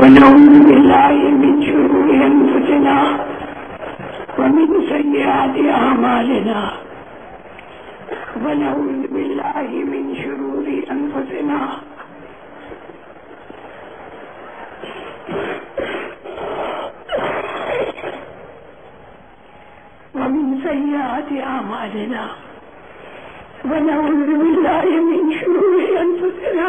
ونعوذ بالله من شرور أنفسنا ومن سيئات أعمالنا ونعوذ بالله من شرور أنفسنا ومن سيئات أعمالنا ونعوذ بالله من شرور أنفسنا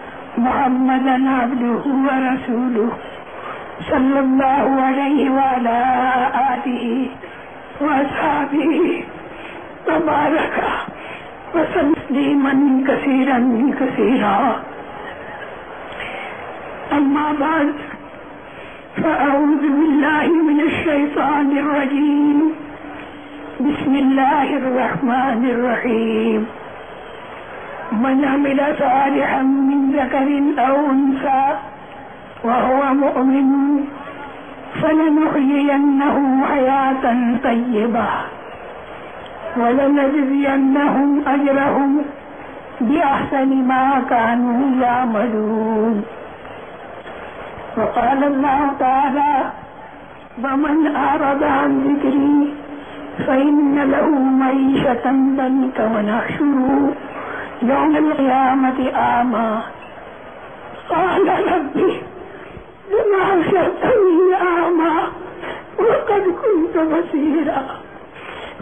محمدا عبده ورسوله صلى الله عليه وعلى آله وأصحابه وبارك وسليما كثيرا كثيرا. أما بعد، فأعوذ بالله من الشيطان الرجيم. بسم الله الرحمن الرحيم. من عمل صالحا من ذكر أو أنثى وهو مؤمن فلنحيينه حياة طيبة ولنجزينهم أجرهم بأحسن ما كانوا يعملون. وقال الله تعالى ومن أعرض عن ذكري فإن له معيشة ضنكا ونحشره يوم القيامة أعمى قال ربي لما حشرتني أعمى وقد كنت بصيرا.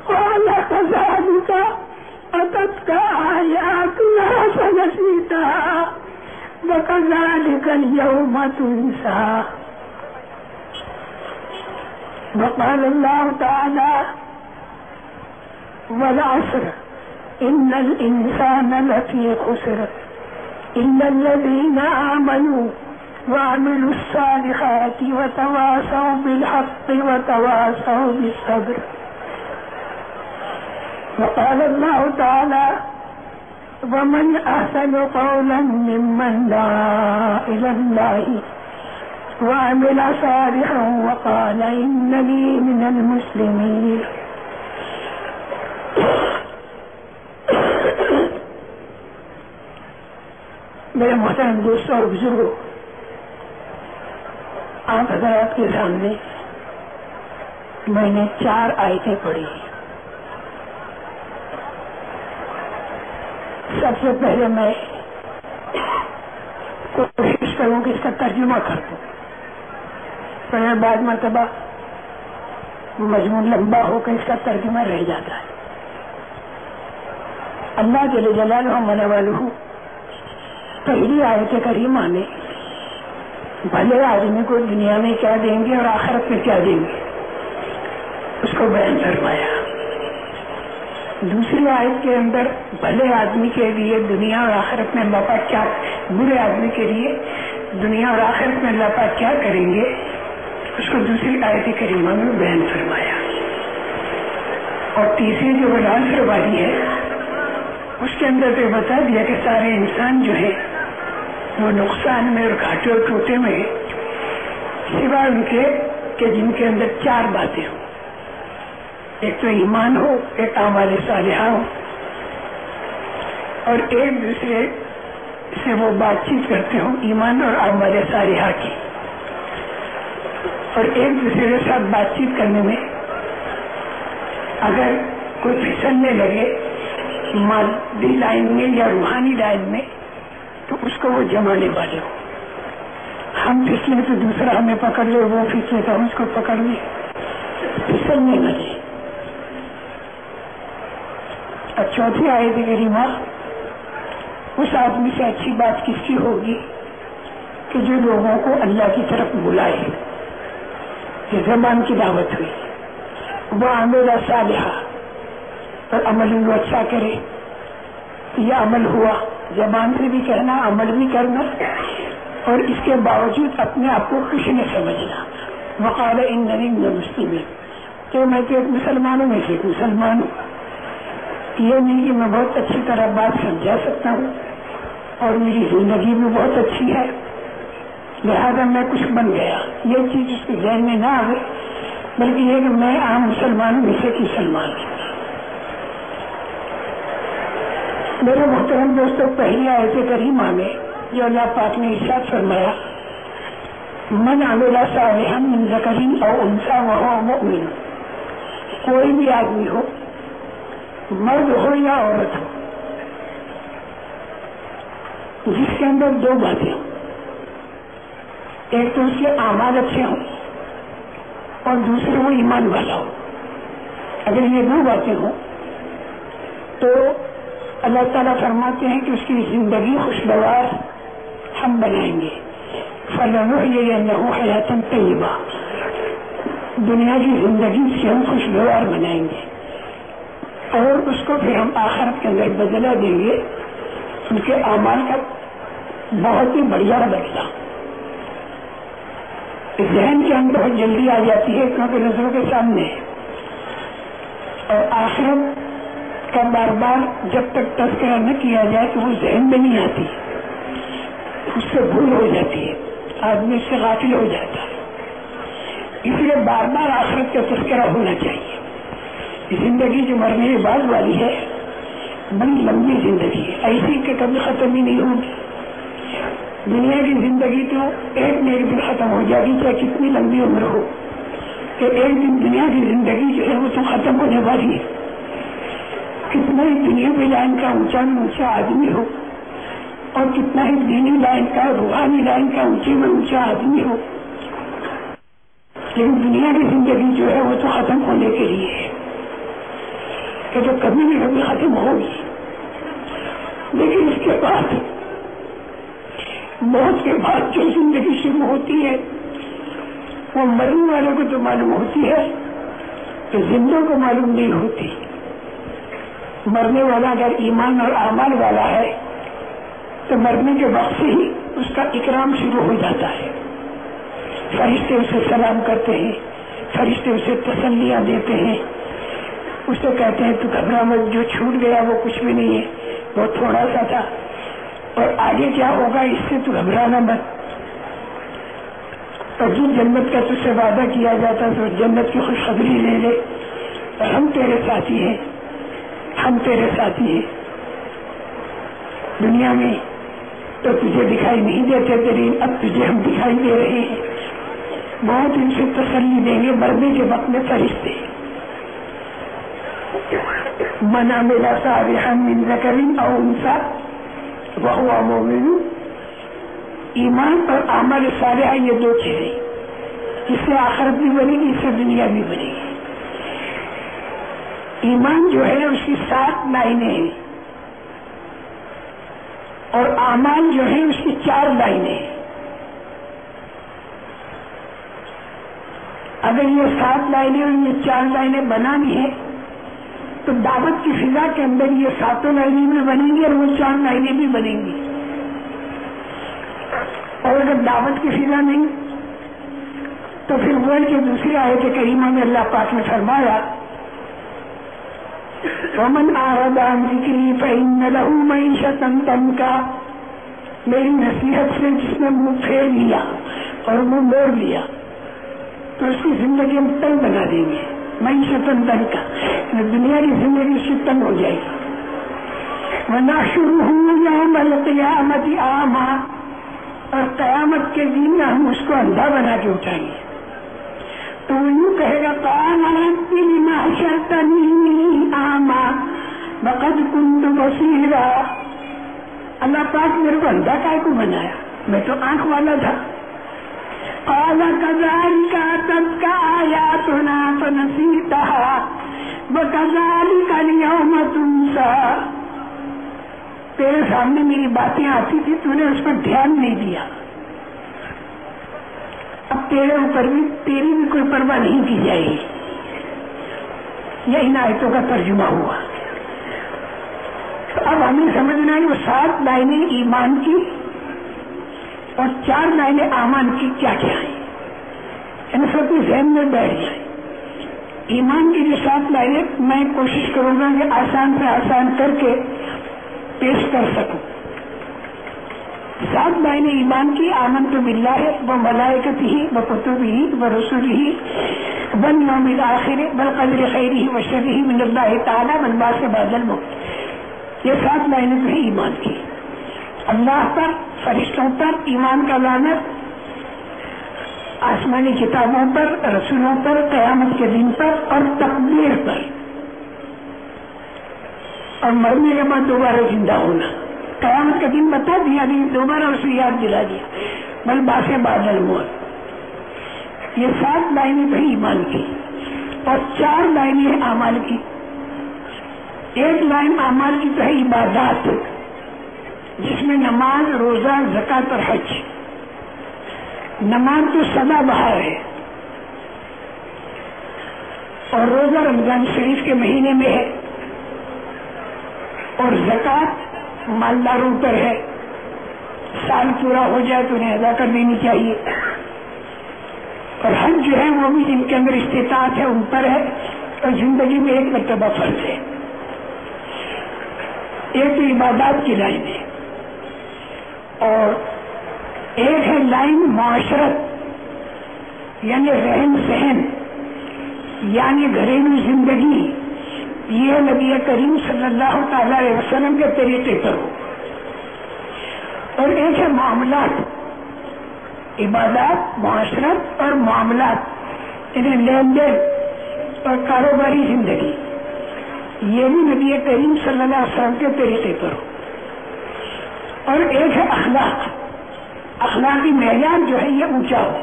قال، كذلك أتتك آياتنا فنسيتها، وكذلك اليوم تنسى. وقال الله تعالى، والعصر إن الإنسان لفي خسر. إلا الذين آمنوا وعملوا الصالحات وتواصوا بالحق وتواصوا بالصبر. وقال الله تعالى ومن أحسن قولا ممن دعا إلى الله وعمل صالحا وقال إنني من المسلمين. میرے محترم دوستوں اور بزرگوں، آپ حضرات کے سامنے میں نے چار آیتیں پڑھی سب سے پہلے میں کوشش کروں کہ اس کا ترجمہ کر دوں۔ پھر بعد مرتبہ مضمون لمبا ہو کر اس کا ترجمہ رہ جاتا ہے۔ اللہ جل جلال من والہ۔ پہلی آیت کریمہ میں بھلے آدمی کو دنیا میں کیا دیں گے اور آخرت میں کیا دیں گے؟ اس کو بیان فرمایا۔ دوسری آیت کے اندر بھلے آدمی کے لیے دنیا اور آخرت میں اللہ پاک کیا برے آدمی کے لیے دنیا اور آخرت میں اللہ کیا کریں گے؟ اس کو دوسری آیت کریمہ میں بیان فرمایا۔ اور تیسری جو بیان فرمائی ہے کے اندر تو بتا دیا کہ سارے انسان جو ہے وہ نقصان میں اور گھاٹے اور ٹوٹے میں سوائے ان کے کہ جن کے اندر چار باتیں ہوں۔ ایک تو ایمان ہو، ایک ہمارے صالحہ ہو۔ اور ایک دوسرے سے وہ بات چیت کرتے ہوں، ایمان اور ہمارے صالحہ کی۔ اور ایک دوسرے کے ساتھ بات چیت کرنے میں اگر کوئی پھسلنے لگے مادی لائن میں یا روحانی لائن میں، تو اس کو وہ جمانے والے ہو۔ ہم پھسلے تو دوسرا ہمیں پکڑ لے، وہ پھسلے تو ہم اس کو پکڑ لیں۔ پھسلنے لگے۔ اور چوتھی آئے تھے میری ماں، اس آدمی سے اچھی بات کس کی ہوگی کہ جو لوگوں کو اللہ کی طرف بلائے، یہ زبان کی دعوت ہوئی۔ وہ عاملہ صالحہ۔ اور عمل وہ اچھا کرے؟ یہ عمل ہوا۔ زبان سے بھی کہنا، عمل بھی کرنا۔ اور اس کے باوجود اپنے آپ کو خوش نہ سمجھنا۔ وقال ان نریم مسلم تو میں تو ایک مسلمانوں میں سے ایک مسلمان ہوں۔ یہ نہیں کہ میں بہت اچھی طرح بات سمجھا سکتا ہوں۔ اور میری زندگی بھی بہت اچھی ہے۔ لہذا میں کچھ بن گیا۔ یہ چیز اس کے ذہن میں نہ آئے، بلکہ یہ کہ میں عام مسلمانوں میں سے مسلمان ہوں۔ میرے محترم دوستوں پہلی آیت کریمہ میں جو اللہ پاک نے ارشاد فرمایا، من عمل صالحا من ذکر او انسا وهو مؤمن. کوئی بھی آدمی ہو، مرد ہو یا عورت ہو، جس کے اندر دو باتیں ہوں، ایک تو اس کے اعمال اچھے ہوں اور دوسرے وہ ایمان والا ہو اگر یہ دو باتیں ہوں، تو اللہ تعالیٰ فرماتے ہیں کہ اس کی زندگی خوشگوار ہم بنائیں گے۔ فلاں یہ حیاتن طیبہ دنیا کی زندگی سے ہم خوشگوار بنائیں گے۔ اور اس کو پھر ہم آخرت کے اندر بدلا دیں گے۔ ان کے اعمال کا بہت ہی بڑھیا بدلا ذہن کے اندر بہت جلدی آ جاتی ہے کیونکہ نظروں کے سامنے۔ اور آخرت کا بار بار جب تک تذکرہ نہ کیا جائے تو وہ ذہن میں نہیں آتی۔ اس سے بھول ہو جاتی ہے۔ آدمی اس سے غافل ہو جاتا ہے۔ اس لیے بار بار آخرت کا تذکرہ ہونا چاہیے۔ زندگی جو مرنے کے بعد والی ہے، بڑی لمبی زندگی ہے۔ ایسی کہ کبھی ختم ہی نہیں ہوگی۔ دنیا کی زندگی تو ایک نہ ایک دن ختم ہو جائے گی، چاہے کتنی لمبی عمر ہو۔ کہ ایک دن دنیا کی زندگی جو ہے وہ تو ختم ہونے والی ہے۔ ہی دنیا کی لائن کا اونچا میں اونچا آدمی ہو اور کتنا ہی دینی لائن کا، روحانی لائن کا اونچے میں اونچا آدمی ہو لیکن دنیا کی زندگی جو ہے وہ تو ختم ہونے کے لیے ہے۔ کہ جو کبھی بھی کبھی ختم ہوگی۔ لیکن اس کے بعد، موت کے بعد جو زندگی شروع ہوتی ہے، وہ مرنے والوں کو تو معلوم ہوتی ہے، تو زندوں کو معلوم نہیں ہوتی۔ مرنے والا اگر ایمان اور اعمال والا ہے، تو مرنے کے وقت سے ہی اس کا اکرام شروع ہو جاتا ہے۔ فرشتے اسے سلام کرتے ہیں، فرشتے اسے تسلیاں دیتے ہیں۔ اسے کہتے ہیں، تو گھبرا مت، جو چھوٹ گیا وہ کچھ بھی نہیں ہے، وہ تھوڑا سا تھا۔ اور آگے کیا ہوگا، اس سے تو گھبرانا مت۔ اور جو جنت کا تجھ سے وعدہ کیا جاتا تو جنت کی خوشخبری لے لے۔ اور ہم تیرے ساتھی ہیں۔ ہم تیرے ساتھی ہیں۔ دنیا میں تو تجھے دکھائی نہیں دیتے تیری اب تجھے ہم دکھائی دے رہے ہیں۔ بہت ان سے تسلی دیں گے مرنے کے وقت میں فرشتے۔ منا میرا صالحا من ذکر او انسا وهو مومن۔ ایمان اور عمل صالحہ یہ دو چیزیں۔ اس سے آخرت بھی بنے گی، اس سے دنیا بھی بنے گی۔ ایمان جو ہے اس کی سات لائنیں ہیں۔ اور اعمال جو ہے اس کی چار لائنیں ہیں۔ اگر یہ سات لائنیں اور یہ چار لائنیں بنانی ہے، تو دعوت کی فضا کے اندر یہ ساتوں لائنیں بھی بنیں گی اور وہ چار لائنیں بھی بنیں گی اور اگر دعوت کی فضا نہیں، تو پھر وہ کہ دوسری آئے کہ کریمہ میں اللہ پاک نے فرمایا ومن آرد عن ذکری فإن له معیشتا تنکا میری نصیحت سے جس نے منہ پھیر لیا اور منہ موڑ لیا، تو اس کی زندگی ہم تنگ بنا دیں گے معیشتن تنکا یعنی دنیا کی زندگی اس سے تنگ ہو جائے گی۔ وَنَحْشُرُهُ يَوْمَ الْقِيَامَةِ آمَا۔ اور قیامت کے دن ہم اس کو اندھا بنا کے اٹھائیں گے۔ تو یوں کہے گا آما بقد کنت بصیرا. اللہ پاک میرے کو اندھا کائے کو بنایا، میں تو آنکھ والا تھا. قال كذلك أتتك آياتنا فنسيتها وكذلك اليوم تنسى تیرے سامنے میری باتیں آتی تھی تو نے اس پر دھیان نہیں دیا. اب تیرے اوپر بھی تیری بھی کوئی پرواہ نہیں کی جائے گی۔ یہ ان آیتوں کا ترجمہ ہوا۔ تو اب ہمیں سمجھنا ہے وہ سات لائنیں ایمان کی اور چار لائنیں امان کی کیا کیا ہیں۔ ان سب کی ذہن میں بیٹھ جائیں ایمان کی جو سات لائنیں، میں کوشش کروں گا کہ آسان سے آسان کر کے پیش کر سکوں۔ سات لائنیں ایمان کی آمن تو ملا ہے وہ ملائکت ہی وہ کتب ہی وہ رسول ہی بن یوم آخر بل قدر خیر ہی و شر ہی من اللہ تعالیٰ بنوا سے بادل مو یہ سات لائنیں تو ہیں ایمان کی۔ اللہ پر، فرشتوں پر ایمان کا لانت آسمانی کتابوں پر، رسولوں پر، قیامت کے دن پر اور تقدیر پر۔ اور مرنے کے بعد دوبارہ زندہ ہونا۔ قیامت کا دن بتا دیا نہیں دوبارہ اسے یاد دلا دیا۔ بل باس بادل مور یہ سات لائنیں تو ایمان کی اور چار لائنیں اعمال کی۔ ایک لائن اعمال کی تو ہے عبادات، جس میں نماز، روزہ زکات اور حج۔ نماز تو سدا بہار ہے۔ اور روزہ رمضان شریف کے مہینے میں ہے۔ اور زکات مالداروں پر ہے۔ سال پورا ہو جائے تو انہیں ادا کر دینی چاہیے۔ اور حج جو ہے وہ بھی جن کے اندر استطاعت ہے، ان پر ہے۔ اور زندگی میں ایک مرتبہ فرض ہے۔ ایک تو عبادات کی لائن ہے۔ اور ایک ہے لائن معاشرت یعنی رہن سہن یعنی گھریلو زندگی۔ یہ نبی کریم صلی اللہ تعالی علیہ وسلم کے طریقے پر۔ ہو اور ایک ہے معاملات۔ عبادات، معاشرت اور معاملات۔ یعنی لین دین اور کاروباری زندگی۔ یہ بھی نبی کریم صلی اللہ علیہ وسلم کے طریقے پر۔ ہو اور ایک ہے اخلاق۔ اخلاقی معیار جو ہے یہ اونچا ہو۔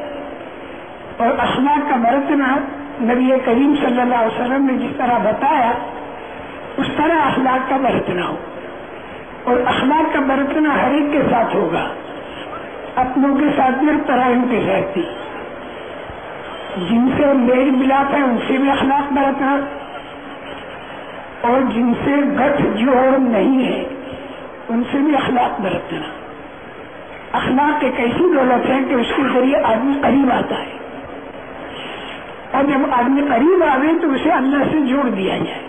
اور اخلاق کا برتنا نبی کریم صلی اللہ علیہ وسلم نے جس طرح بتایا، اس طرح اخلاق کا برتنا ہو۔ اور اخلاق کا برتنا ہر ایک کے ساتھ ہوگا۔ اپنوں کے ساتھ بھی اور ترائم کے ساتھ بھی جن سے میل ملاپ ہے، ان سے بھی اخلاق برتنا۔ اور جن سے گٹھ جوڑ نہیں ہے، ان سے بھی اخلاق برتنا۔ اخلاق ایک ایسی دولت ہے کہ اس کے ذریعے آدمی قریب آتا ہے۔ اور جب آدمی قریب آئے تو اسے اللہ سے جوڑ دیا جائے۔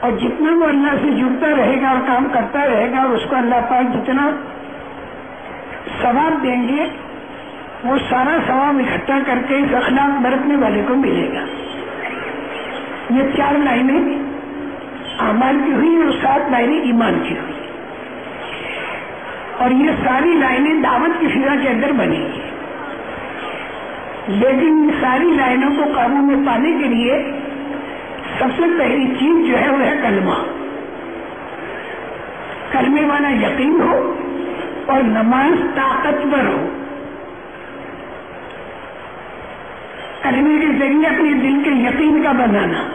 اور جتنا وہ اللہ سے جڑتا رہے گا اور کام کرتا رہے گا اور اس کو اللہ پاک جتنا ثواب دیں گے، وہ سارا ثواب اکٹھا کر کے اس اخلاق برتنے والے کو ملے گا۔ یہ چار لائنیں امان کی ہوئی اور سات لائنیں ایمان کی ہوئی۔ اور یہ ساری لائنیں دعوت کی فضا کے اندر بنی۔ گی لیکن ان ساری لائنوں کو قابو میں پانے کے لیے سب سے پہلی چیز جو ہے وہ ہے کلمہ۔ کلمے والا یقین ہو اور نماز طاقتور ہو۔ کلمے کے ذریعے اپنے دل کے یقین کا بنانا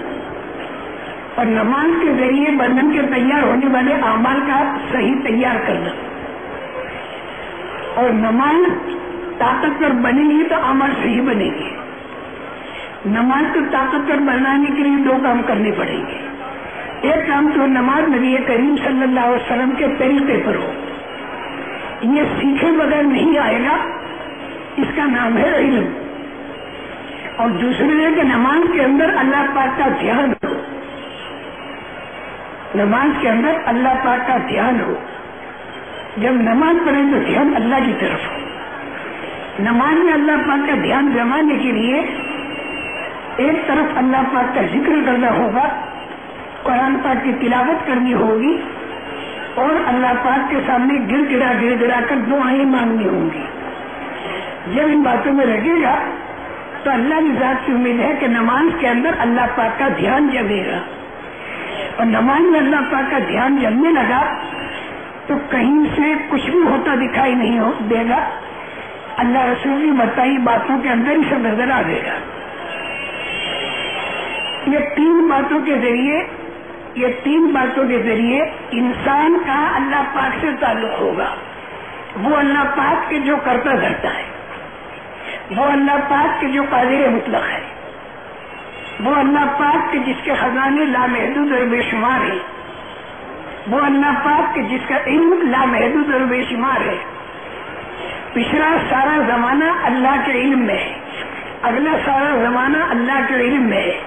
اور نماز کے ذریعے بندھن کے تیار ہونے والے اعمال کا صحیح تیار کرنا۔ اور نماز طاقتور بنے گی تو عمل صحیح بنے گی۔ نماز کو طاقتور بنانے کے لیے دو کام کرنے پڑیں گے۔ ایک کام تو نماز نبی کریم صلی اللہ علیہ وسلم کے طریقے پر ہو۔ یہ سیکھے بغیر نہیں آئے گا۔ اس کا نام ہے علم۔ اور دوسرے ہے کہ نماز کے اندر اللہ پاک کا دھیان ہو۔ نماز کے اندر اللہ پاک کا دھیان ہو۔ جب نماز پڑھیں تو دھیان اللہ کی طرف ہو۔ نماز میں اللہ پاک کا دھیان جمانے کے لیے ایک طرف اللہ پاک کا ذکر کرنا ہوگا، قرآن پاک کی تلاوت کرنی ہوگی اور اللہ پاک کے سامنے گر گرا گر گرا کر دعائیں مانگنی ہوں گی۔ جب ان باتوں میں لگے گا تو اللہ کی ذات سے امید ہے کہ نماز کے اندر اللہ پاک کا دھیان جمے گا۔ اور نماز میں اللہ پاک کا دھیان جمنے لگا تو کہیں سے کچھ بھی ہوتا دکھائی نہیں ہو دے گا۔ اللہ رسول کی بتائی باتوں کے اندر ہی سب نظر آ جائے گا یہ تین باتوں کے ذریعے، یہ تین باتوں کے ذریعے انسان کا اللہ پاک سے تعلق ہوگا۔ وہ اللہ پاک کے جو کرتا دھرتا ہے، وہ اللہ پاک کے جو قادر مطلق ہے، وہ اللہ پاک کے جس کے خزانے لامحدود اور بے شمار ہے وہ اللہ پاک کے جس کا علم لامحدود اور بے شمار ہے۔ پچھلا سارا زمانہ اللہ کے علم میں ہے۔ اگلا سارا زمانہ اللہ کے علم میں ہے۔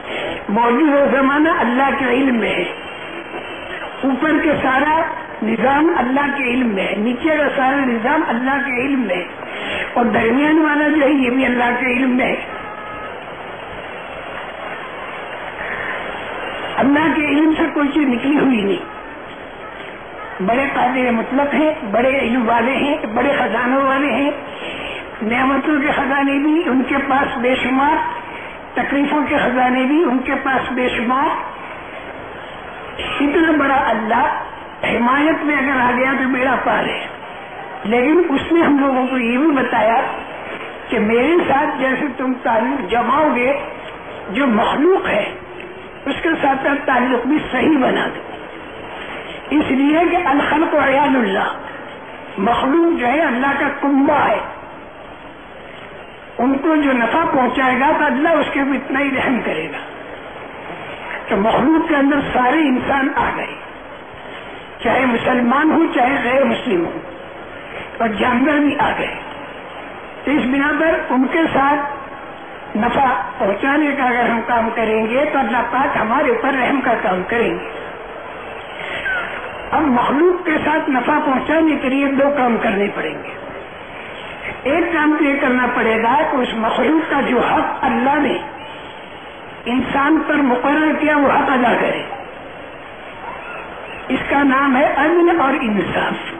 موجودہ زمانہ اللہ کے علم میں ہے۔ اوپر کے سارا نظام اللہ کے علم میں ہے۔ نیچے کا سارا نظام اللہ کے علم میں ہے۔ اور درمیان والا جو ہے یہ بھی اللہ کے علم میں ہے۔ اللہ کے علم سے کوئی چیز نکلی ہوئی نہیں۔ بڑے قادر مطلق ہیں، بڑے علم والے ہیں، بڑے خزانوں والے ہیں۔ نعمتوں کے خزانے بھی ان کے پاس بے شمار، تکلیفوں کے خزانے بھی ان کے پاس بے شمار۔ اتنا بڑا اللہ حمایت میں اگر آ گیا تو میرا پار ہے۔ لیکن اس نے ہم لوگوں کو یہ بھی بتایا کہ میرے ساتھ جیسے تم تعلق جماؤ گے، جو مخلوق ہے، اس کے ساتھ تعلق بھی صحیح بنا دو۔ اس لیے کہ الخلق و عیال اللہ، مخلوق جو ہے اللہ کا کنبا ہے۔ ان کو جو نفع پہنچائے گا تو اللہ اس کے بھی اتنا ہی رحم کرے گا۔ تو مخلوق کے اندر سارے انسان آ گئے۔ چاہے مسلمان ہوں، چاہے غیر مسلم ہوں، اور جانور بھی آ گئے۔ اس بنا پر ان کے ساتھ نفع پہنچانے کا اگر ہم کام کریں گے تو اللہ پاک ہمارے اوپر رحم کا کام کریں گے۔ اب مخلوق کے ساتھ نفع پہنچانے کے لیے دو کام کرنے پڑیں گے۔ ایک کام تو یہ کرنا پڑے گا کہ اس مخلوق کا جو حق اللہ نے انسان پر مقرر کیا وہ حق ادا کرے۔ اس کا نام ہے عدل اور انصاف۔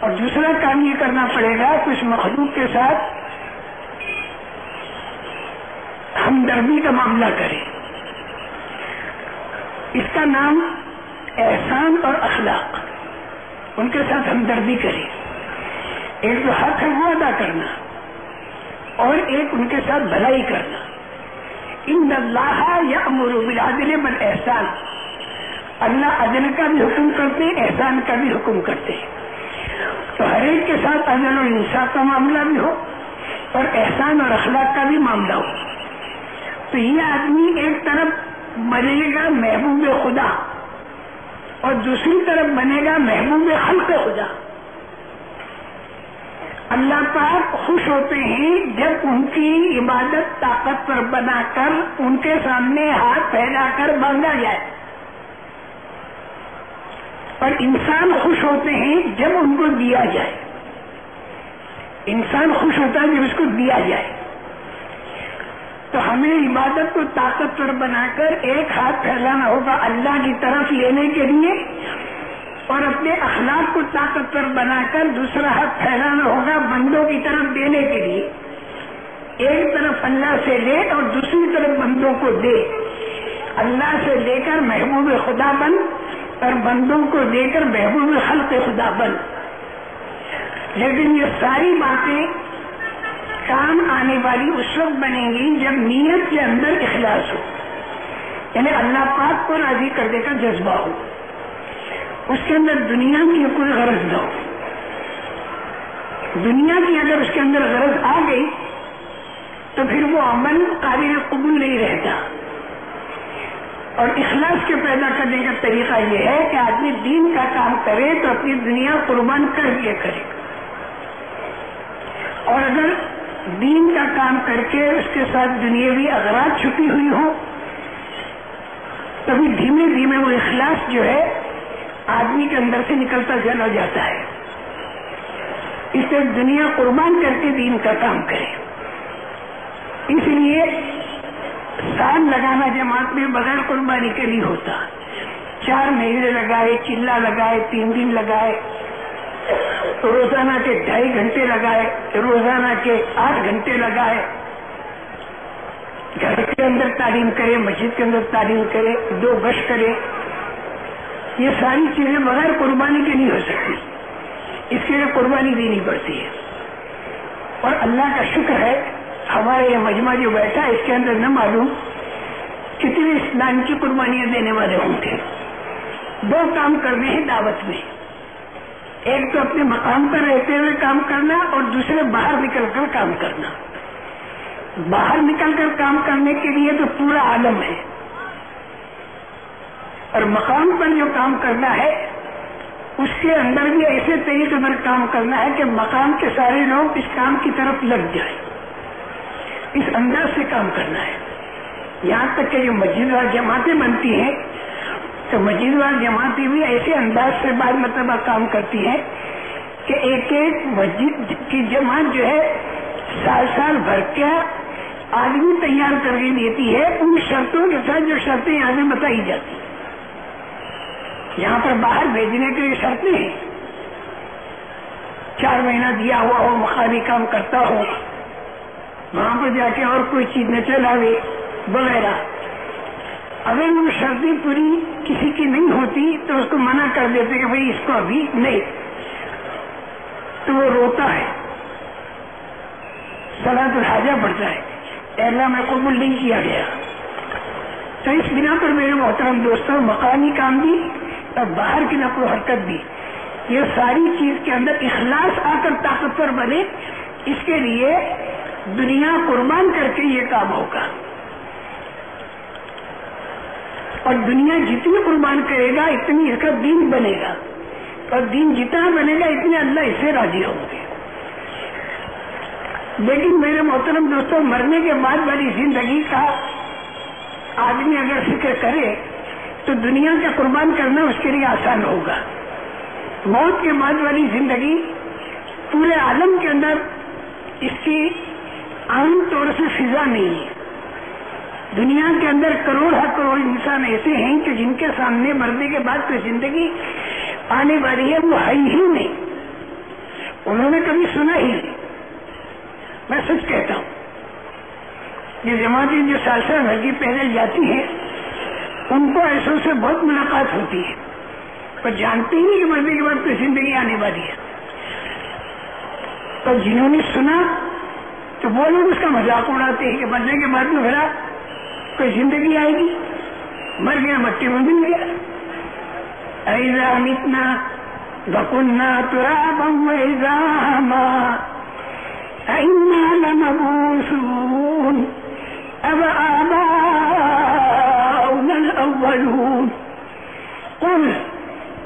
اور دوسرا کام یہ کرنا پڑے گا کہ اس مخلوق کے ساتھ ہمدردی کا معاملہ کرے۔ اس کا نام احسان اور اخلاق، ان کے ساتھ ہمدردی کرے ایک جو حق ہے وہ ادا کرنا، اور ایک ان کے ساتھ بھلائی کرنا۔ ان اللہ یا امر بلادل بل احسان اللہ عدل کا بھی حکم کرتے، احسان کا بھی حکم کرتے۔ تو ہر ایک کے ساتھ عدل اور انصاف کا معاملہ بھی ہو، اور احسان اور اخلاق کا بھی معاملہ ہو۔ تو یہ آدمی ایک طرف بنے گا محبوب خدا اور دوسری طرف بنے گا محبوب خلق خدا۔ اللہ پاک خوش ہوتے ہیں جب ان کی عبادت طاقت پر بنا کر ان کے سامنے ہاتھ پھیلا کر باندھا جائے۔ اور انسان خوش ہوتے ہیں جب ان کو دیا جائے۔ انسان خوش ہوتا ہے جب اس کو دیا جائے۔ تو ہمیں عبادت کو طاقتور بنا کر ایک ہاتھ پھیلانا ہوگا اللہ کی طرف لینے کے لیے اور اپنے اخلاق کو طاقتور بنا کر دوسرا ہاتھ پھیلانا ہوگا بندوں کی طرف دینے کے لیے۔ ایک طرف اللہ سے لے اور دوسری طرف بندوں کو دے۔ اللہ سے لے کر محبوب خدا بن اور بندوں کو دے کر محبوب خلق خدا بن۔ لیکن یہ ساری باتیں کام آنے والی اس وقت بنے گی جب نیت کے اندر اخلاص ہو۔ یعنی اللہ پاک کو راضی کرنے کا جذبہ ہو۔ اس کے اندر دنیا کی کوئی غرض نہ ہو۔ دنیا کی اگر اس کے اندر غرض آ گئی تو پھر وہ عمل قابل قبول نہیں رہتا۔ اور اخلاص کے پیدا کرنے کا طریقہ یہ ہے کہ آدمی دین کا کام کرے تو اپنی دنیا قربان کر کے کرے۔ اور اگر دین کا کام کر کے اس کے ساتھ دنیاوی اغراض چھپی ہوئی ہو تبھی دھیمے دھیمے وہ اخلاص جو ہے، آدمی کے اندر سے نکلتا چلا جاتا ہے۔ اسے دنیا قربان کر کے دین کا کام کرے۔ اس لیے سال لگانا جماعت میں بغیر قربانی کے لیے ہوتا۔ چار مہینے لگائے، چلا لگائے، تین دن لگائے۔ روزانہ کے ڈھائی گھنٹے لگائے، روزانہ کے آٹھ گھنٹے لگائے۔ گھر کے اندر تعلیم کرے، مسجد کے اندر تعلیم کرے، دو گش کرے۔ یہ ساری چیزیں بغیر قربانی کے نہیں ہو سکتی۔ اس کے لیے قربانی دینی پڑتی ہے۔ اور اللہ کا شکر ہے، ہمارے یہ مجمع جو بیٹھا اس کے اندر نہ معلوم کتنے اسلام کی قربانیاں دینے والے ہوں گے۔ دو کام کرنے ہیں دعوت میں۔ ایک تو اپنے مقام پر رہتے ہوئے کام کرنا اور دوسرے باہر نکل کر کام کرنا۔ باہر نکل کر کام کرنے کے لیے تو پورا عالم ہے۔ اور مقام پر جو کام کرنا ہے، اس کے اندر بھی ایسے طریقے پر کام کرنا ہے کہ مقام کے سارے لوگ اس کام کی طرف لگ جائیں۔ اس انداز سے کام کرنا ہے۔ یہاں تک کہ جو مسجد وال جماعتیں بنتی ہیں تو مسجد وال جماعتیں بھی ایسے انداز سے بعض مرتبہ کام کرتی ہیں کہ ایک ایک مسجد کی جماعت جو ہے، سال سال بھر کے آدمی تیار کر کے دیتی ہے، ان شرطوں کے ساتھ جو شرطیں یہاں سے بتائی جاتی یہاں پر باہر بھیجنے کے لیے شرطیں ہیں۔ چار مہینہ دیا ہوا ہو، مقامی کام کرتا ہو، وہاں پر جا کے اور کوئی چیز نہ چلاوے، وغیرہ۔ اگر وہ شرطیں پوری کسی کی نہیں ہوتی تو اس کو منع کر دیتے کہ بھائی اس کو ابھی نہیں۔ تو وہ روتا ہے۔ سلاد الحاجہ بڑھتا ہے۔ اللہ، میں قبول نہیں کیا گیا۔ تو اس بنا پر میرے محترم دوستوں، مقامی کام بھی اور باہر کی نقل و حرکت بھی۔ یہ ساری چیز کے اندر اخلاص آ کر طاقتور بنے۔ اس کے لیے دنیا قربان کر کے یہ کام ہوگا۔ اور دنیا جتنی قربان کرے گا، اتنی اس کا دین بنے گا۔ اور دین جتنا بنے گا، اتنے اللہ اس سے راضی ہوں گے۔ لیکن میرے محترم دوستوں مرنے کے بعد والی زندگی کا آدمی اگر فکر کرے، تو دنیا کا قربان کرنا اس کے لیے آسان ہوگا۔ موت کے بعد والی زندگی پورے عالم کے اندر اس کی عام طور سے فضا نہیں ہے۔ دنیا کے اندر کروڑ ہر کروڑ انسان ایسے ہیں کہ جن کے سامنے مرنے کے بعد کوئی زندگی آنے والی ہے، وہ ہے ہی نہیں۔ انہوں نے کبھی سنا ہی نہیں۔ میں سچ کہتا ہوں، یہ جماعتیں جو سالسہ گھر کی پیدل جاتی ہیں، ان کو ایسوں سے بہت ملاقات ہوتی ہے۔ پر جانتے ہی نہیں کہ مرنے کے بعد کوئی زندگی آنے والی ہے۔ تو جنہوں نے سنا، تو وہ لوگ اس کا مذاق اڑاتے ہیں کہ مرنے کے بعد میں پھر کوئی زندگی آئے گی؟ مر گیا، مٹی میں مل گیا۔ ایزا متنا بکنہ ترابا ویزاما اینا لمبوسون اب آباؤنا الاولون۔ قل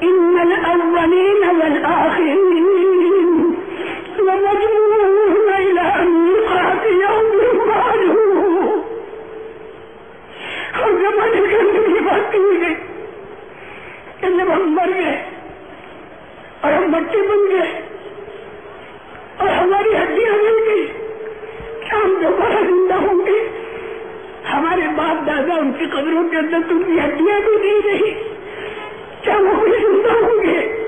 ان الاولین والآخرین لمجموعون الى میقات یوم معلوم اور زمانے کے اندر یہ بات کہی گئی کہ جب ہم مر گئے اور ہم مٹی بن گئے اور ہماری ہڈیاں مل گئی کیا ہم دوبارہ زندہ ہوں گے؟ ہمارے باپ دادا ان کی قبروں کے اندر تو ان کی ہڈیاں بھی نہیں رہی۔ کیا وہ بھی زندہ ہوں گے؟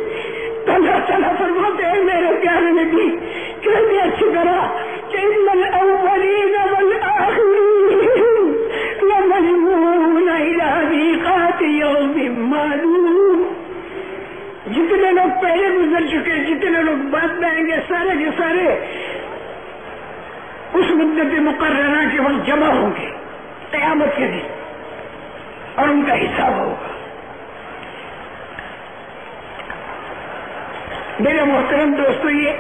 تو اللہ تعالیٰ فرماتے ہیں، میرے پیارے نبی کہتے اچھی طرح پہلے گزر چکے جتنے لوگ بعد میں آئیں گے، سارے کے سارے اس مدت مقررہ کے وقت جمع ہوں گے، قیامت کے دن، اور ان کا حساب ہوگا۔ میرے محترم دوستو، یہ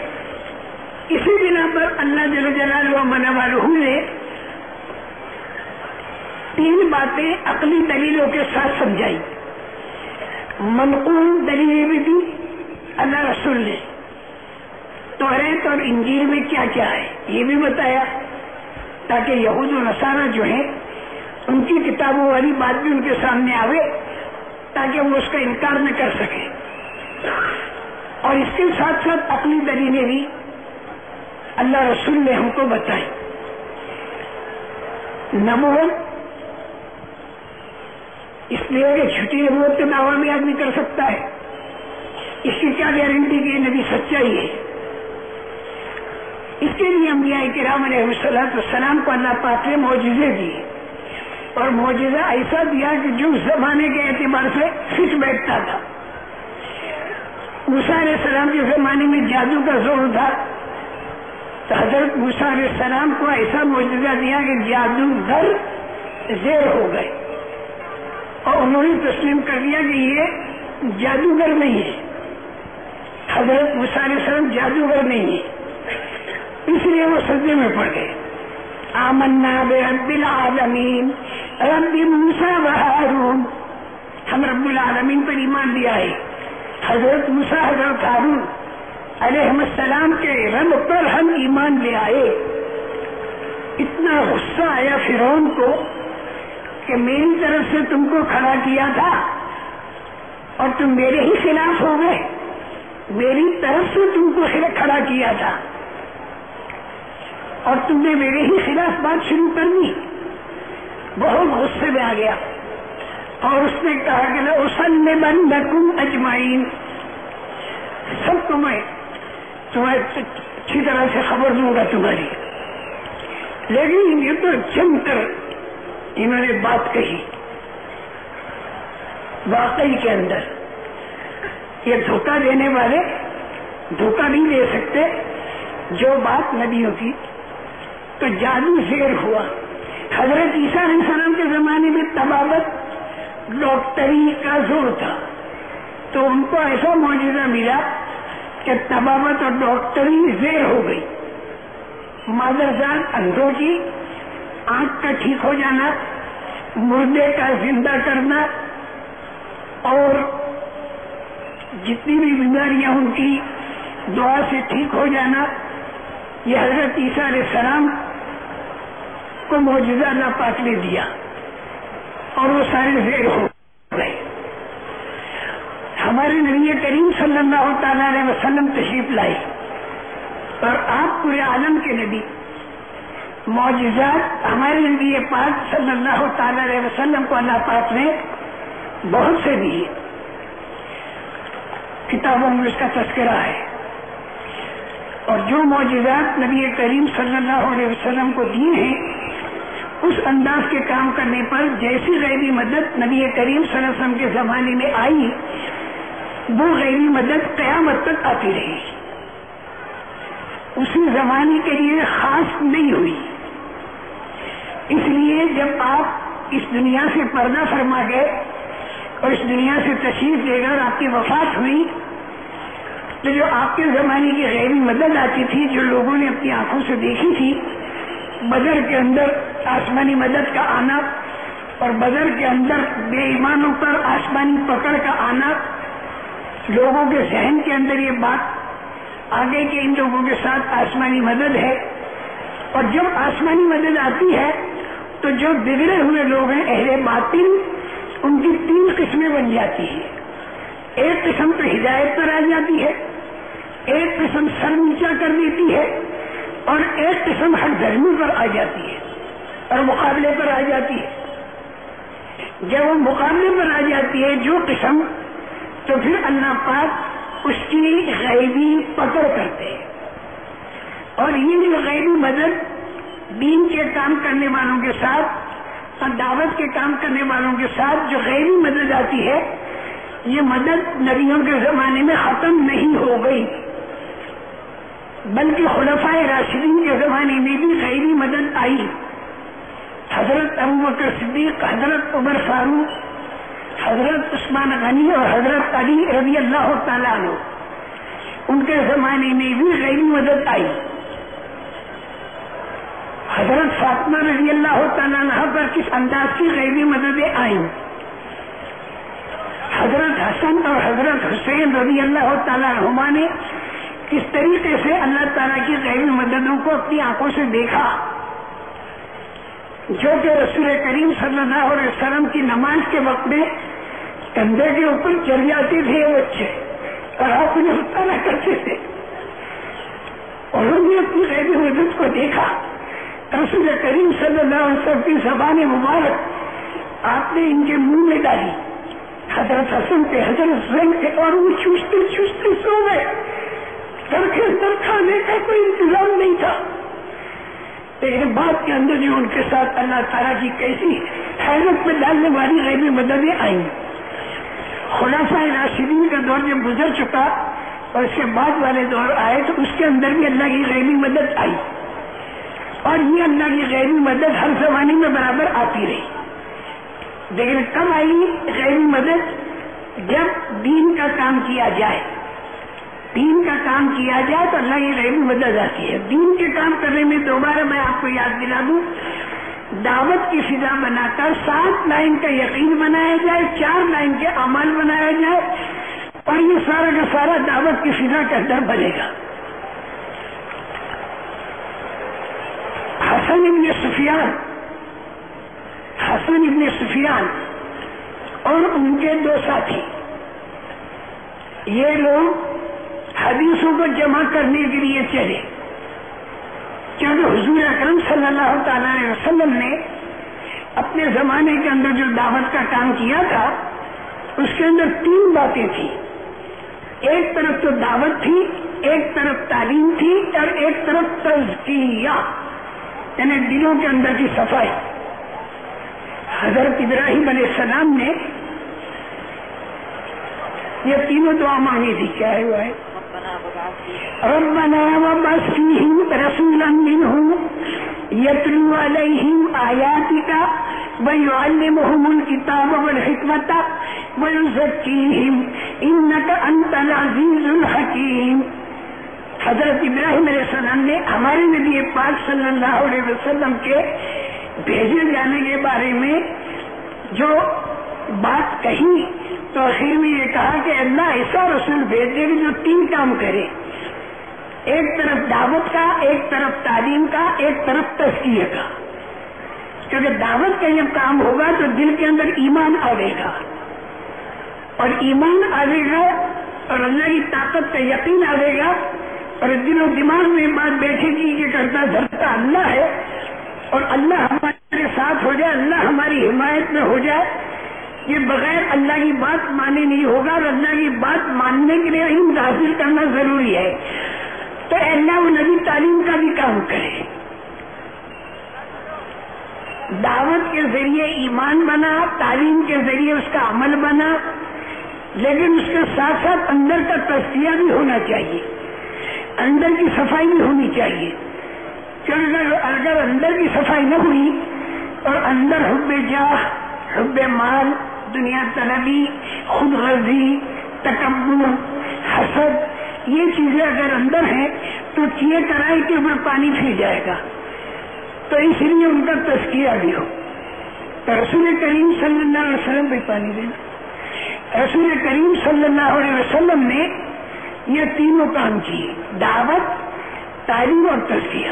اسی بنا پر اللہ جل جلال و من نے تین باتیں عقلی دلیلوں کے ساتھ سمجھائی۔ منقول دلیل بھی دی اللہ رسول نے۔ توریت اور انجیل میں کیا کیا ہے؟ یہ بھی بتایا۔ تاکہ یہود و نصارہ جو ہیں، ان کی کتابوں والی بات بھی ان کے سامنے آوے، تاکہ وہ اس کا انکار نہ کر سکے اور اس کے ساتھ ساتھ اپنی دلیلیں بھی اللہ رسول نے ہم کو بتائی نبوت اس لیے کہ چھٹی نبوت کے دعویٰ بھی آدمی کر سکتا ہے۔ اس کی کیا گارنٹی کہ نبی سچائی ہے؟ اس کے لیے انبیاء کرام علیہ السلام السلام کو اللہ پاک نے معجزے دیے اور معجزہ ایسا دیا کہ جو زمانے کے اعتبار سے فٹ بیٹھتا تھا۔ علیہ السلام کے زمانے میں جادو کا زور تھا۔ تو حضرت علیہ السلام کو ایسا معجزہ دیا کہ جادوگر زیر ہو گئے۔ اور انہوں نے تسلیم کر دیا کہ یہ جادوگر نہیں ہے۔ حضرت علیہ السلام جادوگر نہیں ہے اس لیے وہ سجدے میں پڑ گئے۔ آمنا برب العالمین۔ رب موسیٰ و ہارون۔ ہم رب العالمین پر ایمان لیا ہے۔ حضرت مسا حضرت ہارون علیہ السلام کے رنگ پر ہم ایمان لے آئے۔ اتنا غصہ آیا فرون کو کہ میری طرف سے تم کو کھڑا کیا تھا اور تم میرے ہی خلاف ہو گئے۔ میری طرف سے تم کو کھڑا کیا تھا۔ اور تم نے میرے ہی خلاف بات شروع کر دی۔ بہت غصے میں آ گیا۔ اور اس نے کہا کہ اسن میں نکم اجمائن سب تمہیں تمہیں اچھی طرح سے خبر دوں گا تمہاری۔ لیکن یہ تو جم کر انہوں نے بات کہی۔ واقعی کے اندر۔ یہ دھوکہ دینے والے دھوکہ نہیں دے سکتے، جو بات نبیوں کی، تو جادو زیر ہوا۔ حضرت عیسیٰ علیہ السلام کے زمانے میں تبابت ڈاکٹری کا زور تھا۔ تو ان کو ایسا معجزہ ملا کہ تبابت اور ڈاکٹری زیر ہو گئی۔ مادرزان اندھوں کی، آنکھ کا ٹھیک ہو جانا، مردے کا زندہ کرنا اور جتنی بھی بیماریاں ان کی دعا سے ٹھیک ہو جانا، یہ حضرت عیسیٰ علیہ السلام کو معجزہ اللہ پاک نے دیا اور وہ سارے زیر ہو گئے۔ ہمارے نبی کریم صلی اللہ تعالی علیہ وسلم تشریف لائی اور آپ پورے عالم کے نبی، معجزات ہمارے نبی پاک صلی اللہ تعالی علیہ وسلم کو اللہ پاک نے بہت سے دیے۔ کتابوں میں اس کا تذکرہ ہے۔ اور جو معجزات نبی کریم صلی اللہ علیہ وسلم کو دیے ہیں، اس انداز کے کام کرنے پر جیسی غیبی مدد نبی کریم صلی اللہ علیہ وسلم کے زمانے میں آئی، وہ غیبی مدد قیامت تک آتی رہی اسی زمانے کے لیے خاص نہیں ہوئی۔ اس لیے جب آپ اس دنیا سے پردہ فرما گئے اور اس دنیا سے تشریف لے کر آپ کی وفات ہوئی تو جو آپ کے زمانے کی غیبی مدد آتی تھی، جو لوگوں نے اپنی آنکھوں سے دیکھی تھی، بدر کے اندر آسمانی مدد کا آنا اور بدر کے اندر بے ایمانوں پر آسمانی پکڑ کا آنا، لوگوں کے ذہن کے اندر یہ بات آگے کے ان لوگوں کے ساتھ آسمانی مدد ہے۔ اور جب آسمانی مدد آتی ہے، تو جو بگڑے ہوئے لوگ ہیں، اہل باطل ان کی تین قسمیں بن جاتی ہیں۔ ایک قسم تو ہدایت پر آ جاتی ہے، ایک قسم سر نیچا کر دیتی ہے اور ایک قسم ہر دھرمی پر آ جاتی ہے اور مقابلے پر آ جاتی ہے۔ جب وہ مقابلے پر آ جاتی ہے جو قسم، تو پھر اللہ پاک اس کی غیبی پکڑ کرتے ہیں۔ اور یہ جو غیبی مدد دین کے کام کرنے والوں کے ساتھ اور دعوت کے کام کرنے والوں کے ساتھ جو غیبی مدد آتی ہے یہ مدد نبیوں کے زمانے میں ختم نہیں ہو گئی۔ بلکہ خلفۂ راشدین کے زمانے میں بھی غیبی مدد آئی۔ حضرت ابو بکر صدیق، حضرت عمر فاروق، حضرت عثمان غنی اور حضرت علی رضی اللہ تعالیٰ عنہ۔ ان کے زمانے میں بھی غیبی مدد آئی۔ حضرت فاطمہ رضی اللہ تعالیٰ عنہ پر کس انداز کی غیبی مددیں آئیں؟ حضرت حسن اور حضرت حسین رضی اللہ تعالیٰ عنہ نے کس طریقے سے اللہ تعالیٰ کی غیبی مددوں کو اپنی آنکھوں سے دیکھا؟ جو کہ رسول کریم صلی اللہ علیہ وسلم کی نماز کے وقت میں کندھے کے اوپر چل جاتے تھے بچے اور آپ انہیں اتارا کرتے تھے۔ اور انہوں نے اپنی غیبی مدد کو دیکھا۔ رسول کریم صلی اللہ علیہ وسلم کی زبان مبارک آپ نے ان کے منہ میں ڈالی۔ حضرت حسن کے حضرت حسین کے اور وہ چوستے چوستے سو گئے۔ گھر کے کھانے کا کوئی انتظام نہیں تھا۔ لیکن بات کے اندر جو ان کے ساتھ اللہ تعالیٰ کی کیسی حیرت میں ڈالنے والی غیبی مددیں آئیں۔ خلاصہ راشدین کا دور جب گزر چکا اور اس کے بعد والے دور آئے تو اس کے اندر بھی اللہ کی غیبی مدد آئی۔ اور یہ اللہ کی غیبی مدد ہر زمانے میں برابر آتی لیکن کب آئی غیبی مدد جب دین کا کام کیا جائے۔ دین کا کام کیا جائے تو اللہ کی غیبی مدد آتی ہے دین کے کام کرنے میں دوبارہ میں آپ کو یاد دلا دوں۔ دعوت کی فضا بنا کر سات لائن کا یقین بنایا جائے، چار لائن کے عمل بنایا جائے اور یہ سارا کا سارا دعوت کی فضا کے اندر بنے گا۔ حسن ابن سفیان حسن ابن سفیان اور ان کے دو ساتھی۔ یہ لوگ حدیثوں کو جمع کرنے کے لیے چلے۔ کیونکہ حضور اکرم صلی اللہ تعالی علیہ وسلم نے اپنے زمانے کے اندر جو دعوت کا کام کیا تھا، اس کے اندر تین باتیں تھیں۔ ایک طرف تو دعوت تھی، ایک طرف تعلیم تھی اور ایک طرف تزکیہ یعنی دلوں کے اندر کی صفائی۔ حضرت ابراہیم علیہ السلام نے یہ تینوں دعا مانگی تھی، کیا ہے وہ ہے؟ ربنا وبعث فيهم رسولا منهم يتلو عليهم آياتك ويعلمهم الكتاب والحكمة ويزكيهم إنك أنت العزيز الحكيم حضرت ابراہیم علیہ السلام نے ہمارے نبی پاک صلی اللہ علیہ وسلم کے بھیجے جانے کے بارے میں جو بات کہی تو آخر میں یہ کہا کہ اللہ ایسا رسول بھیج دے جو تین کام کرے۔ ایک طرف دعوت کا، ایک طرف تعلیم کا، ایک طرف تشکیل کا۔ کیونکہ دعوت کا جب کام ہوگا تو دل کے اندر ایمان آئے گا۔ اور ایمان آئے گا اور اللہ کی طاقت کا یقین آئے گا اور دل و دماغ میں بات بیٹھے گی کہ کرتا دھرتا اللہ ہے۔ اور اللہ ہمارے ساتھ ہو جائے، اللہ ہماری حمایت میں ہو جائے، یہ بغیر اللہ کی بات مانے نہیں ہوگا اور اللہ کی بات ماننے کے لیے علم حاصل کرنا ضروری ہے۔ تو اللہ، وہ نبی تعلیم کا بھی کام کرے۔ دعوت کے ذریعے ایمان بنا، تعلیم کے ذریعے اس کا عمل بنا، لیکن اس کے ساتھ ساتھ اندر کا تجزیہ بھی ہونا چاہیے۔ اندر کی صفائی بھی ہونی چاہیے۔ کیونکہ اگر اندر کی صفائی نہ ہوئی، اور اندر حب جاہ، حب مال، دنیا طلبی، خود غرضی، تکبر، حسد، یہ چیزیں اگر اندر ہیں، تو چیئے کرائے کے اوپر پانی پھر جائے گا۔ تو اس لیے ان کا تذکیہ بھی ہو۔ رسول کریم صلی اللہ علیہ وسلم پہ پانی دینا رسول کریم صلی اللہ علیہ وسلم نے یہ تینوں کام کیے۔ دعوت، تعلیم اور تذکیہ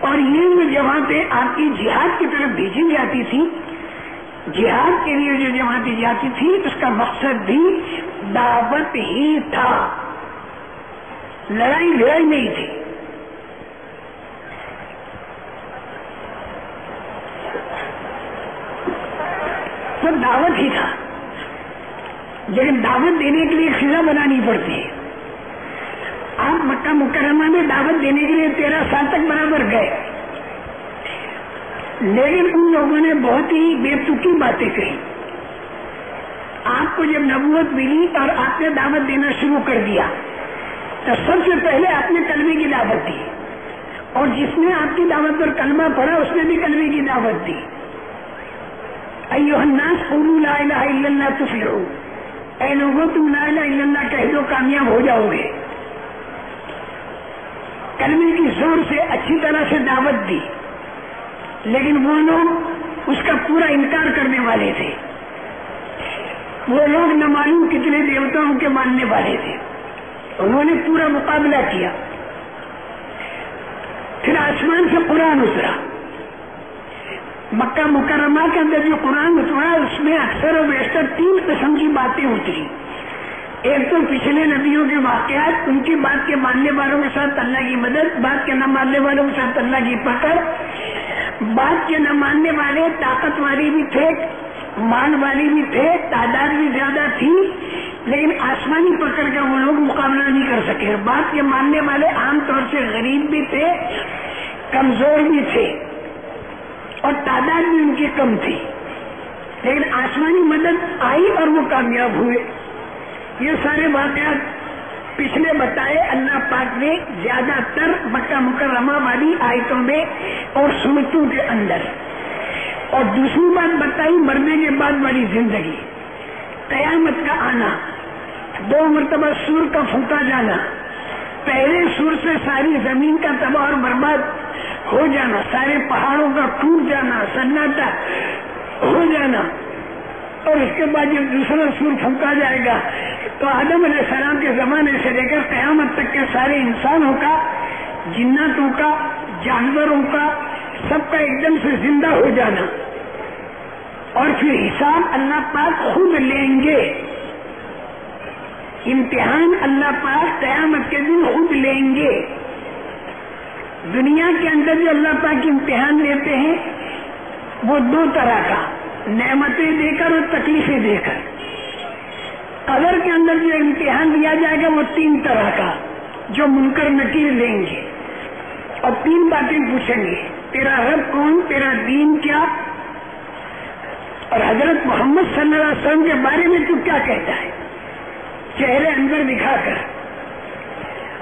اور یہ جو جماعتیں آپ کی جہاد کی طرف بھیجی جاتی تھی، جہاد کے لیے جو جماعتیں جاتی تھی، اس کا مقصد بھی دعوت ہی تھا۔ لڑائی لڑائی نہیں تھی۔ تو دعوت ہی تھا۔ لیکن دعوت دینے کے لیے خزا بنانی پڑتی ہے۔ آپ مکہ مکرمہ میں دعوت دینے کے لیے تیرہ سال تک برابر گئے۔ لیکن ان لوگوں نے بہت ہی بے تکی باتیں کہی۔ آپ کو جب نبوت ملی اور آپ نے دعوت دینا شروع کر دیا، تو سب سے پہلے آپ نے کلمے کی دعوت دی۔ اور جس نے آپ کی دعوت پر کلمہ پڑھا، اس نے بھی کلمے کی دعوت دی۔ الناس قولوا لا الہ الا اللہ تفلحوا اے لوگوں، تم لا الہ الا اللہ کہہ دو، کامیاب ہو جاؤ گے۔ کلمے کی زور سے اچھی طرح سے دعوت دی۔ لیکن وہ لوگ اس کا پورا انکار کرنے والے تھے۔ وہ لوگ نہ معلوم کتنے دیوتاؤں کے ماننے والے تھے۔ انہوں نے پورا مقابلہ کیا۔ پھر آسمان سے قرآن اترا۔ مکہ مکرمہ کے اندر جو قرآن اترا، اس میں اکثر و بیشتر تین قسم کی باتیں اتری۔ ایک تو پچھلے نبیوں کے واقعات، ان کی بات کے ماننے والوں کے ساتھ اللہ کی مدد، بات کے نہ ماننے والوں کے ساتھ اللہ کی پکڑ بات کے نہ ماننے والے طاقت والی بھی تھے مان والی بھی تھے، تعداد بھی زیادہ تھی، لیکن آسمانی پکڑ کے وہ لوگ مقابلہ نہیں کر سکے۔ بات کے ماننے والے عام طور سے غریب بھی تھے، کمزور بھی تھے، اور تعداد بھی ان کی کم تھی۔ لیکن آسمانی مدد آئی اور وہ کامیاب ہوئے۔ یہ سارے واقعات پچھلے بتائے اللہ پاک نے زیادہ تر مکہ مکرمہ والی آیتوں میں اور سنتوں کے اندر۔ اور دوسری بات بتائی، مرنے کے بعد والی زندگی۔ قیامت کا آنا، دو مرتبہ سور کا پھونکا جانا، پہلے سور سے ساری زمین کا تباہ اور برباد ہو جانا، سارے پہاڑوں کا ٹوٹ جانا سناٹا ہو جانا اور اس کے بعد جب دوسرا سور پھونکا جائے گا، تو آدم علیہ السلام کے زمانے سے لے کر قیامت تک کے سارے انسانوں کا، جناتوں کا، جانوروں کا، سب کا ایک دم سے زندہ ہو جانا۔ اور پھر حساب اللہ پاک خود لیں گے۔ امتحان اللہ پاک قیامت کے دن خود لیں گے۔ دنیا کے اندر جو اللہ پاک امتحان لیتے ہیں وہ دو طرح کا، نعمتیں دے کر اور تکلیفیں دے کر۔ قبر کے اندر جو امتحان لیا جائے گا وہ تین طرح کا، جو منکر نکیر لیں گے۔ اور تین باتیں پوچھیں گے، تیرا رب کون، تیرا دین کیا؟ اور حضرت محمد صلی اللہ علیہ وسلم کے بارے میں تو کیا کہتا ہے؟ چہرے اندر دکھا کر۔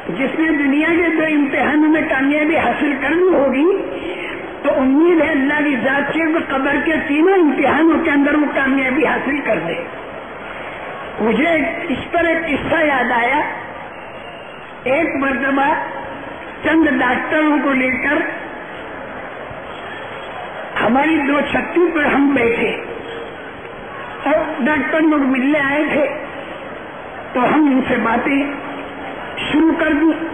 جس نے دنیا کے دو امتحانوں میں کامیابی حاصل کرنی ہوگی تو امید ہے اللہ کی ذات سے وہ قبر کے تینوں امتحانوں کے اندر وہ کامیابی حاصل کر دے۔ مجھے اس پر ایک قصہ یاد آیا۔ ایک مرتبہ چند ڈاکٹروں کو لے کر ہماری دو چھتی پر ہم بیٹھے۔ اور ڈاکٹر لوگ ملنے آئے تھے۔ تو ہم ان سے باتیں شروع کر دی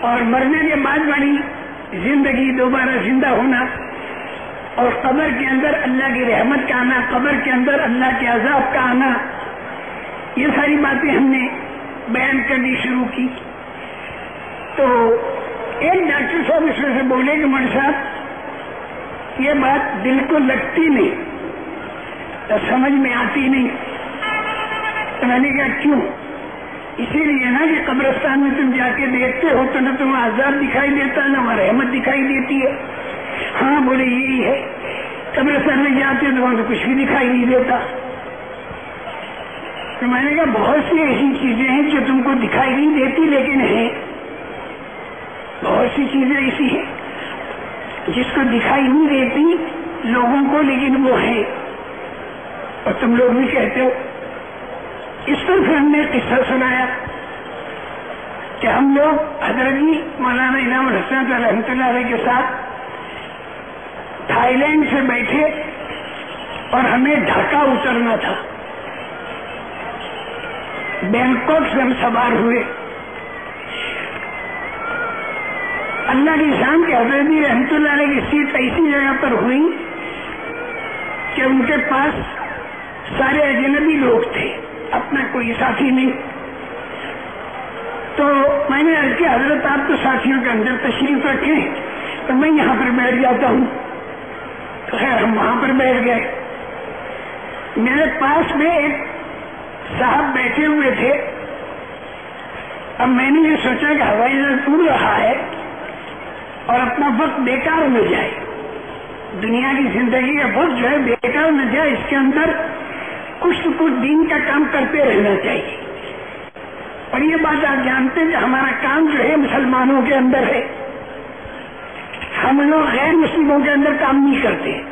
اور مرنے کے بعد والی زندگی دوبارہ زندہ ہونا اور قبر کے اندر اللہ کی رحمت کا آنا، قبر کے اندر اللہ کے عذاب کا آنا، یہ ساری باتیں ہم نے بیان کرنی شروع کی۔ تو ایک ڈاکٹر صاحب اس میں سے بولے کہ مر صاحب، یہ بات دل کو لگتی نہیں سمجھ میں آتی نہیں۔ میں نے کہا، کیوں؟ اسی لیے نا کہ قبرستان میں تم جا کے دیکھتے ہو تو نہ تمہیں عذاب دکھائی دیتا، نہ وہاں رحمت دکھائی دیتی ہے۔ ہاں بولے یہی ہے۔ قبرستان میں جاتے ہو تو وہاں تو کچھ بھی دکھائی نہیں دیتا۔ تو میں نے کہا، بہت سی ایسی چیزیں ہیں جو تم کو دکھائی نہیں دیتی، لیکن ہیں۔ بہت سی چیزیں ایسی ہیں جس کو دکھائی نہیں دیتی لوگوں کو، لیکن وہ ہے اور تم لوگ بھی کہتے ہو اس پر پھر ہم نے قصہ سنایا کہ ہم لوگ حضرت جی مولانا انعام الحسن رحمۃ اللہ علیہ کے ساتھ تھائی لینڈ سے بیٹھے اور ہمیں ڈھاکہ اترنا تھا۔ بینکاک سے ہم سوار ہوئے۔ اللہ کی شان کے حضرت جی رحمۃ اللہ علیہ کی سیٹ ایسی جگہ پر ہوئی کہ ان کے پاس سارے اجنبی لوگ تھے۔ اپنا کوئی ساتھی نہیں۔ تو میں نے عرض کیا، حضرت آپ تو ساتھیوں کے اندر تشریف رکھیں تو میں یہاں پر بیٹھ جاتا ہوں۔ تو خیر، ہم وہاں پر بیٹھ گئے۔ میرے پاس میں ایک صاحب بیٹھے ہوئے تھے۔ اب میں نے یہ سوچا کہ ہوائی جہاز اڑ رہا ہے اور اپنا وقت بیکار نہ جائے۔ دنیا کی زندگی کا وقت جو ہے بیکار نہ جائے، اس کے اندر کچھ کچھ دین کا کام کرتے رہنا چاہیے۔ اور یہ بات آپ جانتے ہیں کہ ہمارا کام جو ہے مسلمانوں کے اندر ہے۔ ہم لوگ غیر مسلموں کے اندر کام نہیں کرتے۔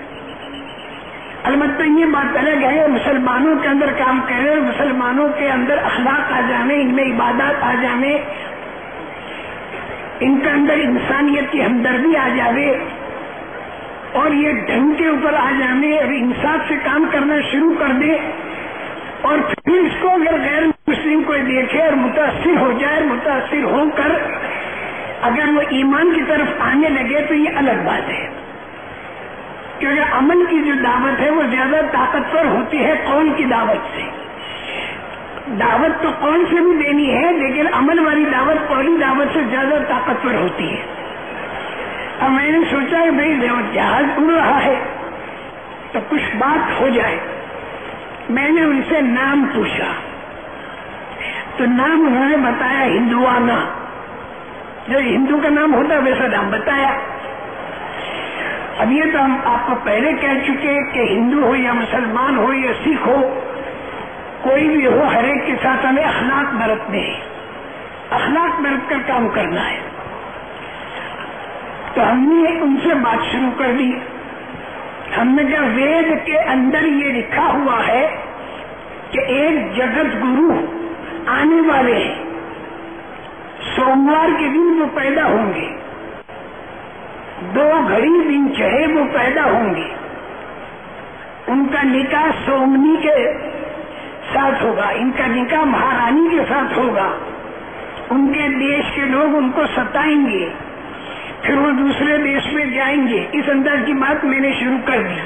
البتہ یہ بات الگ ہے، مسلمانوں کے اندر کام کرے مسلمانوں کے اندر اخلاق آ جانے، ان میں عبادات آ جانے۔ ان کے اندر انسانیت کی ہمدردی آ جاوے۔ اور یہ ڈھنگ کے اوپر آ جانے اور انصاف سے کام کرنا شروع کر دے اور پھر اس کو اگر غیر مسلم کوئی دیکھے اور متاثر ہو جائے، متاثر ہو کر اگر وہ ایمان کی طرف آنے لگے تو یہ الگ بات ہے۔ کیونکہ عمل کی جو دعوت ہے وہ زیادہ طاقتور ہوتی ہے قوم کی دعوت سے۔ دعوت تو قوم سے بھی دینی ہے، لیکن عمل والی دعوت قومی دعوت سے زیادہ طاقتور ہوتی ہے۔ اب میں نے سوچا کہ بھائی جہاز اڑ رہا ہے، تو کچھ بات ہو جائے۔ میں نے ان سے نام پوچھا۔ تو نام انہوں نے بتایا ہندوانا جو ہندو کا نام ہوتا ویسا نام بتایا۔ اب یہ تو ہم آپ کو پہلے کہہ چکے کہ ہندو ہو یا مسلمان ہو یا سکھ ہو، کوئی بھی ہو، ہر ایک کے ساتھ ہمیں اخلاق برتنے اخلاق برت کر کام کرنا ہے۔ تو ہم نے ان سے بات شروع کر دی۔ ہم نے کہا، وید کے اندر یہ لکھا ہوا ہے کہ ایک جگت گرو آنے والے ہیں۔ سوموار کے دن وہ پیدا ہوں گے۔ دو گھڑی دن چڑھے وہ پیدا ہوں گے۔ ان کا نکاح سومنی کے ساتھ ہوگا۔ ان کا نکاح مہارانی کے ساتھ ہوگا۔ ان کے دیش کے لوگ ان کو ستائیں گے۔ پھر وہ دوسرے دیش میں جائیں گے۔ اس انداز کی بات میں نے شروع کر دی۔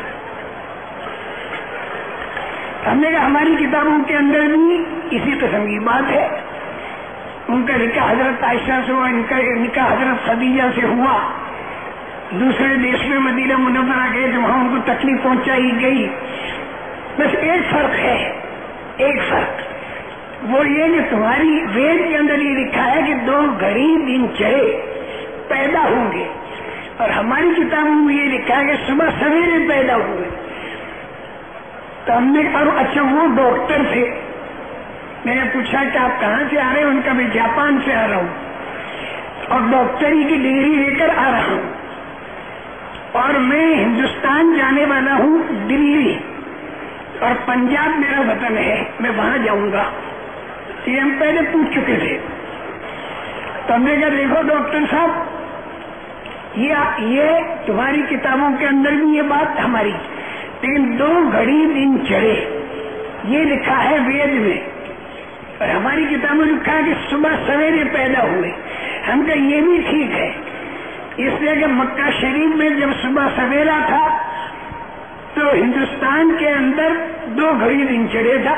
ہم نے کہا ہماری کتابوں کے اندر بھی اسی قسم کی بات ہے۔ ان کا نکاح حضرت عائشہ سے ہوا، ان کا نکاح حضرت خدیجہ سے ہوا۔ دوسرے دیش میں مدینہ منورہ گئے تو وہاں ان کو تکلیف پہنچائی گئی۔ بس ایک فرق ہے، ایک فرق۔ وہ یہ کہ تمہاری وید کے اندر یہ لکھا ہے کہ دو گھڑی دن چڑھے۔ پیدا ہوں گے۔ اور ہماری کتابوں میں یہ لکھا ہے کہ صبح سویرے پیدا ہوئے تو ہم نے کہا اچھا وہ ڈاکٹر تھے۔ میں نے پوچھا کہ آپ کہاں سے آ رہے ہیں؟ ان کا میں جاپان سے آ رہا ہوں۔ اور ڈاکٹری کی ڈگری لے کر آ رہا ہوں۔ اور میں ہندوستان جانے والا ہوں دلی۔ اور پنجاب میرا وطن ہے، میں وہاں جاؤں گا۔ یہ ہم پہلے پوچھ چکے تھے۔ تو ہم نے کہا، دیکھو ڈاکٹر صاحب یہ یہ تمہاری کتابوں کے اندر بھی یہ بات ہماری لیکن دو گھڑی دن چڑھے۔ یہ لکھا ہے وید میں۔ اور ہماری کتابوں میں لکھا کہ صبح سویرے پیدا ہوئے۔ ہم کا یہ بھی ٹھیک ہے۔ اس لیے کہ مکہ شریف میں جب صبح سویرا تھا، تو ہندوستان کے اندر دو گھڑی دن چڑھے تھا۔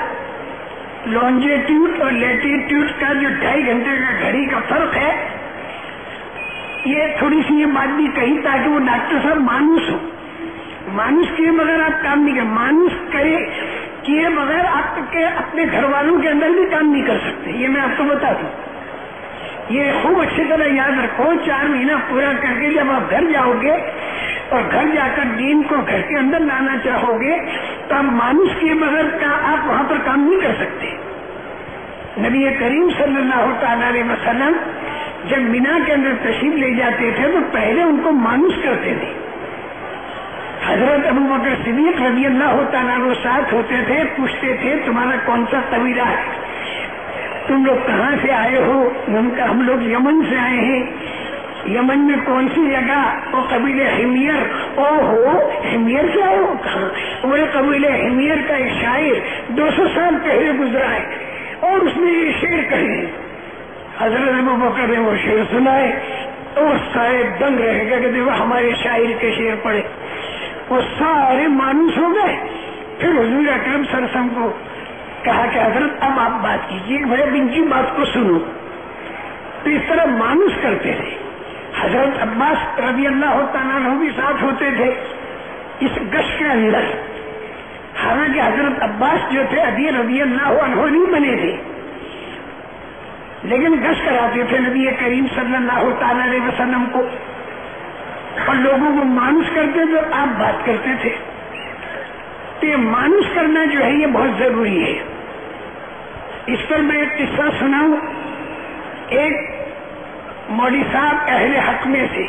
لانجیٹیوڈ اور لیٹیٹیوڈ کا جو ڈھائی گھنٹے کا گھڑی کا فرق ہے یہ تھوڑی سی یہ بات بھی کہی تاکہ وہ ڈاکٹر صاحب مانوس ہو مانوس کیے بغیر آپ کام نہیں کر مانوس کرے کیے بغیر آپ کے اپنے گھر والوں کے اندر بھی کام نہیں کر سکتے۔ یہ میں آپ کو بتا دوں۔ یہ خوب اچھی طرح یاد رکھو، چار مہینہ پورا کر کے جب آپ گھر جاؤ گے اور گھر جا کر دین کو گھر کے اندر لانا چاہو گے، تو آپ مانوس کے بغیر آپ وہاں پر کام نہیں کر سکتے۔ نبی کریم صلی اللہ تعالی علیہ وسلم جب مینا کے اندر تشریف لے جاتے تھے تو پہلے ان کو مانوس کرتے تھے۔ حضرت ابو بکر صدیق رضی اللہ تعالیٰ وہ ساتھ ہوتے تھے، پوچھتے تھے، تمہارا کون سا طویلا ہے؟ تم لوگ کہاں سے آئے ہو؟ ہم لوگ یمن سے آئے ہیں۔ یمن میں کون سی جگہ وہ قبیل ہمیر او ہو ہمیر سے آئے ہو؟ کہاں وہ قبیل ہمیر کا ایک شاعر دو سو سال پہلے گزرا ہے اور اس نے یہ شعر کہے حضرت ابو بکر نے وہ شعر سنائے اور سارے دنگ رہے گا کہ دیکھو ہمارے شاعر کے شعر پڑے وہ سارے مانوس ہو گئے۔ پھر حضور اکرم سرسم کو کہا کہ حضرت، اب آپ بات کیجیے بڑے دن کی بات کو سنو۔ تو اس طرح مانوس کرتے تھے۔ حضرت عباس رضی اللہ تعالیٰ بھی ساتھ ہوتے تھے اس گش کے اندر۔ حالانکہ حضرت عباس جو تھے ابھی رضی اللہ عنہ نہیں بنے تھے۔ لیکن گش کراتے تھے نبی کریم صلی اللہ تعالی علیہ وسلم کو۔ اور لوگوں کو مانوس کرتے تھے آپ بات کرتے تھے۔ تو یہ مانوس کرنا جو ہے، یہ بہت ضروری ہے۔ اس پر میں ایک قصہ سناؤں۔ ایک موڈی صاحب اہل حق میں سے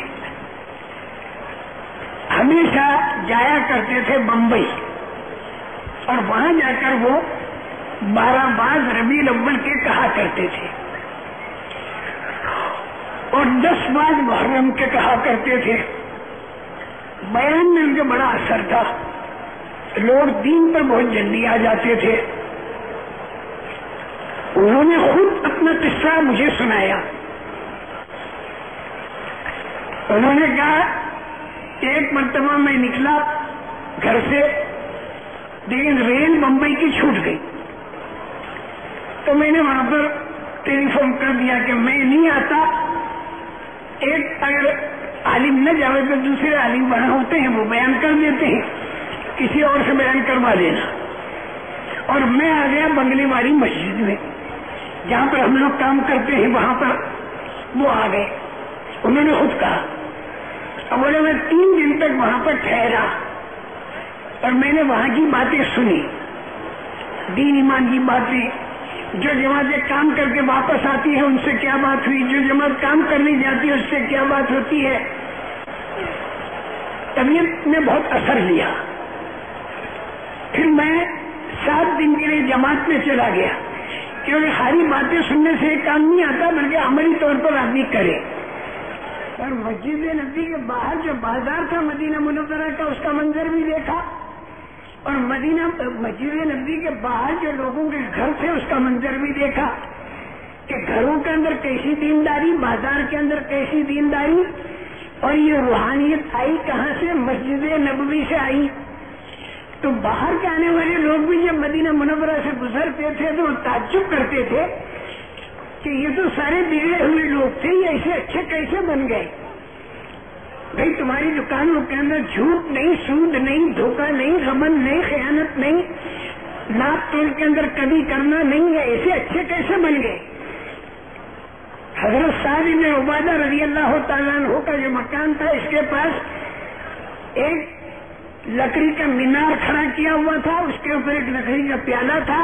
ہمیشہ جایا کرتے تھے بمبئی۔ اور وہاں جا کر وہ بارہ باز ربی الاول کے کہا کرتے تھے۔ اور دس باز محرم کے کہا کرتے تھے۔ بیان میں ان کا بڑا اثر تھا۔ لوگ دین پر بہت جلدی آ جاتے تھے۔ انہوں نے خود اپنا قصہ مجھے سنایا۔ انہوں نے کہا ایک مرتبہ میں نکلا گھر سے، لیکن ریل بمبئی کی چھوٹ گئی۔ تو میں نے وہاں پر ٹیلی فون کر دیا کہ میں نہیں آتا۔ ایک اگر عالم نہ جاوے تو دوسرے عالم وہاں ہوتے ہیں، وہ بیان کر دیتے ہیں۔ کسی اور سے بیان کروا دینا۔ اور میں آ گیا بنگلے والی مسجد میں، جہاں پر ہم لوگ کام کرتے ہیں، وہاں پر وہ آ گئے۔ انہوں نے خود کہا بولے، میں تین دن تک وہاں پر ٹھہرا اور میں نے وہاں کی باتیں سنی۔ دین ایمان کی باتیں۔ جو جماعتیں کام کر کے واپس آتی ہے ان سے کیا بات ہوئی؟ جو جماعت کام کرنے جاتی ہے، اس سے کیا بات ہوتی ہے؟ طبیعت نے بہت اثر لیا۔ پھر میں سات دن کے لیے جماعت میں چلا گیا۔ کیونکہ خالی باتیں سننے سے کام نہیں آتا، بلکہ عملی طور پر آدمی کرے۔ اور مسجد نبی کے باہر جو بازار تھا، مدینہ منورہ کا، اس کا منظر بھی دیکھا۔ اور مدینہ، مسجد نبی کے باہر جو لوگوں کے گھر تھے، اس کا منظر بھی دیکھا کہ گھروں کے اندر کیسی دینداری، بازار کے اندر کیسی دینداری۔ اور یہ روحانیت آئی، کہاں سے؟ مسجد نبوی سے آئی۔ تو باہر کے آنے والے لوگ بھی جب مدینہ منورہ سے گزرتے تھے تو تعجب کرتے تھے کہ یہ تو سارے بگڑے ہوئے لوگ تھے، یہ ایسے اچھے کیسے بن گئے؟ بھائی، تمہاری دکانوں کے اندر جھوٹ نہیں، سود نہیں، دھوکہ نہیں غمن نہیں، خیانت نہیں، ناپ تول کے اندر کبھی کرنا نہیں ہے ایسے اچھے کیسے بن گئے؟ حضرت صاحب نے عبادہ رضی اللہ تعالیٰ عنہ کا جو مکان تھا، اس کے پاس ایک لکڑی کا مینار کھڑا کیا ہوا تھا، اس کے اوپر ایک لکڑی کا پیالہ تھا۔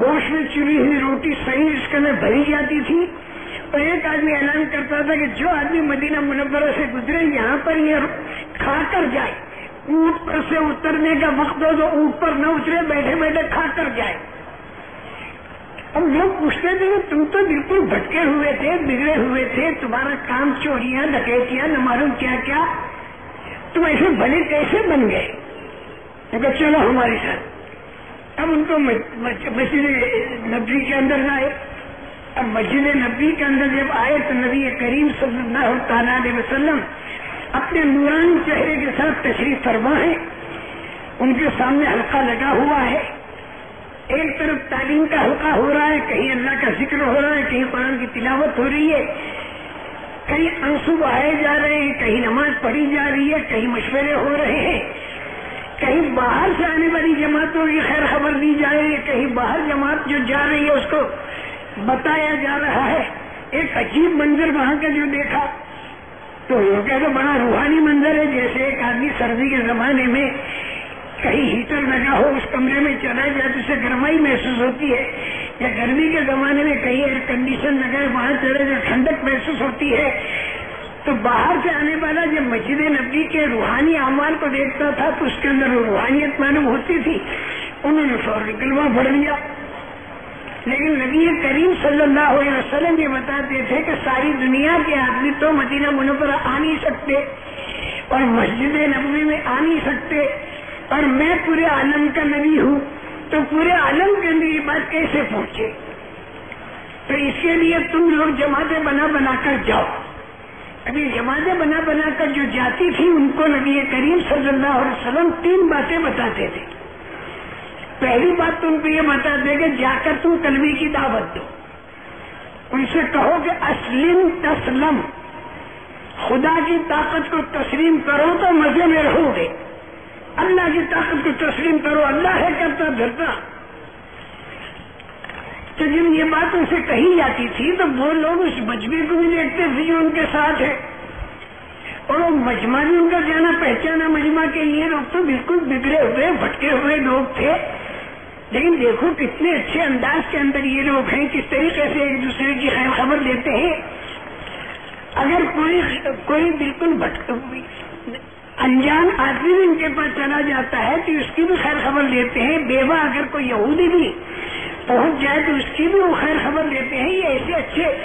گوشت میں چری ہوئی روٹی صحیح اس کے اندر بھری جاتی تھی اور ایک آدمی اعلان کرتا تھا کہ جو آدمی مدینہ منورہ سے گزرے یہاں پر یہ کھا کر جائے اونٹ پر سے اترنے کا وقت ہو تو اونٹ پر نہ اترے، بیٹھے بیٹھے کھا کر جائے۔ اب لوگ پوچھتے تھے کہ تم تو بالکل بھٹکے ہوئے تھے، بگڑے ہوئے تھے، تمہارا کام چوریاں، ڈکیتیاں، نہ معلوم کیا کیا۔ تم ایسے بنے کیسے بن گئے؟ چلو ہمارے ساتھ۔ اب ان کو مسجد نبی کے اندر آئے اب مسجد نبی کے اندر جب آئے تو نبی کریم صلی اللہ تعالیٰ علیہ وسلم اپنے نورانی چہرے کے ساتھ تشریف فرما ہے ان کے سامنے ہلکا لگا ہوا ہے۔ ایک طرف تعلیم کا حلقہ ہو رہا ہے، کہیں اللہ کا ذکر ہو رہا ہے، کہیں قرآن کی تلاوت ہو رہی ہے۔ کہیں آنسو بہائے جا رہے ہیں، کہیں نماز پڑھی جا رہی ہے، کہیں مشورے ہو رہے ہیں۔ کہیں باہر سے آنے والی جماعتوں کی خیر خبر دی جا رہی ہے کہیں باہر جماعت جو جا رہی ہے اس کو بتایا جا رہا ہے۔ ایک عجیب منظر وہاں کا جو دیکھا، تو یہ کہ بڑا روحانی منظر ہے، جیسے ایک آدمی سردی کے زمانے میں کہیں ہیٹر لگا ہو، اس کمرے میں چلا جائے تو اسے گرمائی محسوس ہوتی ہے۔ یا گرمی کے زمانے میں کہیں ایئر کنڈیشن لگا ہے، وہاں چلے جو ٹھنڈک محسوس ہوتی ہے۔ تو باہر سے آنے والا جب مسجد نبی کے روحانی اعمال کو دیکھتا تھا تو اس کے اندر روحانیت معلوم ہوتی تھی۔ انہوں نے فوری کلمہ پڑھ لیا۔ لیکن نبی کریم صلی اللہ علیہ وسلم یہ بتاتے تھے کہ ساری دنیا کے آدمی تو مدینہ منورہ آ نہیں سکتے اور مسجد نبوی میں آ نہیں سکتے۔ اور میں پورے عالم کا نبی ہوں، تو پورے عالم کے اندر یہ بات کیسے پہنچے؟ تو اس کے لیے تم لوگ جماعتیں بنا بنا کر جاؤ۔ ابھی جماعتیں بنا بنا کر جو جاتی تھی، ان کو نبی کریم صلی اللہ علیہ وسلم تین باتیں بتاتے تھے۔ پہلی بات تم کو یہ بتاتے کہ جا کر تم کلوی کی دعوت دو۔ ان سے کہو کہ اسلم تسلم۔ خدا کی طاقت کو تسلیم کرو تو مزے میں رہو گے۔ اللہ کی طاقت کو تسلیم کرو۔ اللہ ہے کرتا، دھرتا۔ تو جب یہ بات ان سے کہی جاتی تھی تو وہ لوگ اس مجمے کو بھی دیکھتے تھے جو ان کے ساتھ ہے۔ اور وہ مجمع بھی ان کا جانا پہچانا مجمع کے یہ لوگ تو بالکل بگڑے ہوئے، بھٹکے ہوئے لوگ تھے۔ لیکن دیکھو کتنے اچھے انداز کے اندر یہ لوگ ہیں، کس طریقے سے ایک دوسرے کی خیر خبر دیتے ہیں۔ اگر کوئی کوئی بالکل بھٹک انجان آدمی بھی ان کے پاس چلا جاتا ہے تو اس کی بھی خیر خبر لیتے ہیں، بیوہ اگر کوئی یہودی بھی پہنچ جائے تو اس کی بھی وہ خیر خبر لیتے ہیں، یہ ایسے اچھے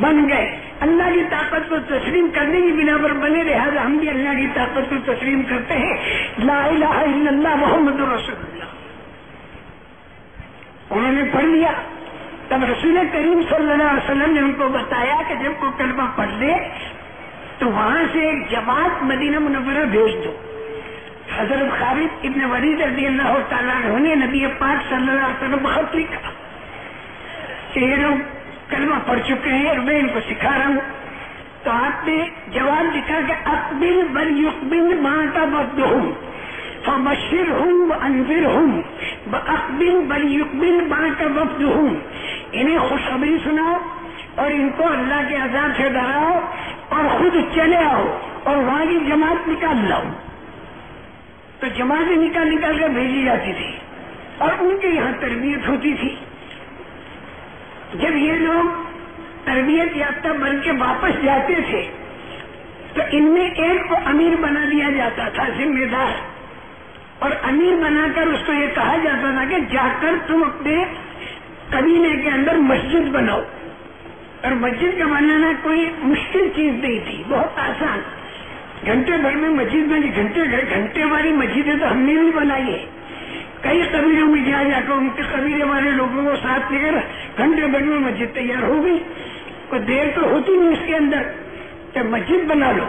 بن گئے۔ اللہ کی طاقت کو تسلیم کرنے کی بنا پر بنے، لہٰذا ہم بھی اللہ کی طاقت کو تسلیم کرتے ہیں۔ لا الہ الا اللہ محمد رسول اللہ۔ انہوں نے پڑھ لیا۔ تب رسول کریم صلی اللہ علیہ وسلم نے ان کو بتایا کہ جب کو کلمہ پڑھ لے تو وہاں سے ایک جماعت مدینہ منورہ بھیج دو۔ حضرت خالد ابن ولید رضی اللہ تعالیٰ نے نبی پاک صلی اللہ علیہ وسلم بہت لکھا کہ یہ لوگ کلمہ پڑھ چکے ہیں اور میں ان کو سکھا رہا ہوں۔ تو آپ نے جواب لکھا کہ اقبل بل یقبل ماں کا وقت ہوں فبشر ہوں انضر ہوں اقبل بل یقبل ماں کا وقت ہوں انہیں خوشخبری سناؤ۔ اور ان کو اللہ کے عذاب سے ڈراؤ اور خود چلے آؤ اور وہاں کی جماعت نکال لاؤ۔ تو جماعتیں نکال نکال کر بھیجی جاتی تھی اور ان کے یہاں تربیت ہوتی تھی۔ جب یہ لوگ تربیت یافتہ بن کے واپس جاتے تھے، تو ان میں ایک کو امیر بنا دیا جاتا تھا، ذمہ دار۔ اور امیر بنا کر اس کو یہ کہا جاتا تھا کہ جا کر تم اپنے قبیلے کے اندر مسجد بناؤ۔ اور مسجد کا بنانا کوئی مشکل چیز نہیں تھی، بہت آسان۔ گھنٹے بھر میں مسجد میں گھنٹے گھنٹے والی مسجدیں تو ہم نے بھی بنائی ہے کئی قبیلوں میں جا جا کر ان کے قبیلے والے لوگوں کو ساتھ لے کر گھنٹے بھر میں مسجد تیار ہو گئی۔ کوئی دیر تو ہوتی نہیں اس کے اندر۔ تو مسجد بنا لو،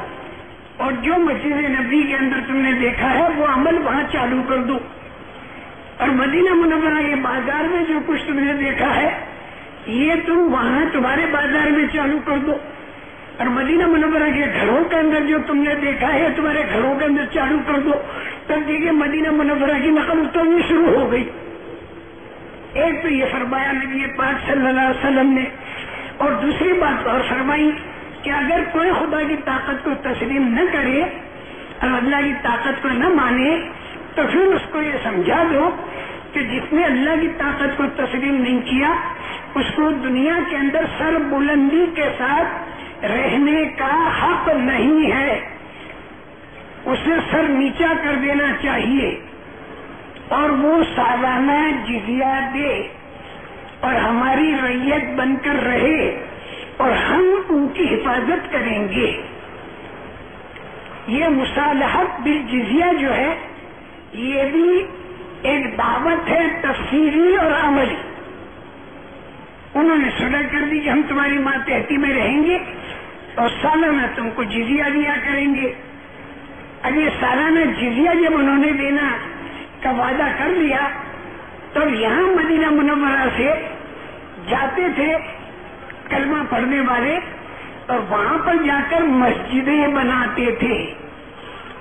اور جو مسجد نبی کے اندر تم نے دیکھا ہے، وہ عمل وہاں چالو کر دو۔ اور مدینہ منورہ کے بازار میں جو کچھ تم نے دیکھا ہے یہ تم وہاں تمہارے بازار میں چالو کر دو۔ اور مدینہ منورہ کے گھروں کے اندر جو تم نے دیکھا ہے، تمہارے گھروں کے اندر چالو کر دو۔ تب دیکھیے مدینہ منورہ کی نقل تو شروع ہو گئی۔ ایک تو یہ فرمایا نبی پاک صلی اللہ علیہ وسلم نے، اور دوسری بات اور فرمائی کہ اگر کوئی خدا کی طاقت کو تسلیم نہ کرے اور اللہ کی طاقت کو نہ مانے، تو پھر اس کو یہ سمجھا دو کہ جس نے اللہ کی طاقت کو تسلیم نہیں کیا، اس کو دنیا کے اندر سر بلندی کے ساتھ رہنے کا حق نہیں ہے۔ اسے سر نیچا کر دینا چاہیے۔ اور وہ سالانہ جزیہ دے۔ اور ہماری ریت بن کر رہے۔ اور ہم ان کی حفاظت کریں گے۔ یہ مصالحت بالجزیہ جو ہے، یہ بھی ایک دعوت ہے تفصیلی اور عملی۔ انہوں نے سنا کر دی کہ ہم تمہاری ماتحتی میں رہیں گے اور سالانہ تم کو جزیہ دیا کریں گے۔ اب یہ سالانہ جزیہ جب انہوں نے دینا کا وعدہ کر لیا تب یہاں مدینہ منورہ سے جاتے تھے کلمہ پڑھنے والے اور وہاں پر جا کر مسجدیں بناتے تھے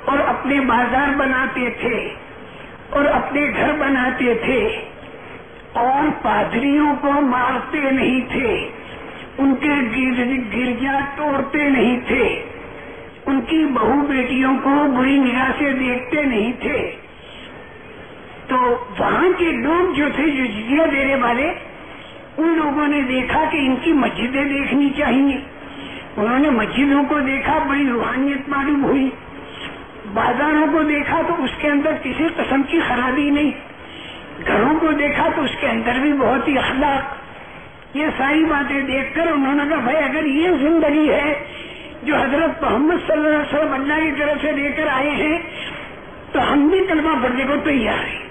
اور اپنے بازار بناتے تھے۔ اور اپنے گھر بناتے تھے۔ اور پادریوں کو مارتے نہیں تھے۔ ان کے گرجا توڑتے نہیں تھے۔ ان کی بہو بیٹیوں کو بری نگاہ سے دیکھتے نہیں تھے۔ تو وہاں کے لوگ جو تھے، جو جزیہ دینے والے، ان لوگوں نے دیکھا کہ ان کی مسجدیں دیکھنی چاہیے۔ انہوں نے مسجدوں کو دیکھا، بڑی روحانیت معلوم ہوئی۔ بازاروں کو دیکھا تو اس کے اندر کسی قسم کی خرابی نہیں۔ گھروں کو دیکھا تو اس کے اندر بھی بہت ہی اخلاق۔ یہ ساری باتیں دیکھ کر انہوں نے کہا، بھائی، اگر یہ زندگی ہے جو حضرت محمد صلی اللہ علیہ وسلم اللہ کی طرف سے لے کر آئے ہیں، تو ہم بھی کلمہ پڑھنے کو تیار ہیں۔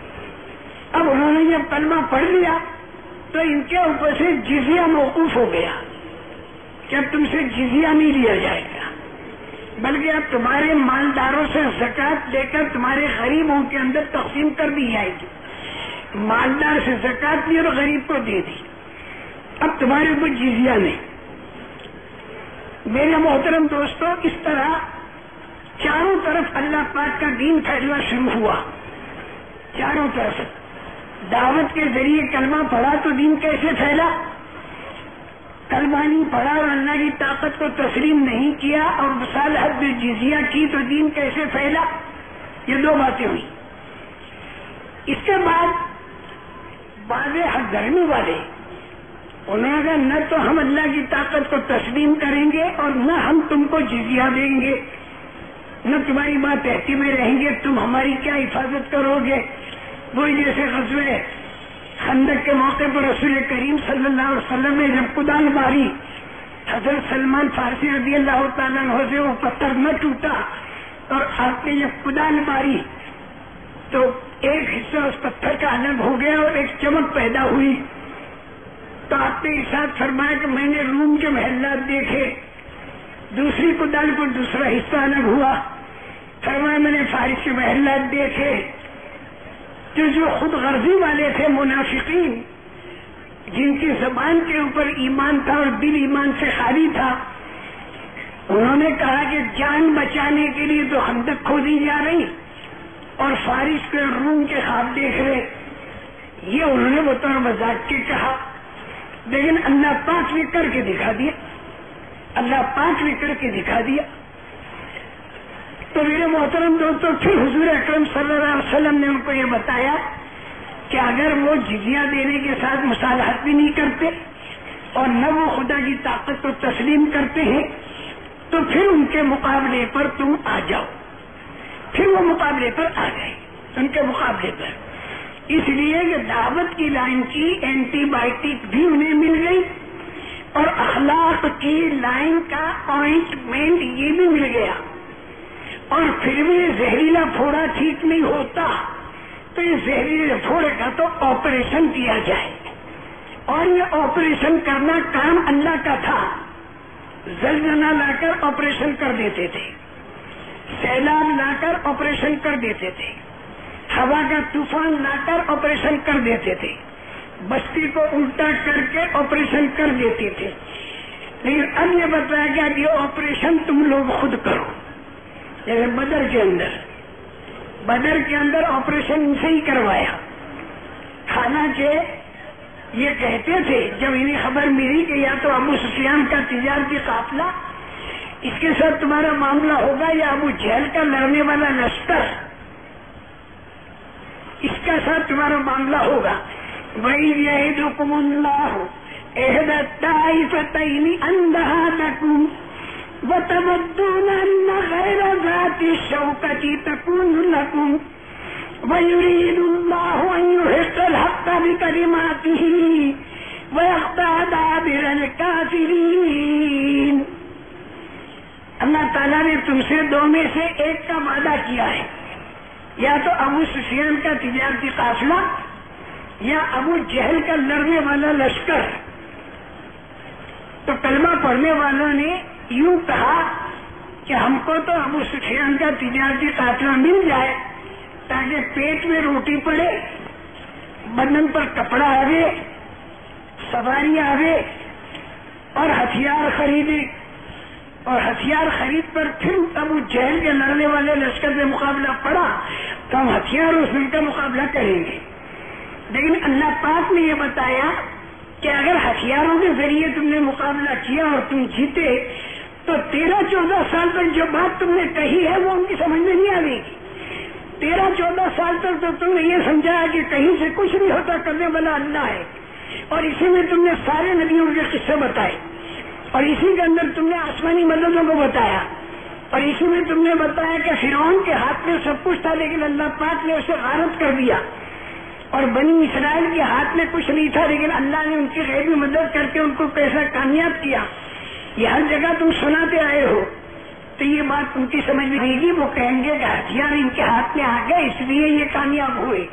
اب انہوں نے جب کلمہ پڑھ لیا تو ان کے اوپر سے جزیہ موقوف ہو گیا۔ کہ اب تم سے جزیہ نہیں لیا جائے گا؟ بلکہ اب تمہارے مالداروں سے زکات لے کر تمہارے غریبوں کے اندر تقسیم کر دی جائے گی۔ مالدار سے زکات لی اور غریب کو دے دی۔ اب تمہارے اوپر جزیہ نہیں۔ میرے محترم دوستوں اس طرح چاروں طرف اللہ پاک کا دین پھیلنا شروع ہوا۔ چاروں طرف۔ دعوت کے ذریعے کلمہ پڑھا تو دین کیسے پھیلا؟ کلمہ پڑھا اور اللہ کی طاقت کو تسلیم نہیں کیا اور مثال حد جزیہ کی تو دین کیسے پھیلا؟ یہ دو باتیں ہوئی۔ اس کے بعد بعض حق دھرمی والے، انہوں نے کہا، نہ تو ہم اللہ کی طاقت کو تسلیم کریں گے اور نہ ہم تم کو جزیہ دیں گے۔ نہ تمہاری بات ایسی میں رہیں گے، تم ہماری کیا حفاظت کرو گے؟ وہی جیسے غزوے خندق کے موقع پر رسول کریم صلی اللہ علیہ وسلم نے جب کدال ماری حضرت سلمان فارسی رضی اللہ تعالیٰ سے وہ پتھر نہ ٹوٹا اور آپ نے جب کدال ماری تو ایک حصہ اس پتھر کا الگ ہو گیا اور ایک چمک پیدا ہوئی۔ تو آپ نے ارشاد فرمایا کہ میں نے روم کے محلات دیکھے، دوسری کدال پر دوسرا حصہ الگ ہوا۔ فرمایا میں نے فارس کے محلات دیکھے۔ جو جو خود غرضی والے تھے منافقین، جن کی زبان کے اوپر ایمان تھا اور دل ایمان سے خالی تھا، انہوں نے کہا کہ جان بچانے کے لیے تو خندق کھودی جا رہی اور فارس کے روم کے خواب دیکھ رہے۔ یہ انہوں نے بطور مزاق کے کہا۔ لیکن اللہ پاک نے کر کے دکھا دیا۔ اللہ پاک نے کر کے دکھا دیا۔ تو میرے محترم دوستوں پھر حضور اکرم صلی اللہ علیہ وسلم نے ان کو یہ بتایا کہ اگر وہ جزیہ دینے کے ساتھ مصالحت بھی نہیں کرتے اور نہ وہ خدا کی طاقت کو تسلیم کرتے ہیں، تو پھر ان کے مقابلے پر تم آ جاؤ۔ پھر وہ مقابلے پر آ جائے ان کے مقابلے پر۔ اس لیے کہ دعوت کی لائن کی اینٹی بایوٹک بھی انہیں مل گئی اور اخلاق کی لائن کا آئنٹمنٹ یہ بھی مل گیا۔ اور پھر بھی زہریلا پھوڑا ٹھیک نہیں ہوتا، تو یہ زہریلے تھوڑے کا تو آپریشن کیا جائے۔ اور یہ آپریشن کرنا کام اللہ کا تھا۔ زلزلہ لا کر آپریشن کر دیتے تھے۔ سیلاب لا کر آپریشن کر دیتے تھے۔ ہوا کا طوفان لا کر آپریشن کر دیتے تھے۔ بستی کو الٹا کر کے آپریشن کر دیتے تھے۔ لیکن اب یہ بتایا گیا کہ یہ آپریشن تم لوگ خود کرو۔ جیسے بدر کے اندر۔ بدر کے اندر آپریشن ان سے ہی کروایا۔ حالانکہ یہ کہتے تھے، جب انہیں خبر ملی کہ یا تو ابو سفیان کا تجارتی قافلہ اس کے ساتھ تمہارا معاملہ ہوگا، یا ابو جہل کا لڑنے والا لشکر، اس کا ساتھ تمہارا معاملہ ہوگا۔ وہی یہ حکم اللہ اندہا لکم وتمدون ان غیر ذات الشوکتی تکون لکم ويريد الله أن يحق الحق بكلماته ويقطع دابر الكافرين. اللہ تعالیٰ نے تم سے دو میں سے ایک کا وعدہ کیا ہے۔ یا تو ابو سفیان کا تجارتی قافلہ یا ابو جہل کا لڑنے والا لشکر۔ تو کلمہ پڑھنے والوں نے یوں کہا کہ ہم کو تو ابو سفیان کا تجارتی قافلہ مل جائے۔ تاکہ پیٹ میں روٹی پڑے، بدن پر کپڑا آوے، سواری آوے اور ہتھیار خریدے۔ اور ہتھیار خرید پر پھر اب جہل کے لڑنے والے لشکر سے مقابلہ پڑا تو ہم ہتھیاروں سے ان کا مقابلہ کریں گے۔ لیکن اللہ پاک نے یہ بتایا کہ اگر ہتھیاروں کے ذریعے تم نے مقابلہ کیا اور تم جیتے تو تیرہ چودہ سال تک جو بات تم نے کہی ہے وہ ان کی سمجھ میں نہیں آئے گی تیرہ چودہ سال تک تو تم نے یہ سمجھایا کہ کہیں سے کچھ نہیں ہوتا کرنے والا اللہ ہے۔ اور اسی میں تم نے سارے ندیوں کے قصے بتائے۔ اور اسی کے اندر تم نے آسمانی مددوں کو بتایا۔ اور اسی میں تم نے بتایا کہ فرعون کے ہاتھ میں سب کچھ تھا لیکن اللہ پاک نے اسے غارت کر دیا۔ اور بنی اسرائیل کے ہاتھ میں کچھ نہیں تھا لیکن اللہ نے ان کی غیبی مدد کر کے ان کو کیسا کامیاب کیا۔ یہ ہر جگہ تم سناتے آئے ہو۔ تو یہ بات ان کی سمجھ میں رہے گی وہ کہیں گے کہ ہتھیار ان کے ہاتھ میں آ گئے اس لیے یہ کامیاب ہوئے۔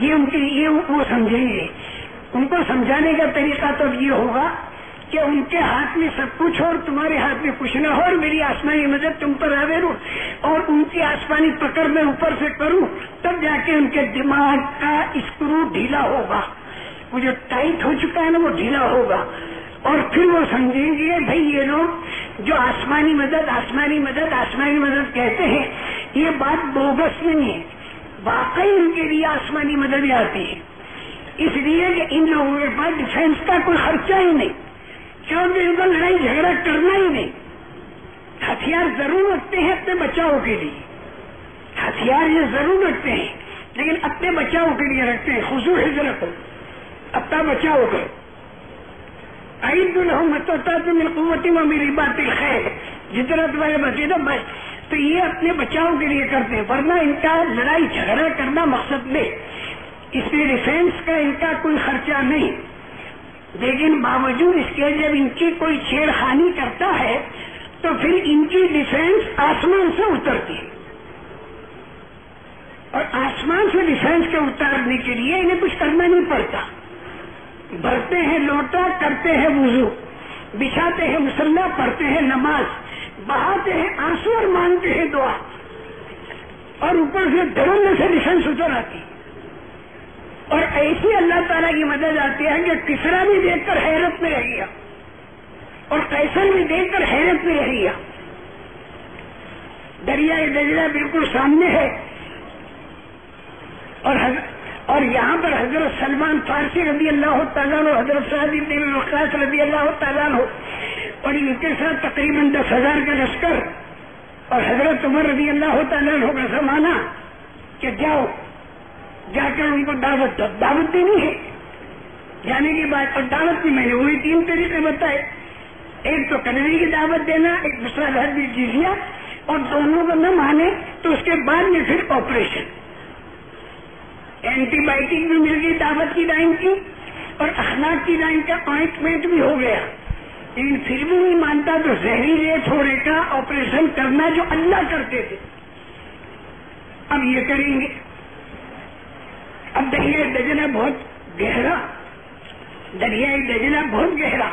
یہ ان کے یہ وہ سمجھیں گے۔ ان کو سمجھانے کا طریقہ تو یہ ہوگا کہ ان کے ہاتھ میں سب کچھ ہو اور تمہارے ہاتھ میں کچھ نہ ہو اور میری آسمانی مدد تم پر آوے رو اور ان کی آسمانی پکڑ میں اوپر سے کروں، تب جا کے ان کے دماغ کا اسکرو ڈھیلا ہوگا۔ وہ جو ٹائٹ ہو چکا ہے نا، وہ ڈھیلا ہوگا۔ اور پھر وہ سمجھیں گے بھائی یہ لوگ جو آسمانی مدد آسمانی مدد آسمانی مدد کہتے ہیں، یہ بات بوگس نہیں ہے۔ واقعی ان کے لیے آسمانی مدد آتی ہے اس لیے کہ ان لوگوں کے پاس ڈیفینس کا کوئی خرچہ ہی نہیں۔ کیونکہ ان کو لڑائی جھگڑا کرنا ہی نہیں۔ ہتھیار ضرور رکھتے ہیں اپنے بچاؤ کے لیے۔ ہتھیار یہ ضرور رکھتے ہیں، لیکن اپنے بچاؤ کے لیے رکھتے ہیں۔ خصوص ہجرت ہو اپنا بچاؤ کرو عید الحمد قوتی میں میری بات خیر جتنا تمہارے بچے تو بس۔ تو یہ اپنے بچاؤ کے لیے کرتے ہیں، ورنہ ان کا لڑائی جھگڑا کرنا مقصد نہیں۔ اس لیے ڈیفینس کا ان کا کوئی خرچہ نہیں۔ لیکن باوجود اس کے جب ان کی کوئی چھیڑ خانی کرتا ہے، تو پھر ان کی ڈیفینس آسمان سے اترتی ہے۔ اور آسمان سے ڈیفینس کے اتارنے کے لیے انہیں کچھ کرنا نہیں پڑتا۔ بھرتے ہیں، لوٹا کرتے ہیں وضو، بچھاتے ہیں مسلح، پڑھتے ہیں نماز، بہاتے ہیں آنسو اور مانگتے ہیں دعا۔ اور اوپر سے دھرنے سے ڈیفینس اتر آتی اور ایسی اللہ تعالیٰ کی مدد آتی ہے کہ کسرا بھی دیکھ کر حیرت میں رہ گیا۔ اور کیسر بھی دیکھ کر حیرت میں رہ گیا۔ دریا دریا بالکل سامنے ہے۔ اور اور یہاں پر حضرت سلمان فارسی رضی اللہ تعالیٰ ہو حضرت القاص رضی اللہ تعالیٰ ہو اور ان کے ساتھ تقریباً دس ہزار کا لشکر اور حضرت عمر رضی اللہ تعالیٰ ہو کا زمانہ کہ جاؤ، جا کر ان کو دعوت دو۔ دعوت دینی ہے۔ جانے کی بات اور دعوت کی میں نے وہی تین طریقے بتائے۔ ایک تو کنوی کی دعوت دینا، ایک دوسرا گھر بھی جیزیا اور دونوں کو نہ مانے تو اس کے بعد میں پھر آپریشن اینٹی بایوٹک بھی مل گئی دعوت کی لائن کی اور اخلاق کی لائن کا آئنٹمنٹ بھی ہو گیا۔ لیکن پھر بھی نہیں مانتا تو زہریلے تھوڑے کا آپریشن کرنا جو اللہ کرتے تھے۔ اب یہ کریں گے۔ اب دریائے دجلہ بہت گہرا۔ دریائے دجلہ بہت گہرا۔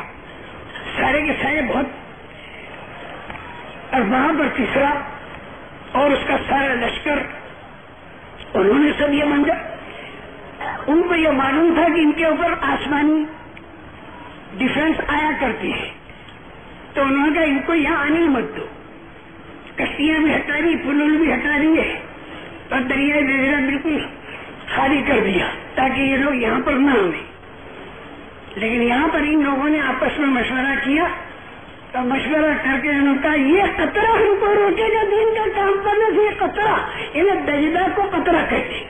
سارے کے سارے بہت۔ اور وہاں پر تیسرا اور اس کا سارا لشکر۔ انہوں نے سب یہ منظر ان کو یہ معلوم تھا کہ ان کے اوپر آسمانی ڈیفینس آیا کرتی ہے۔ تو انہوں نے کہا، ان کو یہاں آنے مت دو۔ کشتیاں بھی ہٹا دی پل بھی ہٹا دیے اور دریا دریرا بالکل خالی کر دیا تاکہ یہ لوگ یہاں پر نہ آئیں لیکن یہاں پر ان لوگوں نے آپس میں مشورہ کیا۔ تو مشورہ کر کے انہوں نے کہا، یہ قطرہ ہم کو روکے گا، دین کا کام کرنے سے یہ قطرہ، انہیں دجدہ کو قطرہ کہتے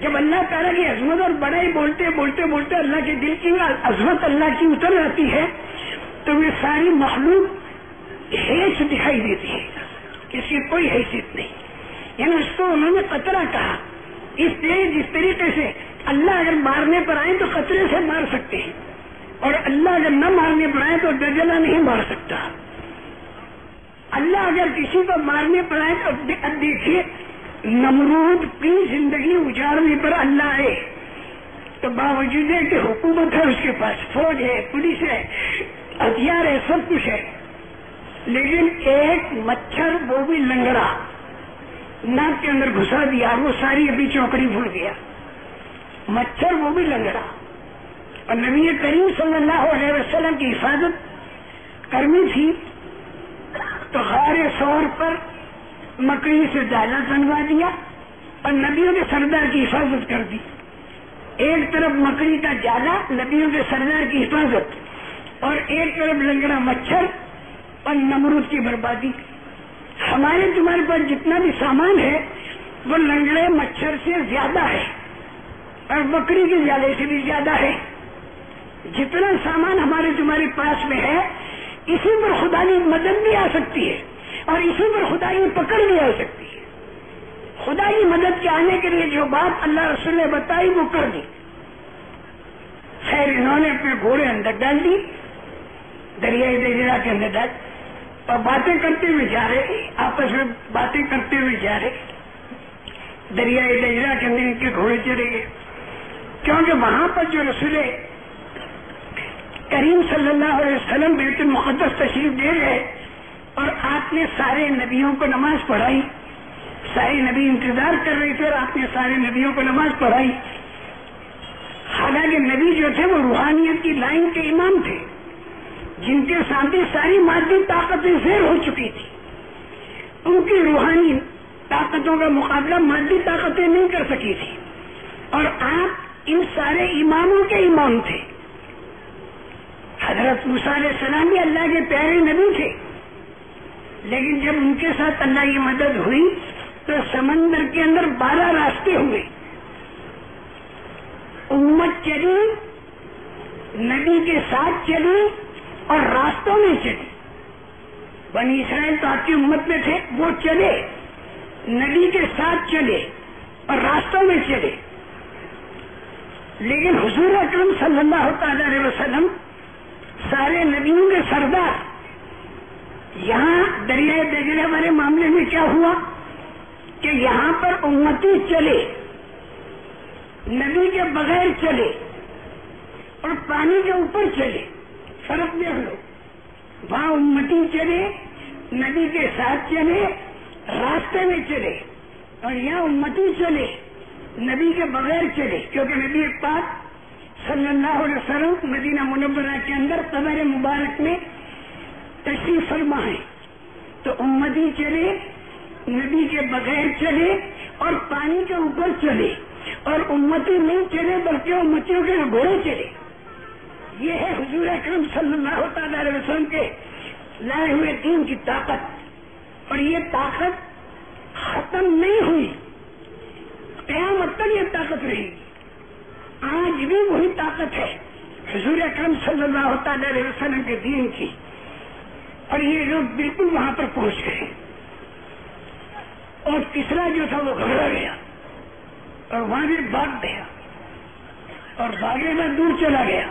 جب اللہ تعالیٰ کی عظمت اور بڑائی بولتے بولتے بولتے اللہ کے دل کی عظمت اللہ کی اتر جاتی ہے، تو یہ ساری مخلوق حیث دکھائی دیتی ہے۔ اس کی کوئی حیثیت نہیں۔ یعنی اس کو انہوں نے قطرہ کہا۔ اس لیے جس طریقے سے اللہ اگر مارنے پر آئے تو قطرے سے مار سکتے ہیں۔ اور اللہ اگر نہ مارنے پر آئے تو دجلا نہیں مار سکتا۔ اللہ اگر کسی کو مارنے پر آئے تو دیکھیے نمرود کی زندگی اجاڑنے پر اللہ آئے تو باوجود ہے کہ حکومت ہے، اس کے پاس فوج ہے، پولیس ہے، ہتھیار ہے، سب کچھ ہے۔ لیکن ایک مچھر، وہ بھی لنگڑا۔ ناک کے اندر گھسا دیا، وہ ساری ابھی چوکڑی بھول گیا۔ مچھر، وہ بھی لنگڑا۔ اور نبی کریم صلی اللہ علیہ وسلم کی حفاظت کرنی تھی۔ تو غار سور پر مکڑی سے جالا بنوا دیا اور نبیوں کے سردار کی حفاظت کر دی۔ ایک طرف مکڑی کا جالا، نبیوں کے سردار کی حفاظت، اور ایک طرف لنگڑا مچھر اور نمرود کی بربادی۔ ہمارے تمہارے پاس جتنا بھی سامان ہے، وہ لنگڑے، مچھر سے زیادہ ہے، اور بکری کے جالے سے بھی زیادہ ہے۔ جتنا سامان ہمارے تمہارے پاس میں ہے، اسی پر خدا کی مدد بھی آ سکتی ہے۔ اور اسی پر خدا کی پکڑ بھی آ سکتی۔ ہے خدا کی مدد کے آنے کے لیے جو بات اللہ رسول نے بتائی وہ کر دی۔ خیر، انہوں نے اپنے گھوڑے اندر ڈال دی، دریائے دریا کے اندر ڈال۔ اور باتیں کرتے ہوئے جا رہے آپس میں باتیں کرتے ہوئے جا رہے دریائے دریا کے اندر ان کے گھوڑے چلے گئے۔ کیونکہ وہاں پر جو رسول کریم صلی اللہ علیہ وسلم بیت المقدس تشریف دے گئے اور آپ نے سارے نبیوں کو نماز پڑھائی، سارے نبی انتظار کر رہے تھے اور آپ نے سارے نبیوں کو نماز پڑھائی۔ حالانکہ نبی جو تھے وہ روحانیت کی لائن کے امام تھے، جن کے سامنے ساری مادی طاقتیں زیر ہو چکی تھی ان کی روحانی طاقتوں کا مقابلہ مادی طاقتیں نہیں کر سکی تھی۔ اور آپ ان سارے اماموں کے امام تھے۔ حضرت علیہ السلام بھی اللہ کے پیارے نبی تھے۔ لیکن جب ان کے ساتھ اللہ کی مدد ہوئی تو سمندر کے اندر بارہ راستے ہوئے۔ امت چلی، نبی کے ساتھ چلی اور راستوں میں چلی۔ بنی اسرائیل تو آپ کی امت میں تھے، وہ چلے۔ نبی کے ساتھ چلے اور راستوں میں چلے۔ لیکن حضور اکرم صلی اللہ تعالی علیہ وسلم، سارے نبیوں کے سردار یہاں دریائے دجلے والے معاملے میں کیا ہوا؟ کہ یہاں پر امتی چلے نبی کے بغیر چلے اور پانی کے اوپر چلے، فرق دیکھ لو۔ وہاں امتی چلے نبی کے ساتھ چلے، راستے میں چلے اور یہاں امتی چلے نبی کے بغیر چلے۔ کیونکہ نبی پاک صلی اللہ علیہ وسلم مدینہ منورہ کے اندر قبر مبارک میں تشریف فرما ہے تو امتی چلے، نبی کے بغیر چلے اور پانی کے اوپر چلے۔ اور امتی نہیں چلے بلکہ امتیوں کے گھوڑے چلے۔ یہ ہے حضور اکرم صلی اللہ تعالی علیہ وسلم کے لائے ہوئے دین کی طاقت۔ اور یہ طاقت ختم نہیں ہوئی۔ قیامت تک یہ طاقت رہی آج بھی وہی طاقت ہے۔ حضور اکرم صلی اللہ تعالی علیہ وسلم کے دین کی۔ اور یہ لوگ بالکل وہاں پر پہنچ گئے۔ اور تیسرا جو تھا وہ گھبرا گیا اور وہاں بھی بھاگ گیا اور بھاگے میں دور چلا گیا۔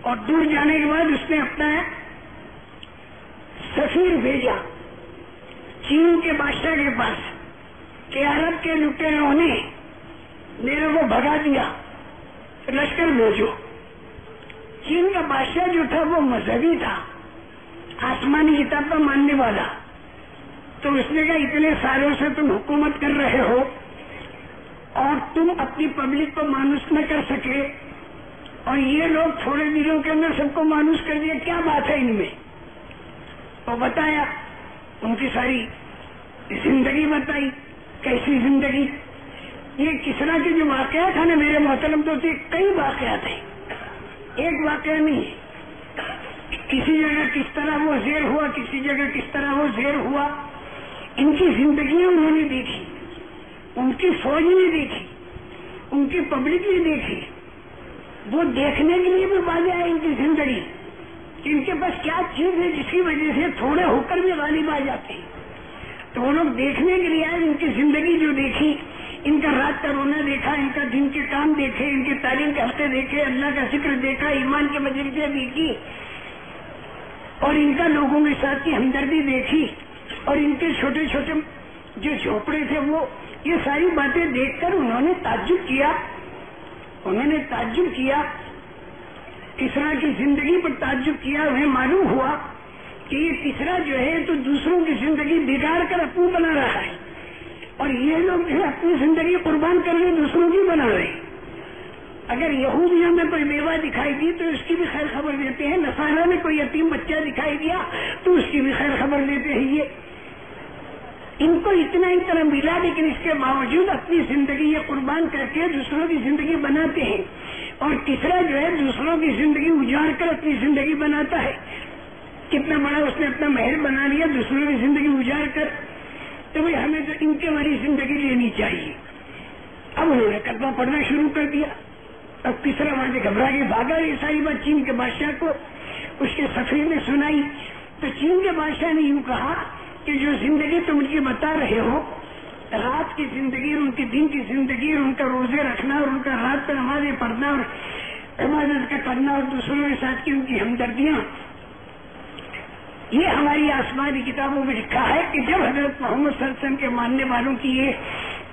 اور دور جانے کے بعد اس نے اپنا سفیر بھیجا۔ چین کے بادشاہ کے پاس کہ عرب کے لٹیروں نے میرے کو بھگا دیا، لشکر بھیجو۔ چین کا بادشاہ جو تھا وہ مذہبی تھا۔ آسمانی کتاب کا ماننے والا۔ تو اس نے کہا، اتنے سالوں سے تم حکومت کر رہے ہو اور تم اپنی پبلک کو مانوس نہ کر سکے۔ اور یہ لوگ تھوڑے دنوں کے اندر سب کو مانوس کر دیا کیا بات ہے ان میں؟ تو بتایا، ان کی ساری زندگی بتائی، کیسی زندگی؟ یہ کس طرح کے جو واقعات تھا نا میرے محترم تو کئی واقعات ہیں۔ ایک واقعہ نہیں کسی جگہ کس طرح وہ زیر ہوا، کسی جگہ کس طرح وہ زیر ہوا، ان کی زندگیاں انہوں نے دیکھی، ان کی فوج نے دیکھی، ان کی پبلک نے دیکھی۔ وہ دیکھنے کے لیے بھی بازی آئے ان کی زندگی۔ ان کے پاس کیا چیز ہے جس کی وجہ سے تھوڑے ہو کر بھی غالب آ جاتے ہیں؟ تو وہ لوگ دیکھنے کے لیے آئے، ان کی زندگی جو دیکھی، ان کا رات کا رونا دیکھا، ان کا دن کے کام دیکھے، ان کی تعلیم کے ہفتے دیکھے، اللہ کا ذکر دیکھا، ایمان کے مجرسے دیکھی اور ان کا لوگوں کے ساتھ کی ہمدردی دیکھی اور ان کے چھوٹے چھوٹے جو جھوپڑے تھے وہ، یہ ساری باتیں دیکھ کر انہوں نے تعجب کیا۔ انہوں نے تعجب کیا۔ تیسرا کی زندگی پر تعجب کیا، انہیں معلوم ہوا کہ یہ تیسرا جو ہے تو دوسروں کی زندگی بگاڑ کر اپنی بنا رہا ہے۔ اور یہ لوگ جو ہے اپنی زندگی قربان کر کے دوسروں کی بنا رہے ہیں۔ اگر یہودیوں میں کوئی بیوہ دکھائی دی تو اس کی بھی خیر خبر دیتے ہیں نسارا میں کوئی یتیم بچہ دکھائی دیا تو اس کی بھی خیر خبر دیتے ہیں یہ۔ ان کو اتنا ہی طرح ملا، لیکن اس کے باوجود اپنی زندگی یہ قربان کر کے دوسروں کی زندگی بناتے ہیں۔ اور تیسرا جو ہے، دوسروں کی زندگی اجاڑ کر اپنی زندگی بناتا ہے۔ کتنا بڑا اس نے اپنا محل بنا لیا، دوسروں کی زندگی اجاڑ کر۔ تو بھائی، ہمیں تو ان کے والی زندگی لینی چاہیے۔ اب انہوں نے کلمہ پڑھنا شروع کر دیا۔ اب تیسرا وہاں سے گھبرا کے بھاگا یہ ساری بات چین کے بادشاہ کو۔ اس کے سفیر نے سنائی۔ تو چین کے بادشاہ نے یوں کہا کہ جو زندگی تم ان کی بتا رہے ہو، رات کی زندگی اور ان کے دن کی زندگی اور ان کا روزے رکھنا اور ان کا رات پہ نمازیں پڑھنا اور عبادت کا کرنا اور دوسروں کے ساتھ کی ان کی ہمدردیاں۔ یہ ہماری آسمانی کتابوں میں لکھا ہے کہ جب حضرت محمد صلی اللہ علیہ وسلم کے ماننے والوں کی یہ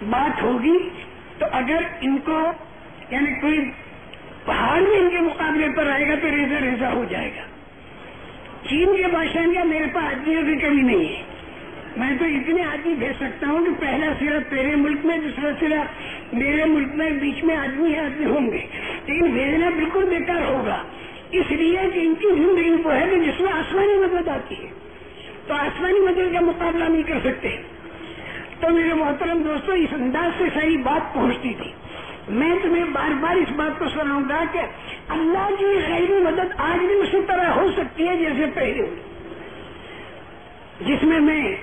بات ہوگی، تو اگر ان کو یعنی کوئی پہاڑ بھی ان کے مقابلے پر آئے گا تو ریزا ریزا ہو جائے گا۔ چین کے بادشاہ کا میرے پاس آدمیوں کی کمی نہیں ہے۔ میں تو اتنے آدمی بھیج سکتا ہوں کہ پہلا سرا تیرے ملک میں، دوسرا سرا میرے ملک میں، بیچ میں آدمی ہی آدمی ہوں گے۔ لیکن بھیجنا بالکل بیکار ہوگا۔ اس لیے کہ ان کی زندگی وہ ہے کہ جس میں آسمانی مدد آتی ہے۔ تو آسمانی مدد کا مقابلہ نہیں کر سکتے۔ تو میرے محترم دوستوں اس انداز سے صحیح بات پہنچتی تھی۔ میں تمہیں بار بار اس بات کو سناؤں گا کہ اللہ کی غیری مدد آج بھی اسی طرح ہو سکتی ہے جیسے پہلے ہوئی جس میں میں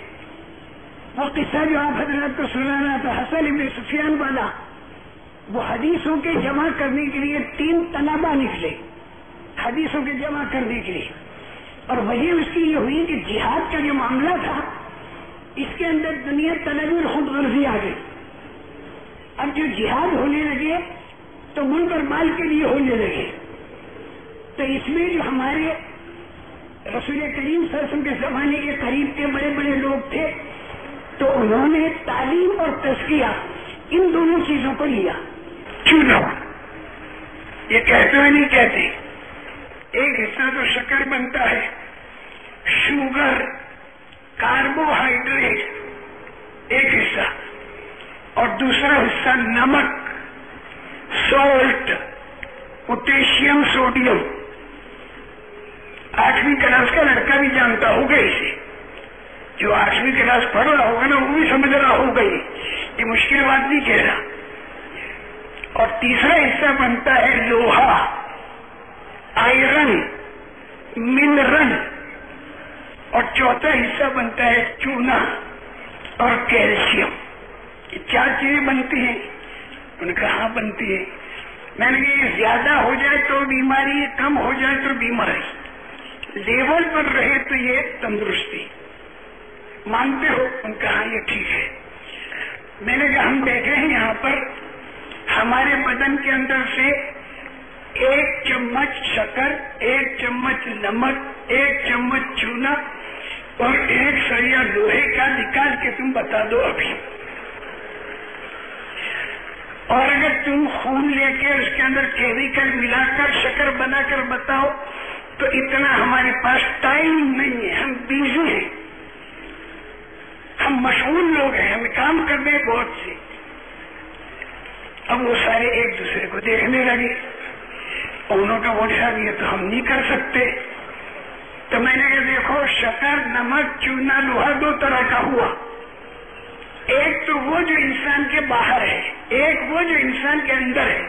وہ قصہ جو آپ حضرت کو سنا رہا تھا، حسن ابن سفیان والا، وہ حدیثوں کے جمع کرنے کے لیے تین طلبا نکلے، حدیثوں کے جمع کرنے کے لیے۔ اور وجہ اس کی یہ ہوئی کہ جہاد کا جو معاملہ تھا، اس کے اندر دنیا طلبی اور خود غرضی آ گئی۔ اب جو جہاد ہونے لگے تو ملک اور مال کے لیے ہونے لگے۔ تو اس میں جو ہمارے رسول کریم سرسم کے زمانے کے قریب کے بڑے بڑے لوگ تھے، تو انہوں نے تعلیم اور تزکیہ ان دونوں چیزوں کو لیا۔ کیوں نہ یہ کہتے ہوئے نہیں کہتے۔ ایک حصہ تو شکر بنتا ہے، شوگر، کاربوہائیڈریٹ۔ ایک حصہ۔ اور دوسرا حصہ نمک سالٹ پوٹیشیم سوڈیم آٹھویں کلاس کا لڑکا بھی جانتا ہوگا اسے۔ جو آٹھویں کلاس پڑھ رہا ہوگا نا، وہ بھی سمجھ رہا ہوگا یہ۔ مشکل بات نہیں کہہ رہا۔ اور تیسرا حصہ بنتا ہے لوہا آئرن منرل اور چوتھا حصہ بنتا ہے چونا اور کیلشیم۔ یہ چار چیزیں بنتی ہیں؟ ان کا ہاں بنتی ہے میں نے یہ زیادہ ہو جائے تو بیماری کم ہو جائے تو بیماری۔ لیول پر رہے تو یہ تندرستی۔ مانتے ہو؟ ان کا ہاں یہ ٹھیک ہے۔ میں نے کہا، ہم بیٹھے ہیں یہاں پر۔ ہمارے بدن کے اندر سے ایک چمچ شکر، ایک چمچ نمک، ایک چمچ چونا اور ایک سریا لوہے کا نکال کے تم بتا دو ابھی۔ اور اگر تم خون لے کے اس کے اندر کیمیکل ملا کر شکر بنا کر بتاؤ، تو اتنا ہمارے پاس ٹائم نہیں ہے، ہم بیزی ہیں۔ ہم مشغول لوگ ہیں ہمیں کام کرنے بہت سے۔ اب وہ سارے ایک دوسرے کو دیکھنے لگے۔ انہوں کا بول صاحب یہ تو ہم نہیں کر سکتے۔ تو میں نے کہا، دیکھو، شکر نمک چونا، لوہا، دو طرح کا ہوا۔ ایک تو وہ جو انسان کے باہر ہے، ایک وہ جو انسان کے اندر ہے۔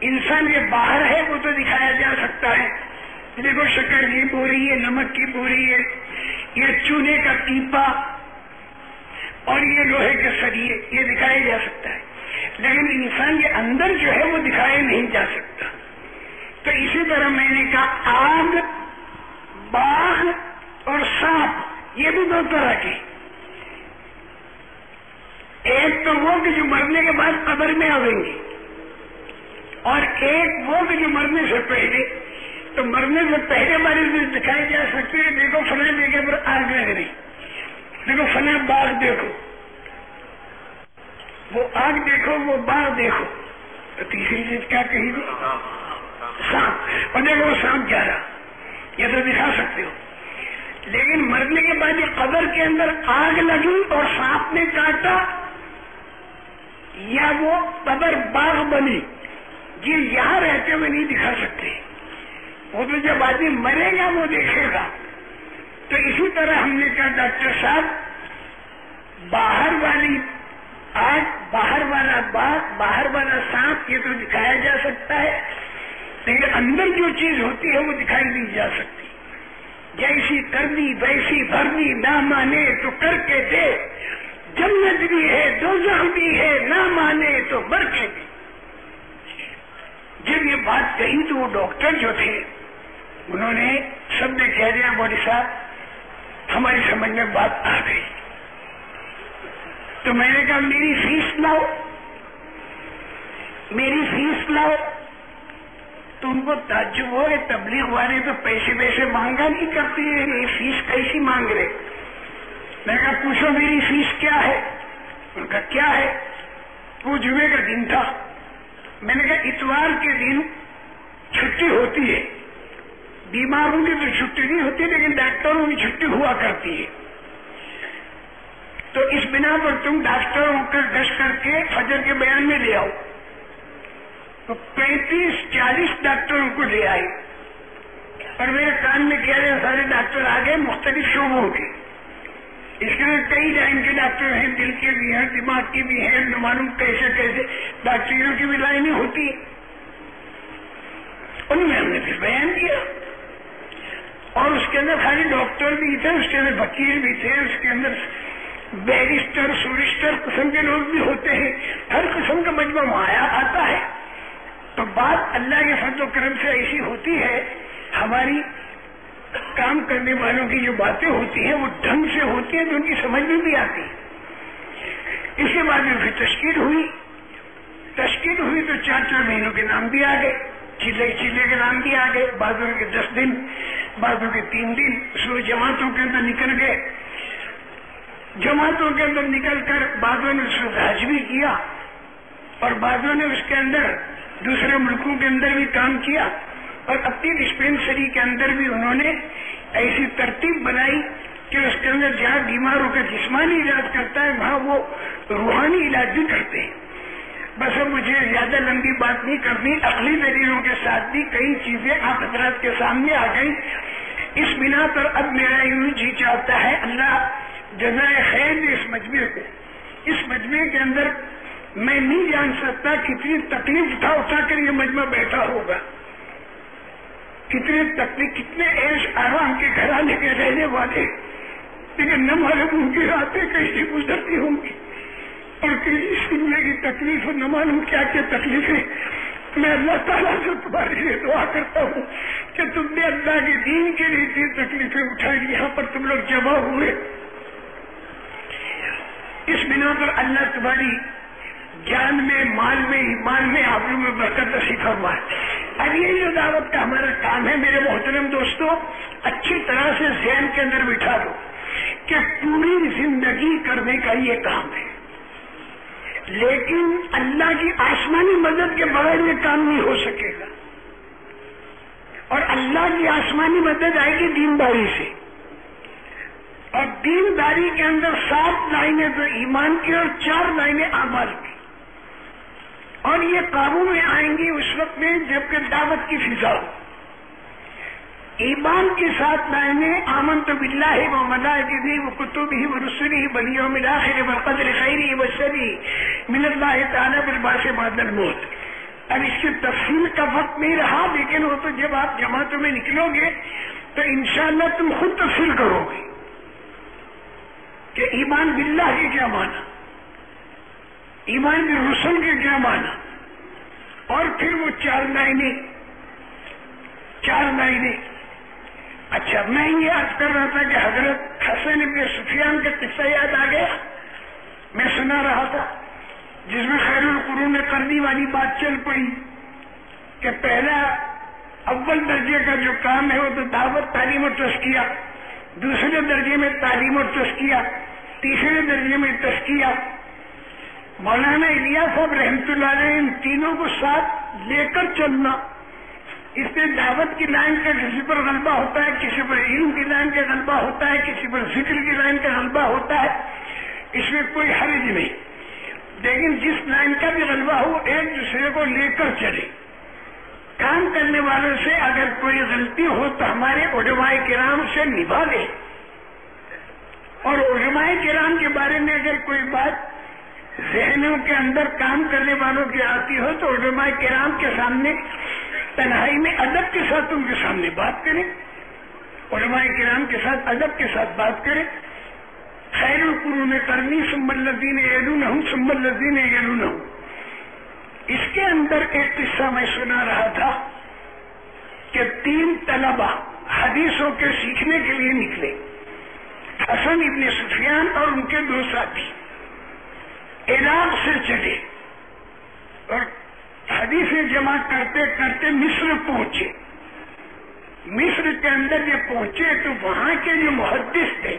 انسان کے باہر ہے، وہ تو دکھایا جا سکتا ہے۔ دیکھو، شکر کی بوری ہے، نمک کی بوری ہے، یہ چونے کا پیپا اور یہ لوہے کے سریے، یہ دکھایا جا سکتا ہے۔ لیکن انسان کے اندر جو ہے، وہ دکھایا نہیں جا سکتا۔ تو اسی طرح میں نے کہا، آگ، باغ اور سانپ، یہ بھی دو طرح کے۔ ایک تو وہ کہ جو مرنے کے بعد قبر میں آئیں گے اور ایک وہ کہ جو مرنے سے پہلے تو مرنے سے پہلے بارے میں دکھائی جا سکتے ہیں دیکھو فلاں جگہ پر آگ لگ رہی۔ دیکھو فلاں باغ دیکھو۔ وہ آگ دیکھو، وہ باغ دیکھو۔ تو تیسری چیز کیا کہی گی سانپ۔ اور دیکھو وہ سانپ جا رہا۔ یہ تو دکھا سکتے ہو۔ لیکن مرنے کے بعد یہ قبر کے اندر آگ لگی اور سانپ نے کاٹا۔ یا وہ قبر باغ بنی یہ یہاں رہتے ہوئے نہیں دکھا سکتے۔ وہ تو جب آدمی مرے گا وہ دیکھے گا۔ تو اسی طرح ہم نے کہا ڈاکٹر صاحب، باہر والی آج باہر والا باغ، باہر والا سانپ، یہ تو دکھایا جا سکتا ہے۔ لیکن اندر جو چیز ہوتی ہے وہ دکھائی نہیں جا سکتی۔ جیسی کرنی، ویسی بھرنی، نہ مانے تو کر کے دے۔ جنت بھی ہے، دوزخ بھی ہے، نہ مانے تو برکھے بھی۔ جب یہ بات کہی تو وہ ڈاکٹر جو تھے، انہوں نے سب نے کہہ دیا بولی صاحب، ہماری سمجھ میں بات آ گئی۔ تو میں نے کہا، میری فیس لاؤ۔ میری فیس لاؤ۔ تو ان کو تعجب ہو گئے تبلیغ والے تو پیسے پیسے مانگا نہیں کرتے، یہ فیس کیسی مانگ رہے؟ میں نے کہا، پوچھو میری فیس کیا ہے؟ ان کا، کیا ہے؟ وہ جمعے کا دن تھا۔ میں نے کہا، اتوار کے دن چھٹی ہوتی ہے۔ بیماروں کی تو چھٹی نہیں ہوتی، لیکن ڈاکٹروں کی چھٹی ہوا کرتی ہے۔ تو اس بنا پر تم ڈاکٹروں کا گش کر کے فجر کے بیان میں لے آؤ۔ تو پینتیس چالیس ڈاکٹروں کو لے آئے۔ اور میرے کان میں کہہ رہے سارے ڈاکٹر آ گئے، مختلف شعبوں کے اس کے اندر کئی لائن کے ڈاکٹر ہیں، دل کے بھی ہیں، دماغ کے بھی ہیں معلوم کیسے کیسے ڈاکٹریوں کی بھی لائنیں ہوتی ہیں۔ ان میں ہم نے پھر بیان کیا۔ اور اس کے اندر خالی ڈاکٹر بھی تھے، اس کے اندر وکیل بھی تھے، اس کے اندر بیرسٹر، سورسٹر قسم کے لوگ بھی ہوتے ہیں۔ ہر قسم کا مجموعہ وہاں آتا ہے۔ تو بات اللہ کے فضل و کرم سے ایسی ہوتی ہے، ہماری کام کرنے والوں کی جو باتیں ہوتی ہیں، وہ ڈھنگ سے ہوتی ہیں تو ان کی سمجھ میں بھی آتی اس کے بعد میں پھر تشکیل ہوئی۔ تشکیل ہوئی تو چار چار مہینوں کے نام بھی آ گئے چیلے چیلے کے نام بھی آ گئے بازو کے دس دن بازو کے تین دن سو جماعتوں کے اندر نکل گئے۔ جماعتوں کے اندر نکل کر بعضوں نے اس کو راج بھی کیا اور بعضوں نے اس کے اندر دوسرے ملکوں کے اندر بھی کام کیا۔ اور اپنی ڈسپینسری کے اندر بھی انہوں نے ایسی ترتیب بنائی کہ اس کے اندر جہاں بیماروں کا جسمانی علاج کرتا ہے، وہاں وہ روحانی علاج بھی کرتے ہیں۔ بس اب مجھے زیادہ لمبی بات نہیں کرنی عقلی دلیلوں کے ساتھ بھی کئی چیزیں آپ حضرات کے سامنے آ گئی اس بنا پر اب میرا یوں جی چاہتا ہے، اللہ جزائے خیر دے اس مجمے کو۔ اس مجمے کے اندر میں نہیں جان سکتا کتنی تکلیف اٹھا اٹھا کر یہ مجمع بیٹھا ہوگا۔ کتنے تکلیف، کتنے ایش آرام کے گھرانے کے رہنے والے۔ لیکن نہ معلوم ان کی راتیں کیسی گزرتی ہوں گی۔ اور کسی سننے کی تکلیف نہ معلوم کیا کیا تکلیفیں۔ میں اللہ تعالیٰ سے تمہارے لیے دعا کرتا ہوں کہ تم نے اللہ کے دین کے لیے اتنی تکلیفیں اٹھائی، یہاں پر تم لوگ جمع ہوئے۔ اس بنا پر اللہ تمہاری جان میں، مال میں، ایمان میں آبرو میں برکت نصیب ہوا ہے اب یہ جو دعوت کا ہمارا کام ہے میرے محترم دوستوں اچھی طرح سے ذہن کے اندر بٹھا دو کہ پوری زندگی کرنے کا یہ کام ہے۔ لیکن اللہ کی آسمانی مدد کے بغیر یہ کام نہیں ہو سکے گا۔ اور اللہ کی آسمانی مدد آئے گی دینداری سے۔ اور دینداری کے اندر سات لائنیں تو ایمان کی اور چار لائنیں آمال کی۔ اور یہ قابو میں آئیں گی اس وقت میں جبکہ دعوت کی فضا ہو۔ ایمان کے ساتھ لائنیں آمن تو بلّہ ہے وہ ملائے وہ کتب ہی وہ رسری بلی و ملا ہے وہ قدر خیری وہ شری مل اللہ تعالیٰ بالباس بادل موت۔ اب اس کی تفصیل کا وقت نہیں رہا، لیکن وہ تو جب آپ جماعتوں میں نکلو گے تو انشاءاللہ تم خود تفصیل کرو گے کہ ایمان باللہ کے کیا مانا ایمان کے رسول کے کیا مانا اور پھر وہ چار لائنیں چار لائنیں اچھا میں یہ عرض کر رہا تھا کہ حضرت حسن ابن سفیان کا قصہ یاد آ گیا؟ میں سنا رہا تھا، جس میں خیر القرون کرنی والی بات چل پڑی کہ پہلا اول درجے کا جو کام ہے وہ تو دعوت، تعلیم اور تسکیہ دوسرے درجے میں تعلیم اور تسکیہ تیسرے درجے میں تسکیہ مولانا الیا صاحب، رحمت اللہ علیہ، ان تینوں کو ساتھ لے کر چلنا۔ اس میں دعوت کی لائن کا کسی پر غلبہ ہوتا ہے، کسی پر علم کی لائن کا غلبہ ہوتا ہے، کسی پر ذکر کی لائن کا غلبہ ہوتا ہے۔ اس میں کوئی حرج نہیں۔ لیکن جس لائن کا بھی غلبہ ہو، ایک دوسرے کو لے کر چلے۔ کام کرنے والوں سے اگر کوئی غلطی ہو تو ہمارے علماء کرام سے نبھا لے۔ اور علماء کرام کے بارے میں اگر کوئی بات ذہنوں کے اندر کام کرنے والوں کی آتی ہو تو علماء کرام کے سامنے، تنہائی میں ادب کے ساتھ ان کے سامنے بات کریں۔ علماء کرام کے ساتھ ادب کے ساتھ بات کریں۔ خیر القرون کرنی سمبل لذین ایلون ہوں سمبل لذین ایلون ہوں اس کے اندر ایک قصہ میں سنا رہا تھا کہ تین طلبہ حدیثوں کے سیکھنے کے لیے نکلے۔ حسن ابن سفیان اور ان کے دو ساتھی۔ عراق سے چلے۔ اور حدیثیں جمع کرتے کرتے مصر پہنچے۔ مصر کے اندر یہ پہنچے تو وہاں کے جو محدث تھے،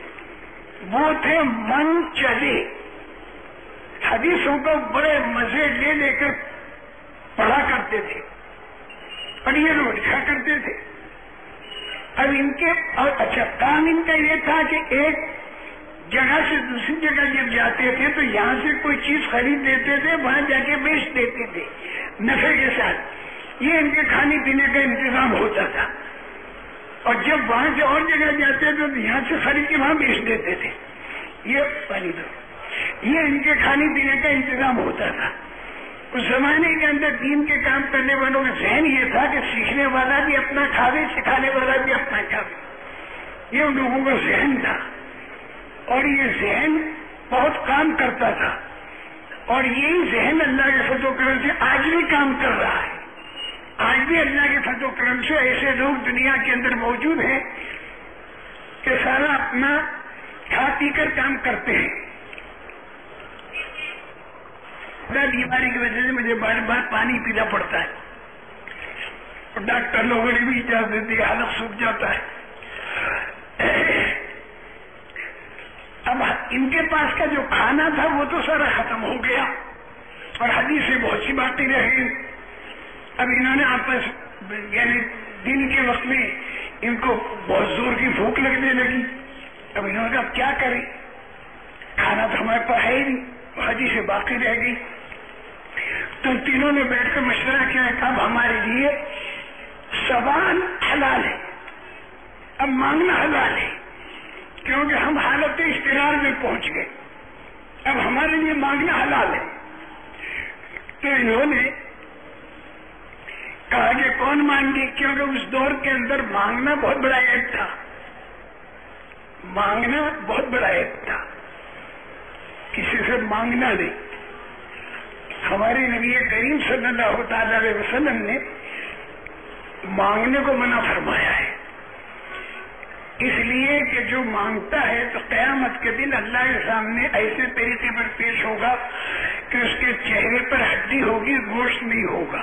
وہ تھے من چلے۔ حدیثوں کو بڑے مزے لے لے کر پڑھا کرتے تھے اور یہ لوگ لکھا کرتے تھے۔ اب ان کے، اور اچھا کام ان کا یہ تھا کہ ایک جگہ سے دوسری جگہ جب جاتے تھے تو یہاں سے کوئی چیز خرید دیتے تھے، وہاں جا کے بیچ دیتے تھے نفے کے ساتھ۔ یہ ان کے کھانے پینے کا انتظام ہوتا تھا۔ اور جب وہاں سے اور جگہ جاتے تھے تو یہاں سے خرید کے وہاں بیچ دیتے تھے۔ یہ پانی دو۔ یہ ان کے کھانے پینے کا انتظام ہوتا تھا۔ اس زمانے کے اندر دین کے کام کرنے والوں کا ذہن یہ تھا کہ سیکھنے والا بھی اپنا کھاوے، سکھانے والا بھی اپنا کھاوے۔ یہ ان لوگوں کا ذہن تھا۔ اور یہ ذہن بہت کام کرتا تھا۔ اور یہی ذہن اللہ کے فضو کرم سے آج بھی کام کر رہا ہے۔ آج بھی اللہ کے فضو کرم سے ایسے لوگ دنیا کے اندر موجود ہیں کہ سارا اپنا کھا پی کر کام کرتے ہیں۔ بیماری کی وجہ سے مجھے بار بار پانی پینا پڑتا ہے۔ اور ڈاکٹر لوگوں نے بھی اجازت دی، حالت سوکھ جاتا ہے۔ اب ان کے پاس کا جو کھانا تھا وہ تو سارا ختم ہو گیا اور حدیث سے بہت سی باتیں رہی اب انہوں نے آپس یعنی دن کے وقت میں ان کو بہت زور کی بھوک لگنے لگی۔ اب انہوں نے اب کیا کریں؟ کھانا تو ہمارے پاس ہے ہی نہیں۔ حدیث سے باقی رہ گئی۔ تو تینوں نے بیٹھ کر مشورہ کیا کہ اب ہمارے لیے سوال حلال ہے۔ اب مانگنا حلال ہے۔ کیونکہ ہم حالت اشترار میں پہنچ گئے۔ اب ہمارے لیے مانگنا حلال ہے۔ تو انہوں نے کہا کہ کون مانگے؟ کیونکہ اس دور کے اندر مانگنا بہت بڑا ایپ تھا۔ مانگنا بہت بڑا ایپ تھا۔ کسی سے مانگنا نہیں۔ ہمارے نبی کریم صلی اللہ تعالی علیہ وسلم نے مانگنے کو منع فرمایا ہے۔ اس لیے کہ جو مانگتا ہے تو قیامت کے دن اللہ کے سامنے ایسے طریقے پر پیش ہوگا کہ اس کے چہرے پر ہڈی ہوگی، گوشت نہیں ہوگا۔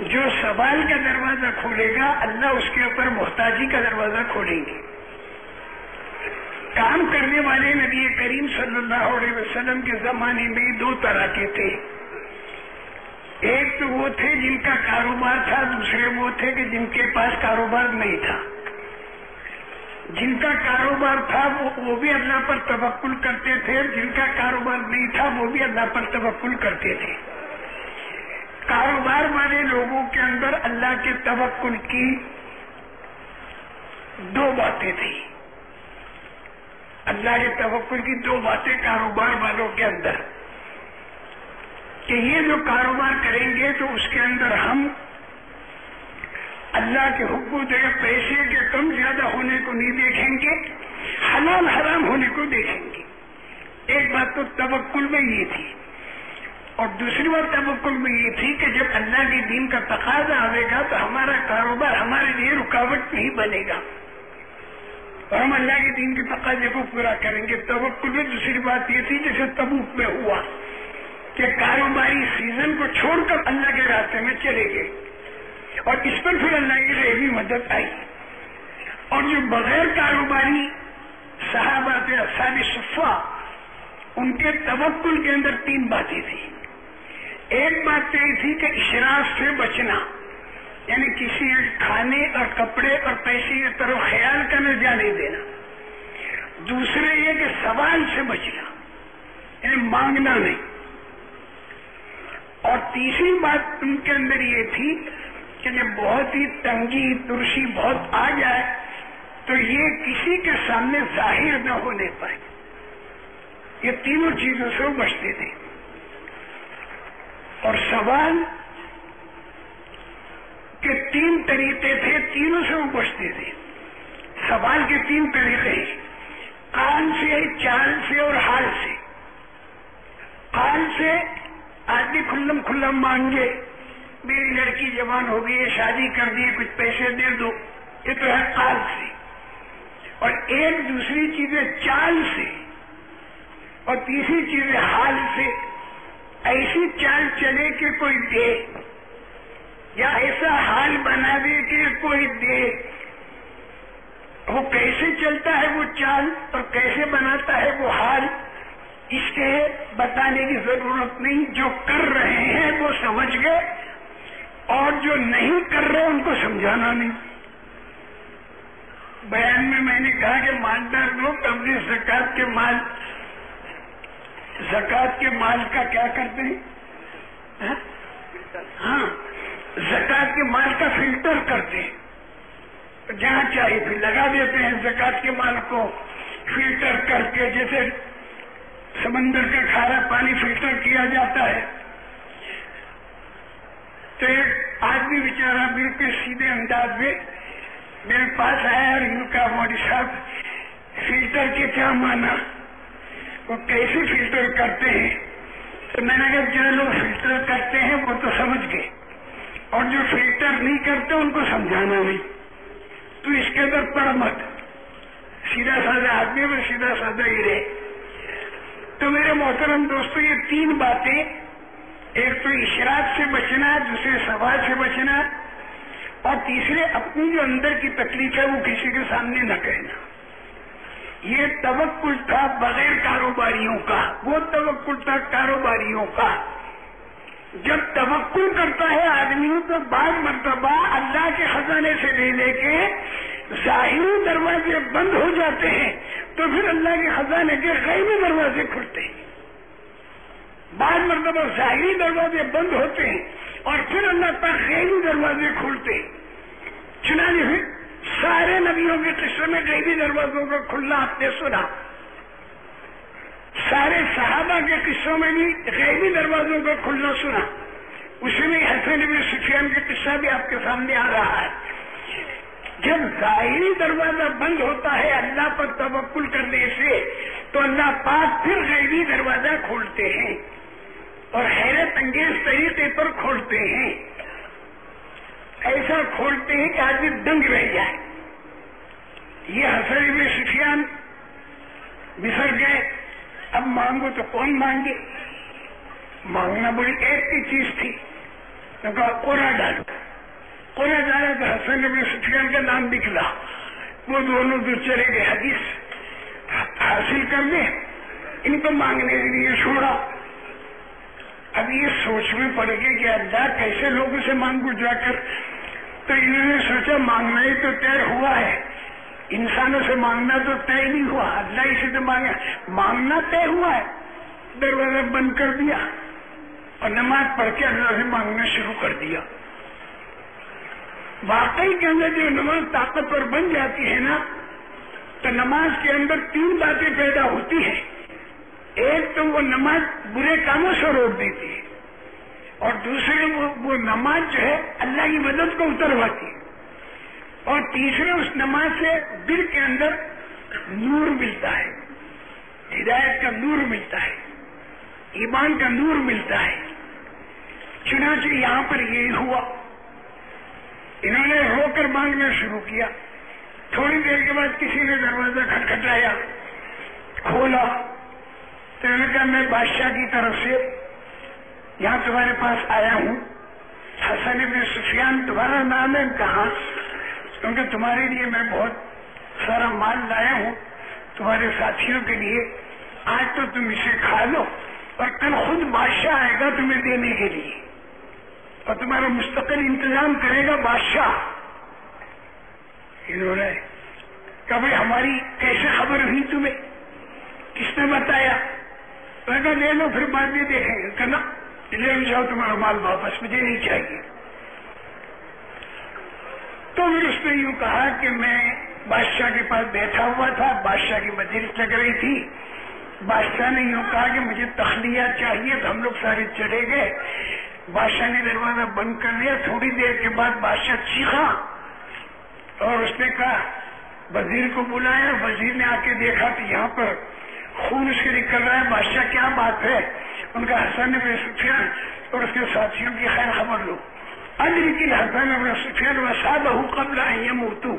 جو سوال کا دروازہ کھولے گا، اللہ اس کے اوپر محتاجی کا دروازہ کھولیں گے۔ کام کرنے والے نبی کریم صلی اللہ علیہ وسلم کے زمانے میں دو طرح کے تھے۔ ایک تو وہ تھے جن کا کاروبار تھا، دوسرے وہ تھے کہ جن کے پاس کاروبار نہیں تھا۔ جن کا کاروبار تھا وہ بھی اللہ پر توکل کرتے تھے، جن کا کاروبار نہیں تھا وہ بھی اللہ پر توکل کرتے تھے۔ کاروبار والے لوگوں کے اندر اللہ کے توکل کی دو باتیں تھیں۔ اللہ کے توکل کی دو باتیں کاروبار والوں کے اندر۔ کہ یہ جو کاروبار کریں گے تو اس کے اندر ہم اللہ کے حکم دے پیسے کے کم زیادہ ہونے کو نہیں دیکھیں گے، حلال حرام ہونے کو دیکھیں گے۔ ایک بات تو توکل میں یہ تھی۔ اور دوسری بات توکل میں یہ تھی کہ جب اللہ کے دین کا تقاضا آئے گا تو ہمارا کاروبار ہمارے لیے رکاوٹ نہیں بنے گا۔ اور ہم اللہ کے دین کے تقاضے کو پورا کریں گے۔ توکل میں دوسری بات یہ تھی، جیسے تبوک میں ہوا کہ کاروباری سیزن کو چھوڑ کر اللہ کے راستے میں چلے گئے۔ اور اس پر پھر اللہ کی ریوی مدد آئی۔ اور جو بغیر کاروباری صحابہ تھے، اصحاب صفا ان کے توکل کے اندر تین باتیں تھیں۔ ایک بات تو یہ تھی کہ اشراف سے بچنا یعنی کسی کھانے اور کپڑے اور پیسے کی طرف خیال کا نہ جانے دینا۔ دوسرے یہ کہ سوال سے بچنا یعنی مانگنا نہیں۔ اور تیسری بات ان کے اندر یہ تھی کہ جب بہت ہی تنگی، ترشی بہت آ جائے، تو یہ کسی کے سامنے ظاہر نہ ہونے پائے۔ یہ تینوں چیزوں سے وہ بچتے تھے۔ اور سوال کے تین طریقے تھے، تینوں سے وہ بچتے تھے۔ سوال کے تین طریقے کان سے، چال سے اور حال سے۔ کان سے آدمی کھلم کھلم مانگے۔ میری لڑکی جوان ہو گئی ہے، شادی کر دی، کچھ پیسے دے دو۔ یہ تو ہے کال سے۔ اور ایک دوسری چیزیں چال سے۔ اور تیسری چیزیں حال سے۔ ایسی چال چلے کہ کوئی دے۔ یا ایسا حال بنا دے کہ کوئی دے۔ وہ کیسے چلتا ہے وہ چال اور کیسے بناتا ہے وہ حال، اس کے بتانے کی ضرورت نہیں۔ جو کر رہے ہیں وہ سمجھ گئے۔ اور جو نہیں کر رہے ان کو سمجھانا نہیں۔ بیان میں میں نے کہا کہ مالدار لوگ اپنے زکات کے مال زکات کے مال کا کیا کرتے ہیں؟ ہاں؟, ہاں، زکات کے مال کا فلٹر کرتے ہیں۔ جہاں چاہیے پھر لگا دیتے ہیں زکات کے مال کو فلٹر کر کے، جیسے سمندر کا کھارا پانی فلٹر کیا جاتا ہے۔ تو ایک آدمی بیچارہ بالکل سیدھے انداز میں میرے پاس آیا اور یوں کا موڈی صاحب، فلٹر کے کیا مانا وہ کیسے فلٹر کرتے ہیں؟ تو میں نے کہا، جو لوگ فلٹر کرتے ہیں وہ تو سمجھ گئے اور جو فلٹر نہیں کرتے ان کو سمجھانا نہیں۔ تو اس کے اندر پڑ مت۔ سیدھا سادہ آدمی میں سیدھا سادہ ہی رہے۔ تو میرے محترم دوستو، یہ تین باتیں ایک تو اشراق سے بچنا، دوسرے سوال سے بچنا، اور تیسرے اپنی جو اندر کی تکلیف ہے وہ کسی کے سامنے نہ کہنا۔ یہ توکل تھا بغیر کاروباریوں کا، وہ توکل تھا کاروباریوں کا۔ جب توکل کرتا ہے آدمی تو بعض مرتبہ اللہ کے خزانے سے لے لے کے ظاہری دروازے بند ہو جاتے ہیں، تو پھر اللہ کے خزانے کے غیبی دروازے کھلتے ہیں۔ بعض مرتبہ ظاہری دروازے بند ہوتے ہیں اور پھر اللہ کا غیبی دروازے کھلتے ہیں۔ چنانچہ پھر سارے نبیوں کے قصے میں غیبی دروازوں کا کھلنا آپ نے سنا۔ سارے صحابہ کے قصوں میں بھی غیبی دروازوں کا کھلنا سنا۔ اسی میں حسن نبی سفیان کا قصہ بھی آپ کے سامنے آ رہا ہے۔ جب ظاہری دروازہ بند ہوتا ہے، اللہ پر توکل کرنے سے تو اللہ پاک پھر غیبی دروازہ کھولتے ہیں۔ اور حیرت انگیز طریقے پر کھولتے ہیں۔ ایسا کھولتے ہیں کہ آدمی دنگ رہ جائے۔ یہ حسن ابن سفیان بسر گئے۔ اب مانگو تو کون مانگے؟ مانگنا بڑی ایک کی چیز تھی۔ تو کہا کوڑا ڈالو۔ کوڑا ڈالا تو حسن ابن سفیان کا نام نکلا۔ وہ دونوں دور چلے گئے۔ حدیث حاصل کر دیں۔ ان کو مانگنے کے لیے چھوڑا۔ اب یہ سوچ میں پڑ کہ اللہ کیسے لوگوں سے مانگو جا کر تو انہوں نے سوچا مانگنا ہی تو طے ہوا ہے۔ انسانوں سے مانگنا تو طے نہیں ہوا۔ اللہ ہی سے تو مانگا۔ مانگنا طے ہوا ہے۔ دروازہ بند کر دیا۔ اور نماز پڑھ کے اللہ سے مانگنا شروع کر دیا۔ واقعی کے اندر جو نماز طاقتور بن جاتی ہے نا، تو نماز کے اندر تین باتیں پیدا ہوتی ہیں۔ ایک تو وہ نماز برے کاموں سے روک دیتی ہے اور دوسرے وہ نماز جو ہے اللہ کی مدد کو اترواتی ہے اور تیسرے اس نماز سے دل کے اندر نور ملتا ہے، ہدایت کا نور ملتا ہے، ایمان کا نور ملتا ہے۔ چنانچہ یہاں پر یہی ہوا۔ انہوں نے رو کر مانگنا شروع کیا۔ تھوڑی دیر کے بعد کسی نے دروازہ کھٹکھٹایا، کھولا۔ تو انہوں نے کہا میں بادشاہ کی طرف سے یہاں تمہارے پاس آیا ہوں۔ حسن ابن سفیان، تمہارا نام ہے کہاں؟ کیونکہ تمہارے لیے میں بہت سارا مال لایا ہوں۔ تمہارے ساتھیوں کے لیے۔ آج تو تم اسے کھا لو اور کل خود بادشاہ آئے گا تمہیں دینے کے لیے۔ اور تمہارا مستقل انتظام کرے گا بادشاہ۔ انہوں نے کبھی ہماری کیسے خبر ہوئی تمہیں؟ کس نے بتایا؟ میں کہا، لے لو پھر بعد میں دیکھیں گے. کہنا لے جاؤ، تمہارا مال واپس مجھے نہیں چاہیے. تو پھر اس نے یوں کہا کہ میں بادشاہ کے پاس بیٹھا ہوا تھا، بادشاہ کی مجلس لگ رہی تھی۔ بادشاہ نے یوں کہا کہ مجھے تخلیہ چاہیے تو ہم لوگ سارے چڑھے گئے۔ بادشاہ نے دروازہ بند کر دیا تھوڑی دیر کے بعد بادشاہ چیخا اور اس نے کہا، وزیر کو بلایا۔ وزیر نے آ کے دیکھا کہ یہاں پر خون اس کے نکل رہا ہے، بادشاہ کیا بات ہے؟ ان کا حسن ابن سفیان اور اس کے ساتھیوں کی خیر خبر لو۔ کی حسن ابن سفیان وساد قبل موتو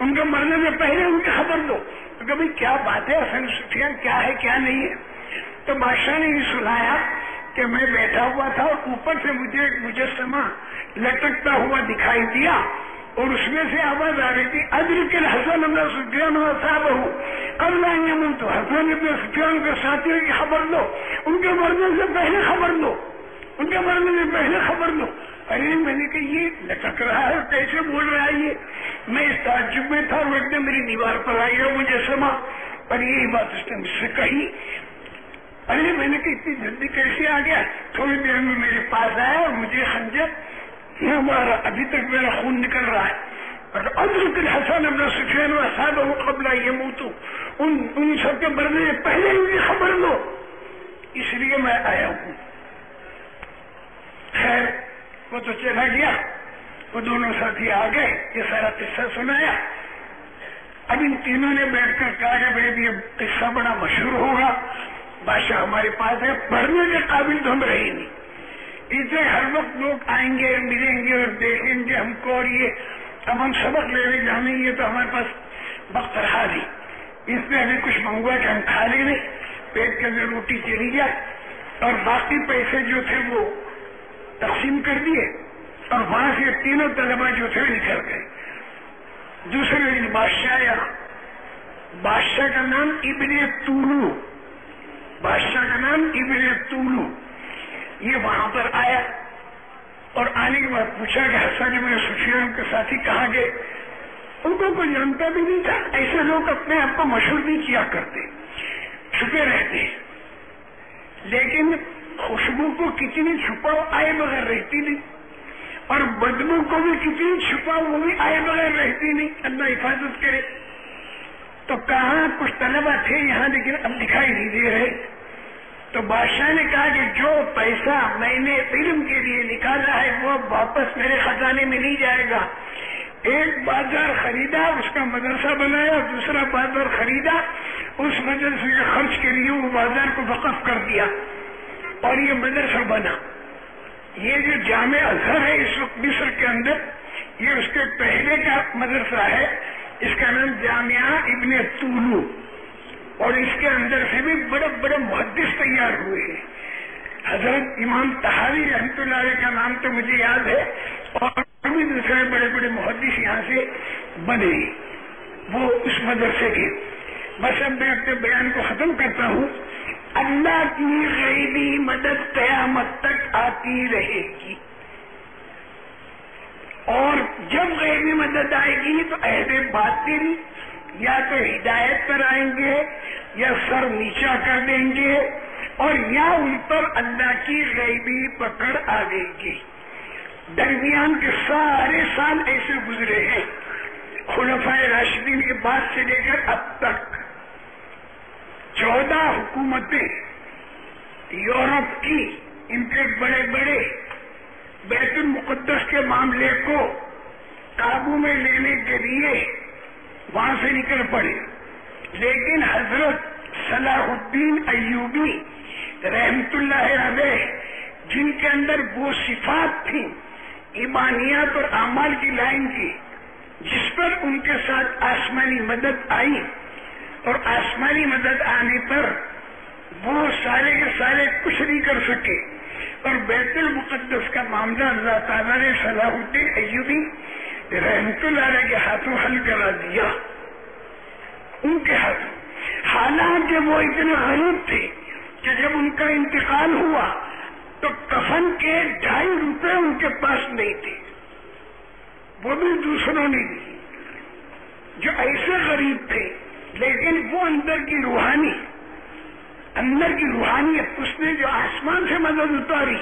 ان کے مرنے سے پہلے ان کی خبر دو تو کہ کیا بات ہے؟ حسن سفیان کیا ہے، کیا نہیں ہے؟ تو بادشاہ نے یہ سنایا کہ میں بیٹھا ہوا تھا اور اوپر سے مجھے مجسمہ لٹکتا ہوا دکھائی دیا۔ اور اس میں سے آواز آ رہی تھی ادر کے حسن ابن سفیان صاحب ہوں کل لائیں گے تو حسن ابن سفیان کے ساتھیوں کی خبر دو ان کے مرنے سے پہلے خبر دو ان کے مرنے سے پہلے خبر دو ارے میں نے کہا، یہ لٹک رہا ہے، کیسے بول رہا ہے یہ؟ میں اس تعجب میں تھا، وہ ایک دم میری دیوار پر آئی ہے مجھے سما۔ اور یہی بات اس نے مجھ سے کہی۔ ارے میں نے کہا، اتنی جلدی کیسے آ گیا؟ تھوڑی دیر میں میرے پاس آیا اور مجھے خنجر۔ یہ ہمارا ابھی تک میرا خون نکل رہا ہے۔ ادر حسن ابن سفین و صاحب قبل یہ منہ تو ان سب کے مرنے سے پہلے ان کی خبر لو اس لیے میں آیا ہوں۔ خیر، وہ تو چلا گیا۔ وہ دونوں ساتھی آ گئے۔ یہ سارا قصہ سنایا۔ اب ان تینوں نے بیٹھ کر کہا کہ بھائی یہ قصہ بڑا مشہور ہوگا۔ بادشاہ ہمارے پاس ہے۔ پڑھنے کے قابل تو ہم رہے نہیں اسے ہر وقت لوگ آئیں گے، ملیں گے اور دیکھیں گے ہم کو، اور یہ اب ہم سبق لے رہے جانیں گے تو ہمارے پاس وقت رہا نہیں اس نے ابھی کچھ منگوا کہ ہم کھا لیں گے، پیٹ کے اندر روٹی چلی جائے اور باقی پیسے جو تھے وہ تقسیم کر دیے۔ اور وہاں سے تینوں طلبا جو تھے نکل گئے۔ دوسرے دن بادشاہ آیا بادشاہ کا نام ابن تولو۔ بادشاہ کا نام ابن تولو۔ یہ وہاں پر آیا اور آنے کے بعد پوچھا کہ حسن ابن سفیان کے ساتھی کہاں گئے؟ ان کو کوئی جانتا بھی نہیں تھا۔ ایسے لوگ اپنے آپ کو مشہور نہیں کیا کرتے، چھپے رہتے۔ لیکن خوشبو کو کتنی چھپاؤ آئے بغیر رہتی نہیں، اور بدبو کو بھی کتنی چھپاؤ وہ بھی آئے بغیر رہتی نہیں۔ اللہ حفاظت کرے۔ تو کہاں کچھ طلبا تھے یہاں لیکن اب دکھائی نہیں دے رہے۔ تو بادشاہ نے کہا کہ جو پیسہ میں نے فلم کے لیے نکالا ہے وہ واپس میرے خزانے میں نہیں جائے گا۔ ایک بازار خریدا، اس کا مدرسہ بنایا اور دوسرا بازار خریدا، اس مدرسے کے خرچ کے لیے وہ بازار کو وقف کر دیا اور یہ مدرسہ بنا۔ یہ جو جامع اظہر ہے اس وقت مصر کے اندر، یہ اس کے پہلے کا مدرسہ ہے۔ اس کا نام جامعہ ابن طولو اور اس کے اندر سے بھی بڑے بڑے محدث تیار ہوئے ہیں۔ حضرت امام تحاوی رحمت اللہ علیہ کا نام تو مجھے یاد ہے اور بھی دوسرے بڑے بڑے محدث یہاں سے بنے وہ اس مدرسے کے۔ بس اب میں اپنے بیان کو ختم کرتا ہوں۔ اللہ کی غیبی مدد قیامت تک آتی رہے گی۔ اور جب غیبی مدد آئے گی تو اہل باطل یا تو ہدایت پر آئیں گے یا سر نیچا کر دیں گے اور یا ان پر اللہ کی غیبی پکڑ آ گئی گی درمیان کے سارے سال ایسے گزرے ہیں۔ خلفۂ راشدین کے بعد سے لے کر اب تک چودہ حکومتیں یورپ کی، ان کے بڑے بڑے بیت المقدس کے معاملے کو قابو میں لینے کے لیے وہاں سے نکل پڑے۔ لیکن حضرت صلاح الدین ایوبی رحمت اللہ علیہ، جن کے اندر وہ صفات تھیں، ایمانیات اور اعمال کی لائن کی، جس پر ان کے ساتھ آسمانی مدد آئی اور آسمانی مدد آنے پر وہ سارے کے سارے کچھ نہیں کر سکے۔ اور بیت المقدس کا معاملہ اللہ تعالیٰ نے صلاح الدین ایوبی رحمت اللہ علیہ کے ہاتھوں حل کرا دیا۔ ان کے ہاتھوں حالانکہ وہ اتنے غریب تھے کہ جب ان کا انتقال ہوا تو کفن کے ڈھائی روپے ان کے پاس نہیں تھے۔ وہ بھی دوسروں نے دی جو ایسے غریب تھے، لیکن وہ اندر کی روحانی اندر کی روحانیت، اس نے جو آسمان سے مدد اتاری،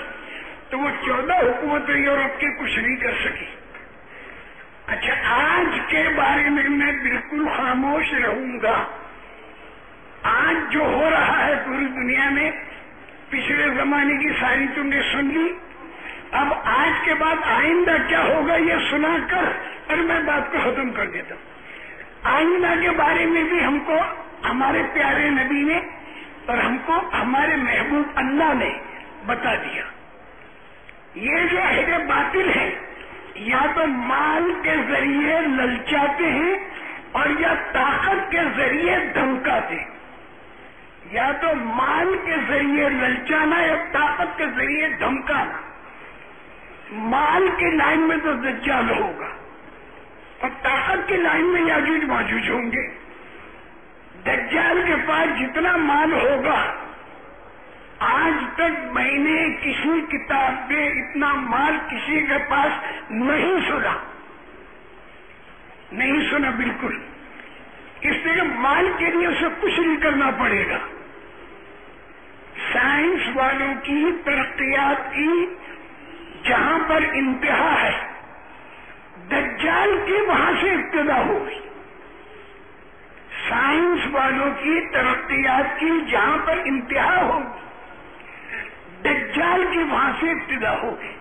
تو وہ چودہ حکومتیں یورپ کے کچھ نہیں کر سکی۔ اچھا آج کے بارے میں میں بالکل خاموش رہوں گا۔ آج جو ہو رہا ہے پوری دنیا میں، پچھلے زمانے کی ساری تم نے سن لی۔ اب آج کے بعد آئندہ کیا ہوگا یہ سنا کر اور میں بات کو ختم کر دیتا ہوں۔ آئندہ کے بارے میں بھی ہم کو، ہمارے پیارے نبی نے اور ہم کو ہمارے محبوب اللہ نے بتا دیا۔ یہ جو عہد باطل ہے یا تو مال کے ذریعے للچاتے ہیں اور یا طاقت کے ذریعے دھمکاتے ہیں۔ یا تو مال کے ذریعے للچانا یا طاقت کے ذریعے دھمکانا۔ مال کی لائن میں تو دجال ہوگا اور طاقت کی لائن میں یاجوج ماجوج ہوں گے۔ دجال کے پاس جتنا مال ہوگا، آج تک میں نے کسی کتاب میں اتنا مال کسی کے پاس نہیں سنا۔ نہیں سنا بالکل۔ اس لیے مال کے لیے اسے کچھ نہیں کرنا پڑے گا۔ سائنس والوں کی ترقیات کی جہاں پر انتہا ہے، دجال کی وہاں سے ابتدا ہوگی سائنس والوں کی ترقیات کی جہاں پر انتہا ہوگی، دجال کی وہاں سے ابتدا ہوگی۔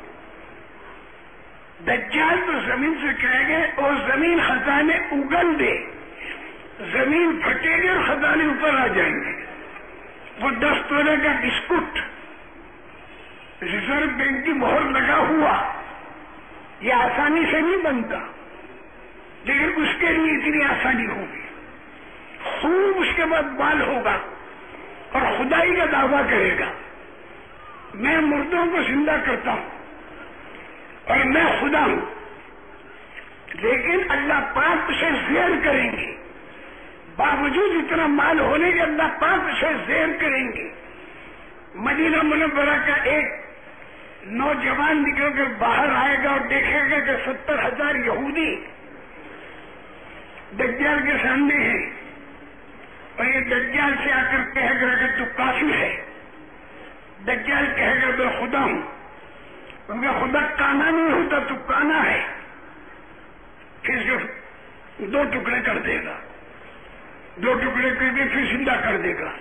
دجال تو زمین سے کہے گے اور زمین خزانے اگل دے۔ زمین پھٹے گی اور خزانے اوپر آ جائیں گے۔ وہ دس تولے کا بسکٹ، ریزرو بینک کی مہر لگا ہوا۔ یہ آسانی سے نہیں بنتا، لیکن اس کے لیے اتنی آسانی ہوگی۔ خوب اس کے بعد بال ہوگا اور خدائی کا دعویٰ کرے گا۔ میں مردوں کو زندہ کرتا ہوں اور میں خدا ہوں۔ لیکن اللہ پاک اسے زیر کریں گے۔ باوجود اتنا مال ہونے کے اللہ پاک اسے زیر کریں گے۔ مدینہ منورہ کا ایک نوجوان نکل کر باہر آئے گا اور دیکھے گا کہ ستر ہزار یہودی دجال کے سامنے ہیں۔ اور یہ دجال سے آ کر کہے گا کہ تو کافی ہے۔ دجال کہے گا میں خدا ہوں۔ کیونکہ خدا کانا نہیں ہوتا، تو کانا ہے۔ پھر جو دو ٹکڑے کر دے گا۔ دو ٹکڑے کر کے پھر زندہ کر دے گا۔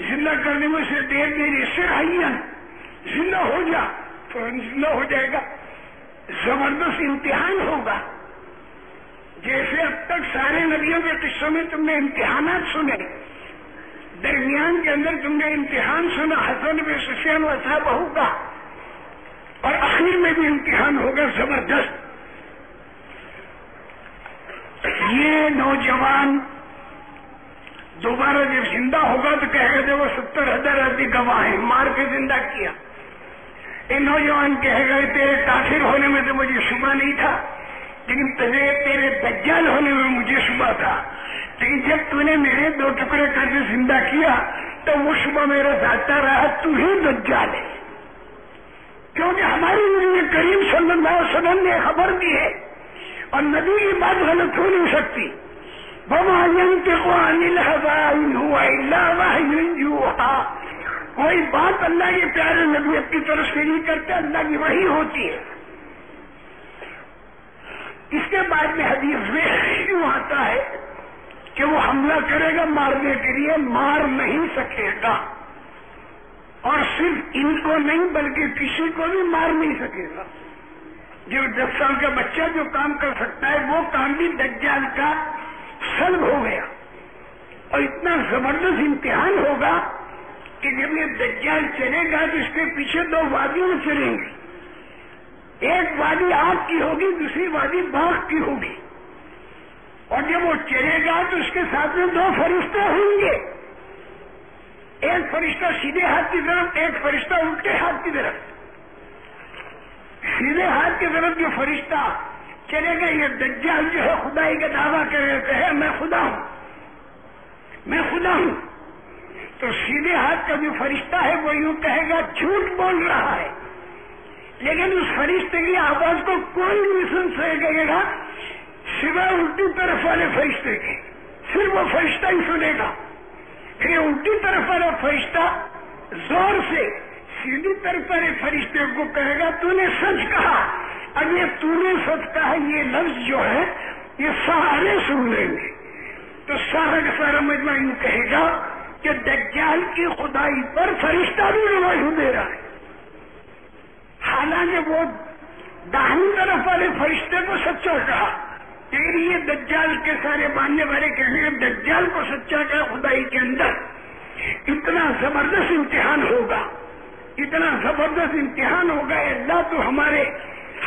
زندہ کرنے میں سے دیر دیر اس سے آئی زندہ ہو جا فوراً زندہ ہو جائے گا۔ زبردست امتحان ہوگا۔ جیسے اب تک سارے نبیوں کے قصوں میں تم نے امتحانات سنے، درمیان کے اندر تم نے امتحان سنا حسن بے سفیان و صاحب ہوگا اور آخر میں بھی امتحان ہوگا زبردست۔ یہ نوجوان دوبارہ جب زندہ ہوگا تو کہے گا وہ ستر ہزار آدمی گواہ ہیں، مار کے زندہ کیا۔ یہ نوجوان کہے گا تیرے کافر ہونے میں تو مجھے شبہ نہیں تھا۔ لیکن تجھے تیرے دجال ہونے میں مجھے شبہ تھا۔ لیکن جب تو نے میرے دو ٹکڑے کر کے زندہ کیا، تو وہ صبح میرا جاتا رہا، تو ہی دجال ہے۔ کیونکہ ہماری نبی کریم صلی اللہ علیہ وسلم نے خبر دی ہے، اور نبی کی بات غلط ہو نہیں سکتی۔ کوئی بات اللہ کے پیارے نبیت کی طرف سے نہیں کرتے، اللہ کی وہی ہوتی ہے۔ اس کے بعد میں حدیث میں یوں آتا ہے کہ وہ حملہ کرے گا مارنے کے لیے، مار نہیں سکے گا۔ اور صرف ان کو نہیں، بلکہ کسی کو بھی مار نہیں سکے گا۔ جو دس سال کا بچہ جو کام کر سکتا ہے، وہ کام بھی دجال کا سلب ہو گیا۔ اور اتنا زبردست امتحان ہوگا کہ جب یہ دجال چلے گا تو اس کے پیچھے دو وادیوں چلیں گے ایک وادی آگ کی ہوگی، دوسری وادی باغ کی ہوگی۔ اور جب وہ چلے گا تو اس کے ساتھ میں دو فرشتے ہوں گے۔ ایک فرشتہ سیدھے ہاتھ کی طرف، ایک فرشتہ الٹے ہاتھ کی طرف۔ سیدھے ہاتھ کی طرف جو فرشتہ چلے گا یہ دجال جو ہے، خدائی کا دعویٰ کرے کہے میں خدا ہوں۔ میں خدا ہوں۔ تو سیدھے ہاتھ کا جو فرشتہ ہے، وہ یوں کہے گا، جھوٹ بول رہا ہے۔ لیکن اس فرشتے کی آواز کو کوئی نہیں سن سکے گا سوائے الٹی طرف والے فرشتے کے۔ صرف وہ فرشتہ ہی سنے گا۔ پھر الٹی طرف والا فرشتہ زور سے سیدھی طرف والے فرشتے کو کہے گا تو نے سچ کہا۔ اب یہ تو نے سچ کہا، یہ لفظ جو ہے، یہ سارے سن لیں گے تو سارا کا سارا مجمع یوں کہے گا کہ دجال کی خدائی پر فرشتہ بھی گواہی دے رہا ہے۔ حالانکہ وہ داہنی طرف والے فرشتے کو سچا کہا۔ لیکن یہ دجال کے سارے ماننے والے کہنے ہیں دجال کو سچا کہا خدائی کے اندر۔ اتنا زبردست امتحان ہوگا۔ اتنا زبردست امتحان ہوگا اللہ تو ہمارے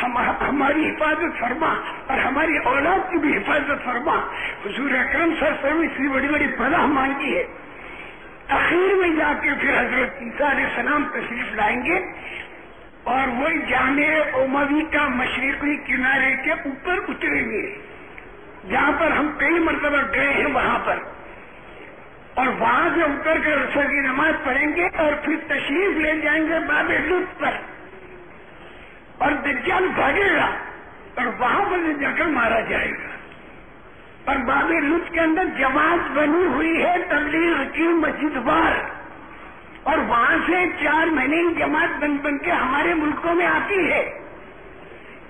ہم, ہماری حفاظت فرما اور ہماری اولاد کی بھی حفاظت فرما۔ حضور اکرم سر سروس سے بڑی بڑی پناہ مانگی ہے۔ اخیر میں جا کے پھر حضرت علیہ السلام تشریف لائیں گے۔ اور وہی جامع اموی کا مشرقی کنارے کے اوپر اتریں گے۔ جہاں پر ہم کئی مرتبہ گئے ہیں وہاں پر۔ اور وہاں سے اتر کر رسر کی نماز پڑھیں گے اور پھر تشریف لے جائیں گے باب لط پر۔ اور دجال بھاگے گا اور وہاں پر جا کر مارا جائے گا۔ اور باب لط کے اندر جماعت بنی ہوئی ہے تبلیغ کی مسجد بار اور وہاں سے چار مہینے کی جماعت بن بن کے ہمارے ملکوں میں آتی ہے۔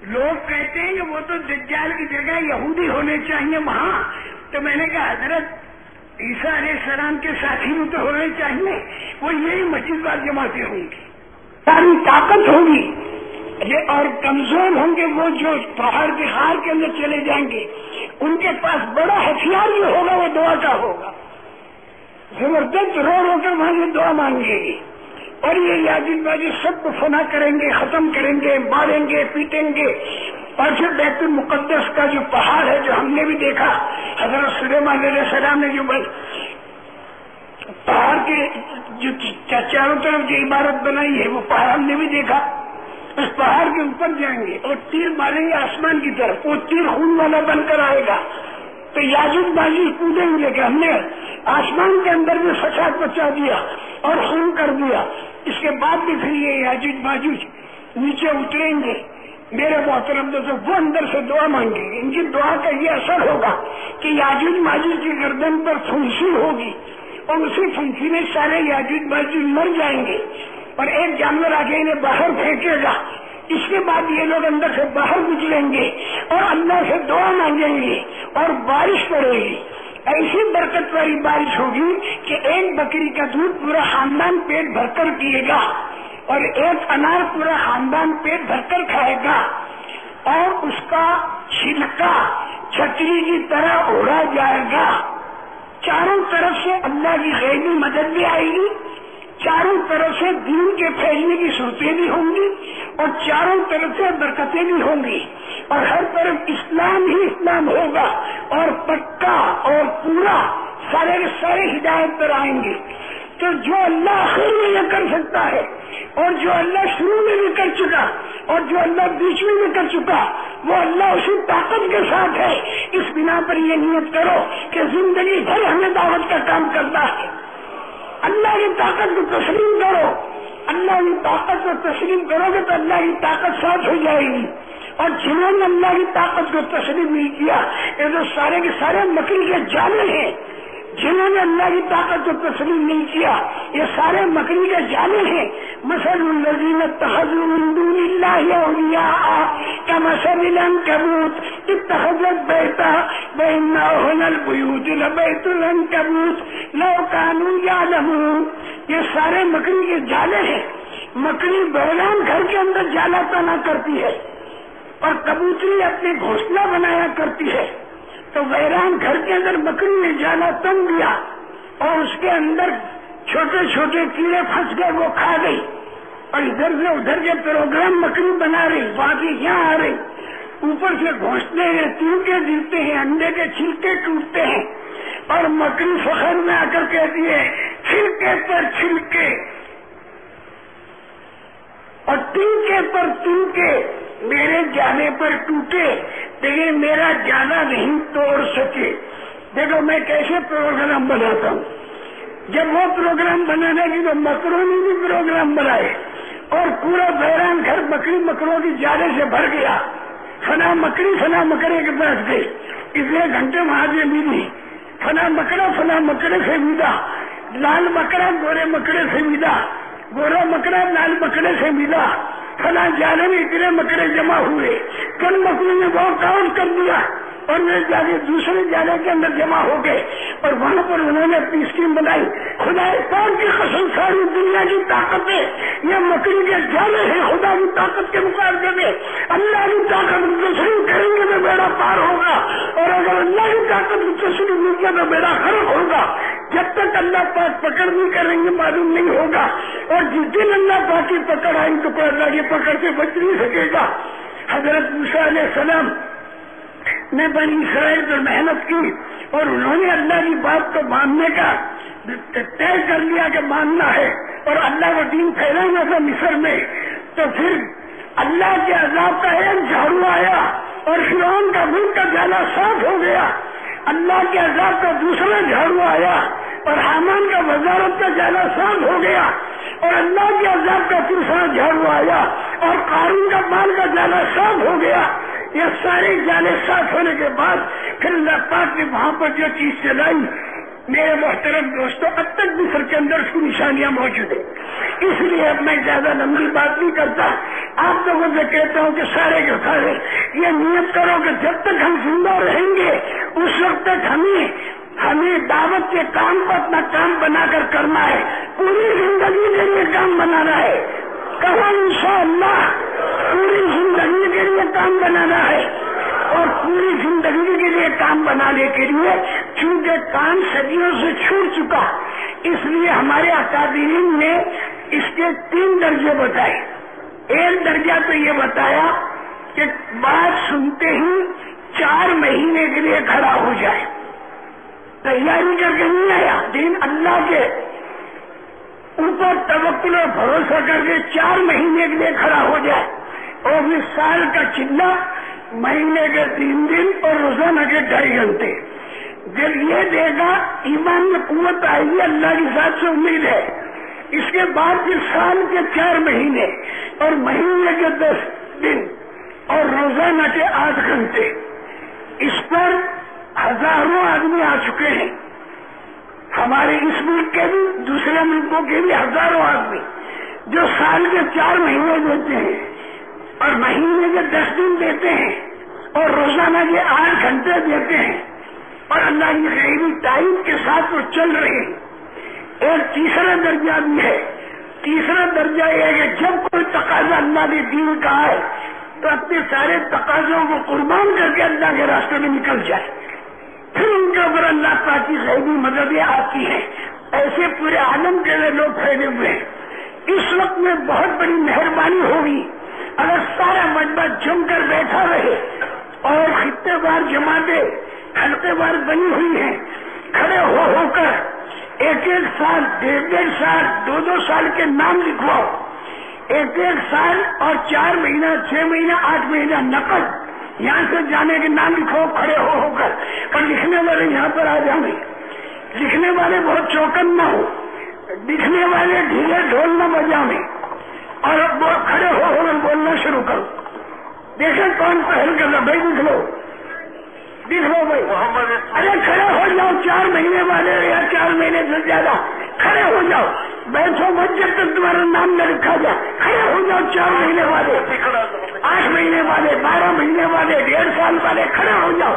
لوگ کہتے ہیں کہ وہ تو دجال کی جگہ یہودی ہونے چاہیے وہاں۔ تو میں نے کہا، حضرت عیسیٰ علیہ السلام کے ساتھی بھی تو ہونے چاہیے، وہ یہی مسجد بار جماعتیں ہوں گی۔ ساری طاقت ہوگی۔ اور کمزور ہوں گے وہ جو پہاڑ کے ہار کے اندر چلے جائیں گے۔ ان کے پاس بڑا ہتھیار جو ہوگا، وہ دعا کا ہوگا۔ زبردست رو رو کر وہاں سے دعا مانگے گی اور یہ یادین بازی سب کو فنا کریں گے، ختم کریں گے، ماریں گے، پیٹیں گے۔ اور پھر بیت المقدس کا جو پہاڑ ہے جو ہم نے بھی دیکھا، حضرت سلیمان علیہ السلام نے جو پہاڑ کے جو چاروں طرف جو عمارت بنائی ہے، وہ پہاڑ ہم نے بھی دیکھا۔ اس پہاڑ کے اوپر جائیں گے اور تیر ماریں گے آسمان کی طرف، وہ تیر خون والا بن کر آئے گا۔ تو یاجد بازی کودے ہوئے کہ ہم نے آسمان کے اندر بھی فساد بچا دیا اور خون کر دیا۔ اس کے بعد بھی پھر یہ یاجد باجوج نیچے اتریں گے۔ میرے محترم دوستوں وہ اندر سے دعا مانگیں گے۔ ان کی دعا کا یہ اثر ہوگا کہ یاجد ماجد کی گردن پر پھنسی ہوگی اور اسی پھنسی میں سارے یاجد باجوج مر جائیں گے اور ایک جانور آگے انہیں باہر پھینکے گا۔ اس کے بعد یہ لوگ اندر سے باہر نکلیں گے اور اللہ سے دعا مانگیں گے۔ اور بارش پڑے گی۔ ایسی برکت والی بارش ہوگی کہ ایک بکری کا دودھ پورا خاندان پیٹ بھر کر پیے گا اور ایک انار پورا خاندان پیٹ بھر کر کھائے گا اور اس کا چھلکا چھتری کی طرح اڑا جائے گا۔ چاروں طرف سے اللہ کی غیبی مدد بھی آئے گی۔ چاروں طرف سے دین کے پھیلنے کی صورتیں بھی ہوں گی اور چاروں طرف سے برکتیں بھی ہوں گی اور ہر طرف اسلام ہی اسلام ہوگا اور پکا اور پورا سارے کے سارے ہدایت پر آئیں گے۔ تو جو اللہ آخر میں یہ کر سکتا ہے اور جو اللہ شروع میں بھی کر چکا اور جو اللہ بیچ میں کر چکا، وہ اللہ اسی طاقت کے ساتھ ہے۔ اس بنا پر یہ نیت کرو کہ زندگی بھر ہمیں دعوت کا کام کرنا ہے۔ اللہ کی طاقت کو تسلیم کرو۔ اللہ کی طاقت کو تسلیم کرو گے تو اللہ کی طاقت ساتھ ہو جائے گی۔ اور جنہوں نے اللہ کی طاقت کو تسلیم نہیں کیا، یہ تو سارے کے سارے مکڑی کے جانے ہیں۔ جنہوں نے اللہ کی طاقت کو تسلیم نہیں کیا، یہ سارے مکڑی کے جالے ہیں۔ مسل الزین تحزل کا مسل کبوت اتحزت بیتا بینا البیوت لبیت العنکبوت۔ لو کانو یعلمون۔ یہ سارے مکڑی کے جالے ہیں۔ مکڑی بیران گھر کے اندر جالا تنا کرتی ہے اور کبوتری اپنے گھونسلہ بنایا کرتی ہے۔ تو ویران گھر کے اندر بکری نے جانا تم دیا اور اس کے اندر چھوٹے چھوٹے کیڑے پھنس گئے، وہ کھا گئی۔ اور ادھر سے ادھر کے پروگرام مکڑی بنا رہی، باقی یہاں آ رہی۔ اوپر سے گھونستے ہیں تیوکے گرتے ہیں، انڈے کے چھلکے ٹوٹتے ہیں۔ اور مکڑی فخر میں آ کر کہتی ہے، چھلکے پر چھلکے۔ اور ٹوکے پر ٹوکے میرے جانے پر ٹوٹے، لیکن میرا جانا نہیں توڑ سکے۔ دیکھو، میں کیسے پروگرام بناتا ہوں؟ جب وہ پروگرام بنانے کی تو مکروں نے بھی پروگرام بنائے اور پورا بحران گھر مکڑی مکڑوں کی جالے سے بھر گیا۔ فنا مکڑی، فنا مکڑے کے پاس گئی اتنے گھنٹے وہاں سے ملی فنا مکڑا، فنا مکڑے سے ملا لال مکڑا، گورے مکڑے سے ملا گورا مکڑا لال مکڑے سے ملا۔ فلاں جالے میں اتنے مکڑے جمع ہوئے۔ کل مکڑوں نے بہت کام کر دیا اور وہ جالے دوسرے جالے کے اندر جمع ہو گئے۔ اور وہاں پر انہوں نے اپنی اسکیم بنائی۔ خدا پاک کی قسم ساری دنیا کی طاقت ہے۔ یہ مکڑی کے جالے ہیں۔ خدا کی طاقت کے مقابلے میں اللہ کی طاقت تسلیم کریں گے تو بیڑا پار ہوگا۔ اور اگر اللہ کی طاقت تسلیم نہیں کیا تو بیڑا خراب ہوگا، جب تک اللہ پاک پکڑ نہیں کریں گے، معلوم نہیں ہوگا۔ اور جس دن اللہ پاک کی پکڑ آئیں تو کوئی اللہ کی پکڑ سے بچ نہیں سکے گا۔ حضرت علیہ السلام نے بنی اسرائیل پر محنت کی اور انہوں نے اللہ کی بات کو ماننے کا طے کر لیا کہ ماننا ہے اور اللہ کا دین پھیلانا تھا مصر میں۔ تو پھر اللہ کے عذاب کا ایک جھاڑو آیا اور فرعون کا ملک کا جالا صاف ہو گیا۔ اللہ کے عذاب کا دوسرا جھاڑو آیا اور حامان کا وزارت کا جالا صاف ہو گیا۔ اور اللہ کے عذاب کا تیسرا جھاڑو آیا اور قانون کا مال کا جانا صاف ہو گیا۔ یہ سارے جانے صاف ہونے کے بعد پھر اللہ پاک نے وہاں پر جو چیز چلائی میرے محترم دوستوں اب تک مصر کے اندر اس کی نشانیاں موجود ہیں۔ اس لیے اب میں زیادہ لمبی بات نہیں کرتا۔ آپ لوگوں سے کہتا ہوں کہ سارے کے سارے یہ نیت کرو کہ جب تک ہم زندہ رہیں گے، اس وقت تک ہمیں ہمیں دعوت کے کام کو اپنا کام بنا کر کرنا ہے۔ پوری زندگی کے لیے کام بنانا ہے۔ کہاں ان شاء اللہ پوری زندگی کے لیے کام بنانا ہے۔ اور پوری زندگی کے لیے کام بنانے کے لیے چونکہ کام صدیوں سے چھوٹ چکا اس لیے ہمارے اکادرین نے اس کے تین درجے بتائے۔ ایک درجہ تو یہ بتایا کہ بات سنتے ہی چار مہینے کے لیے کھڑا ہو جائے۔ تیاری کر کے نہیں آیا۔ دین اللہ کے اوپر توکل اور بھروسہ کر کے چار مہینے کے لیے کھڑا ہو جائے۔ اور اس سال کا چلا مہینے کے تین دن اور روزانہ کے ڈھائی گھنٹے۔ جب یہ دے گا، ایمان میں قوت آئے گی، اللہ کی ذات سے امید ہے۔ اس کے بعد پھر سال کے چار مہینے اور مہینے کے دس دن اور روزانہ کے آٹھ گھنٹے۔ اس پر ہزاروں آدمی آ چکے ہیں۔ ہمارے اس ملک کے بھی، دوسرے ملکوں کے بھی ہزاروں آدمی جو سال کے چار مہینے دیتے ہیں۔ اور مہینے کے دس دن دیتے ہیں اور روزانہ کے آٹھ گھنٹے دیتے ہیں اور اللہ کی غیبی ٹائم کے ساتھ وہ چل رہے ہیں ایک تیسرا درجہ بھی ہے۔ تیسرا درجہ یہ ہے کہ جب کوئی تقاضا اللہ کے دین کا ہے تو اپنے سارے تقاضوں کو قربان کر کے اللہ کے راستے میں نکل جائے۔ پھر ان کے اوپر اللہ پاک کی غیبی مددیں آتی ہیں۔ ایسے پورے عالم کے لوگ پھیلے ہوئے ہیں۔ اس وقت میں بہت بڑی مہربانی ہوگی۔ اگر سارا مجمع جم کر بیٹھا رہے اور خطے بار جماعتیں حلقے بار بنی ہوئی ہیں، کھڑے ہو ہو کر ایک ایک سال، ڈیڑھ ڈیڑھ سال، دو دو سال کے نام لکھواؤ۔ ایک ایک سال اور چار مہینہ، چھ مہینہ، آٹھ مہینہ نقد یہاں سے جانے کے نام لکھو کھڑے ہو ہو کر۔ اور لکھنے والے یہاں پر آ جانے لکھنے والے بہت چوکن نہ ہو لکھنے والے ڈھیلے ڈھول نہ بجانے اور وہ کھڑے ہو ہو بولنا شروع کرو۔ دیکھیں کون پہل کر رہا بھائی لکھ لو۔ لکھ لو بھائی۔ ارے کھڑے ہو جاؤ۔ چار مہینے والے یا چار مہینے سے زیادہ۔ کھڑے ہو جاؤ۔ بیٹھو مت جب تک تمہارا نام نہ لکھا جائے۔ کھڑے ہو جاؤ چار مہینے والے۔ آٹھ مہینے والے بارہ مہینے والے ڈیڑھ سال والے کھڑے ہو جاؤ۔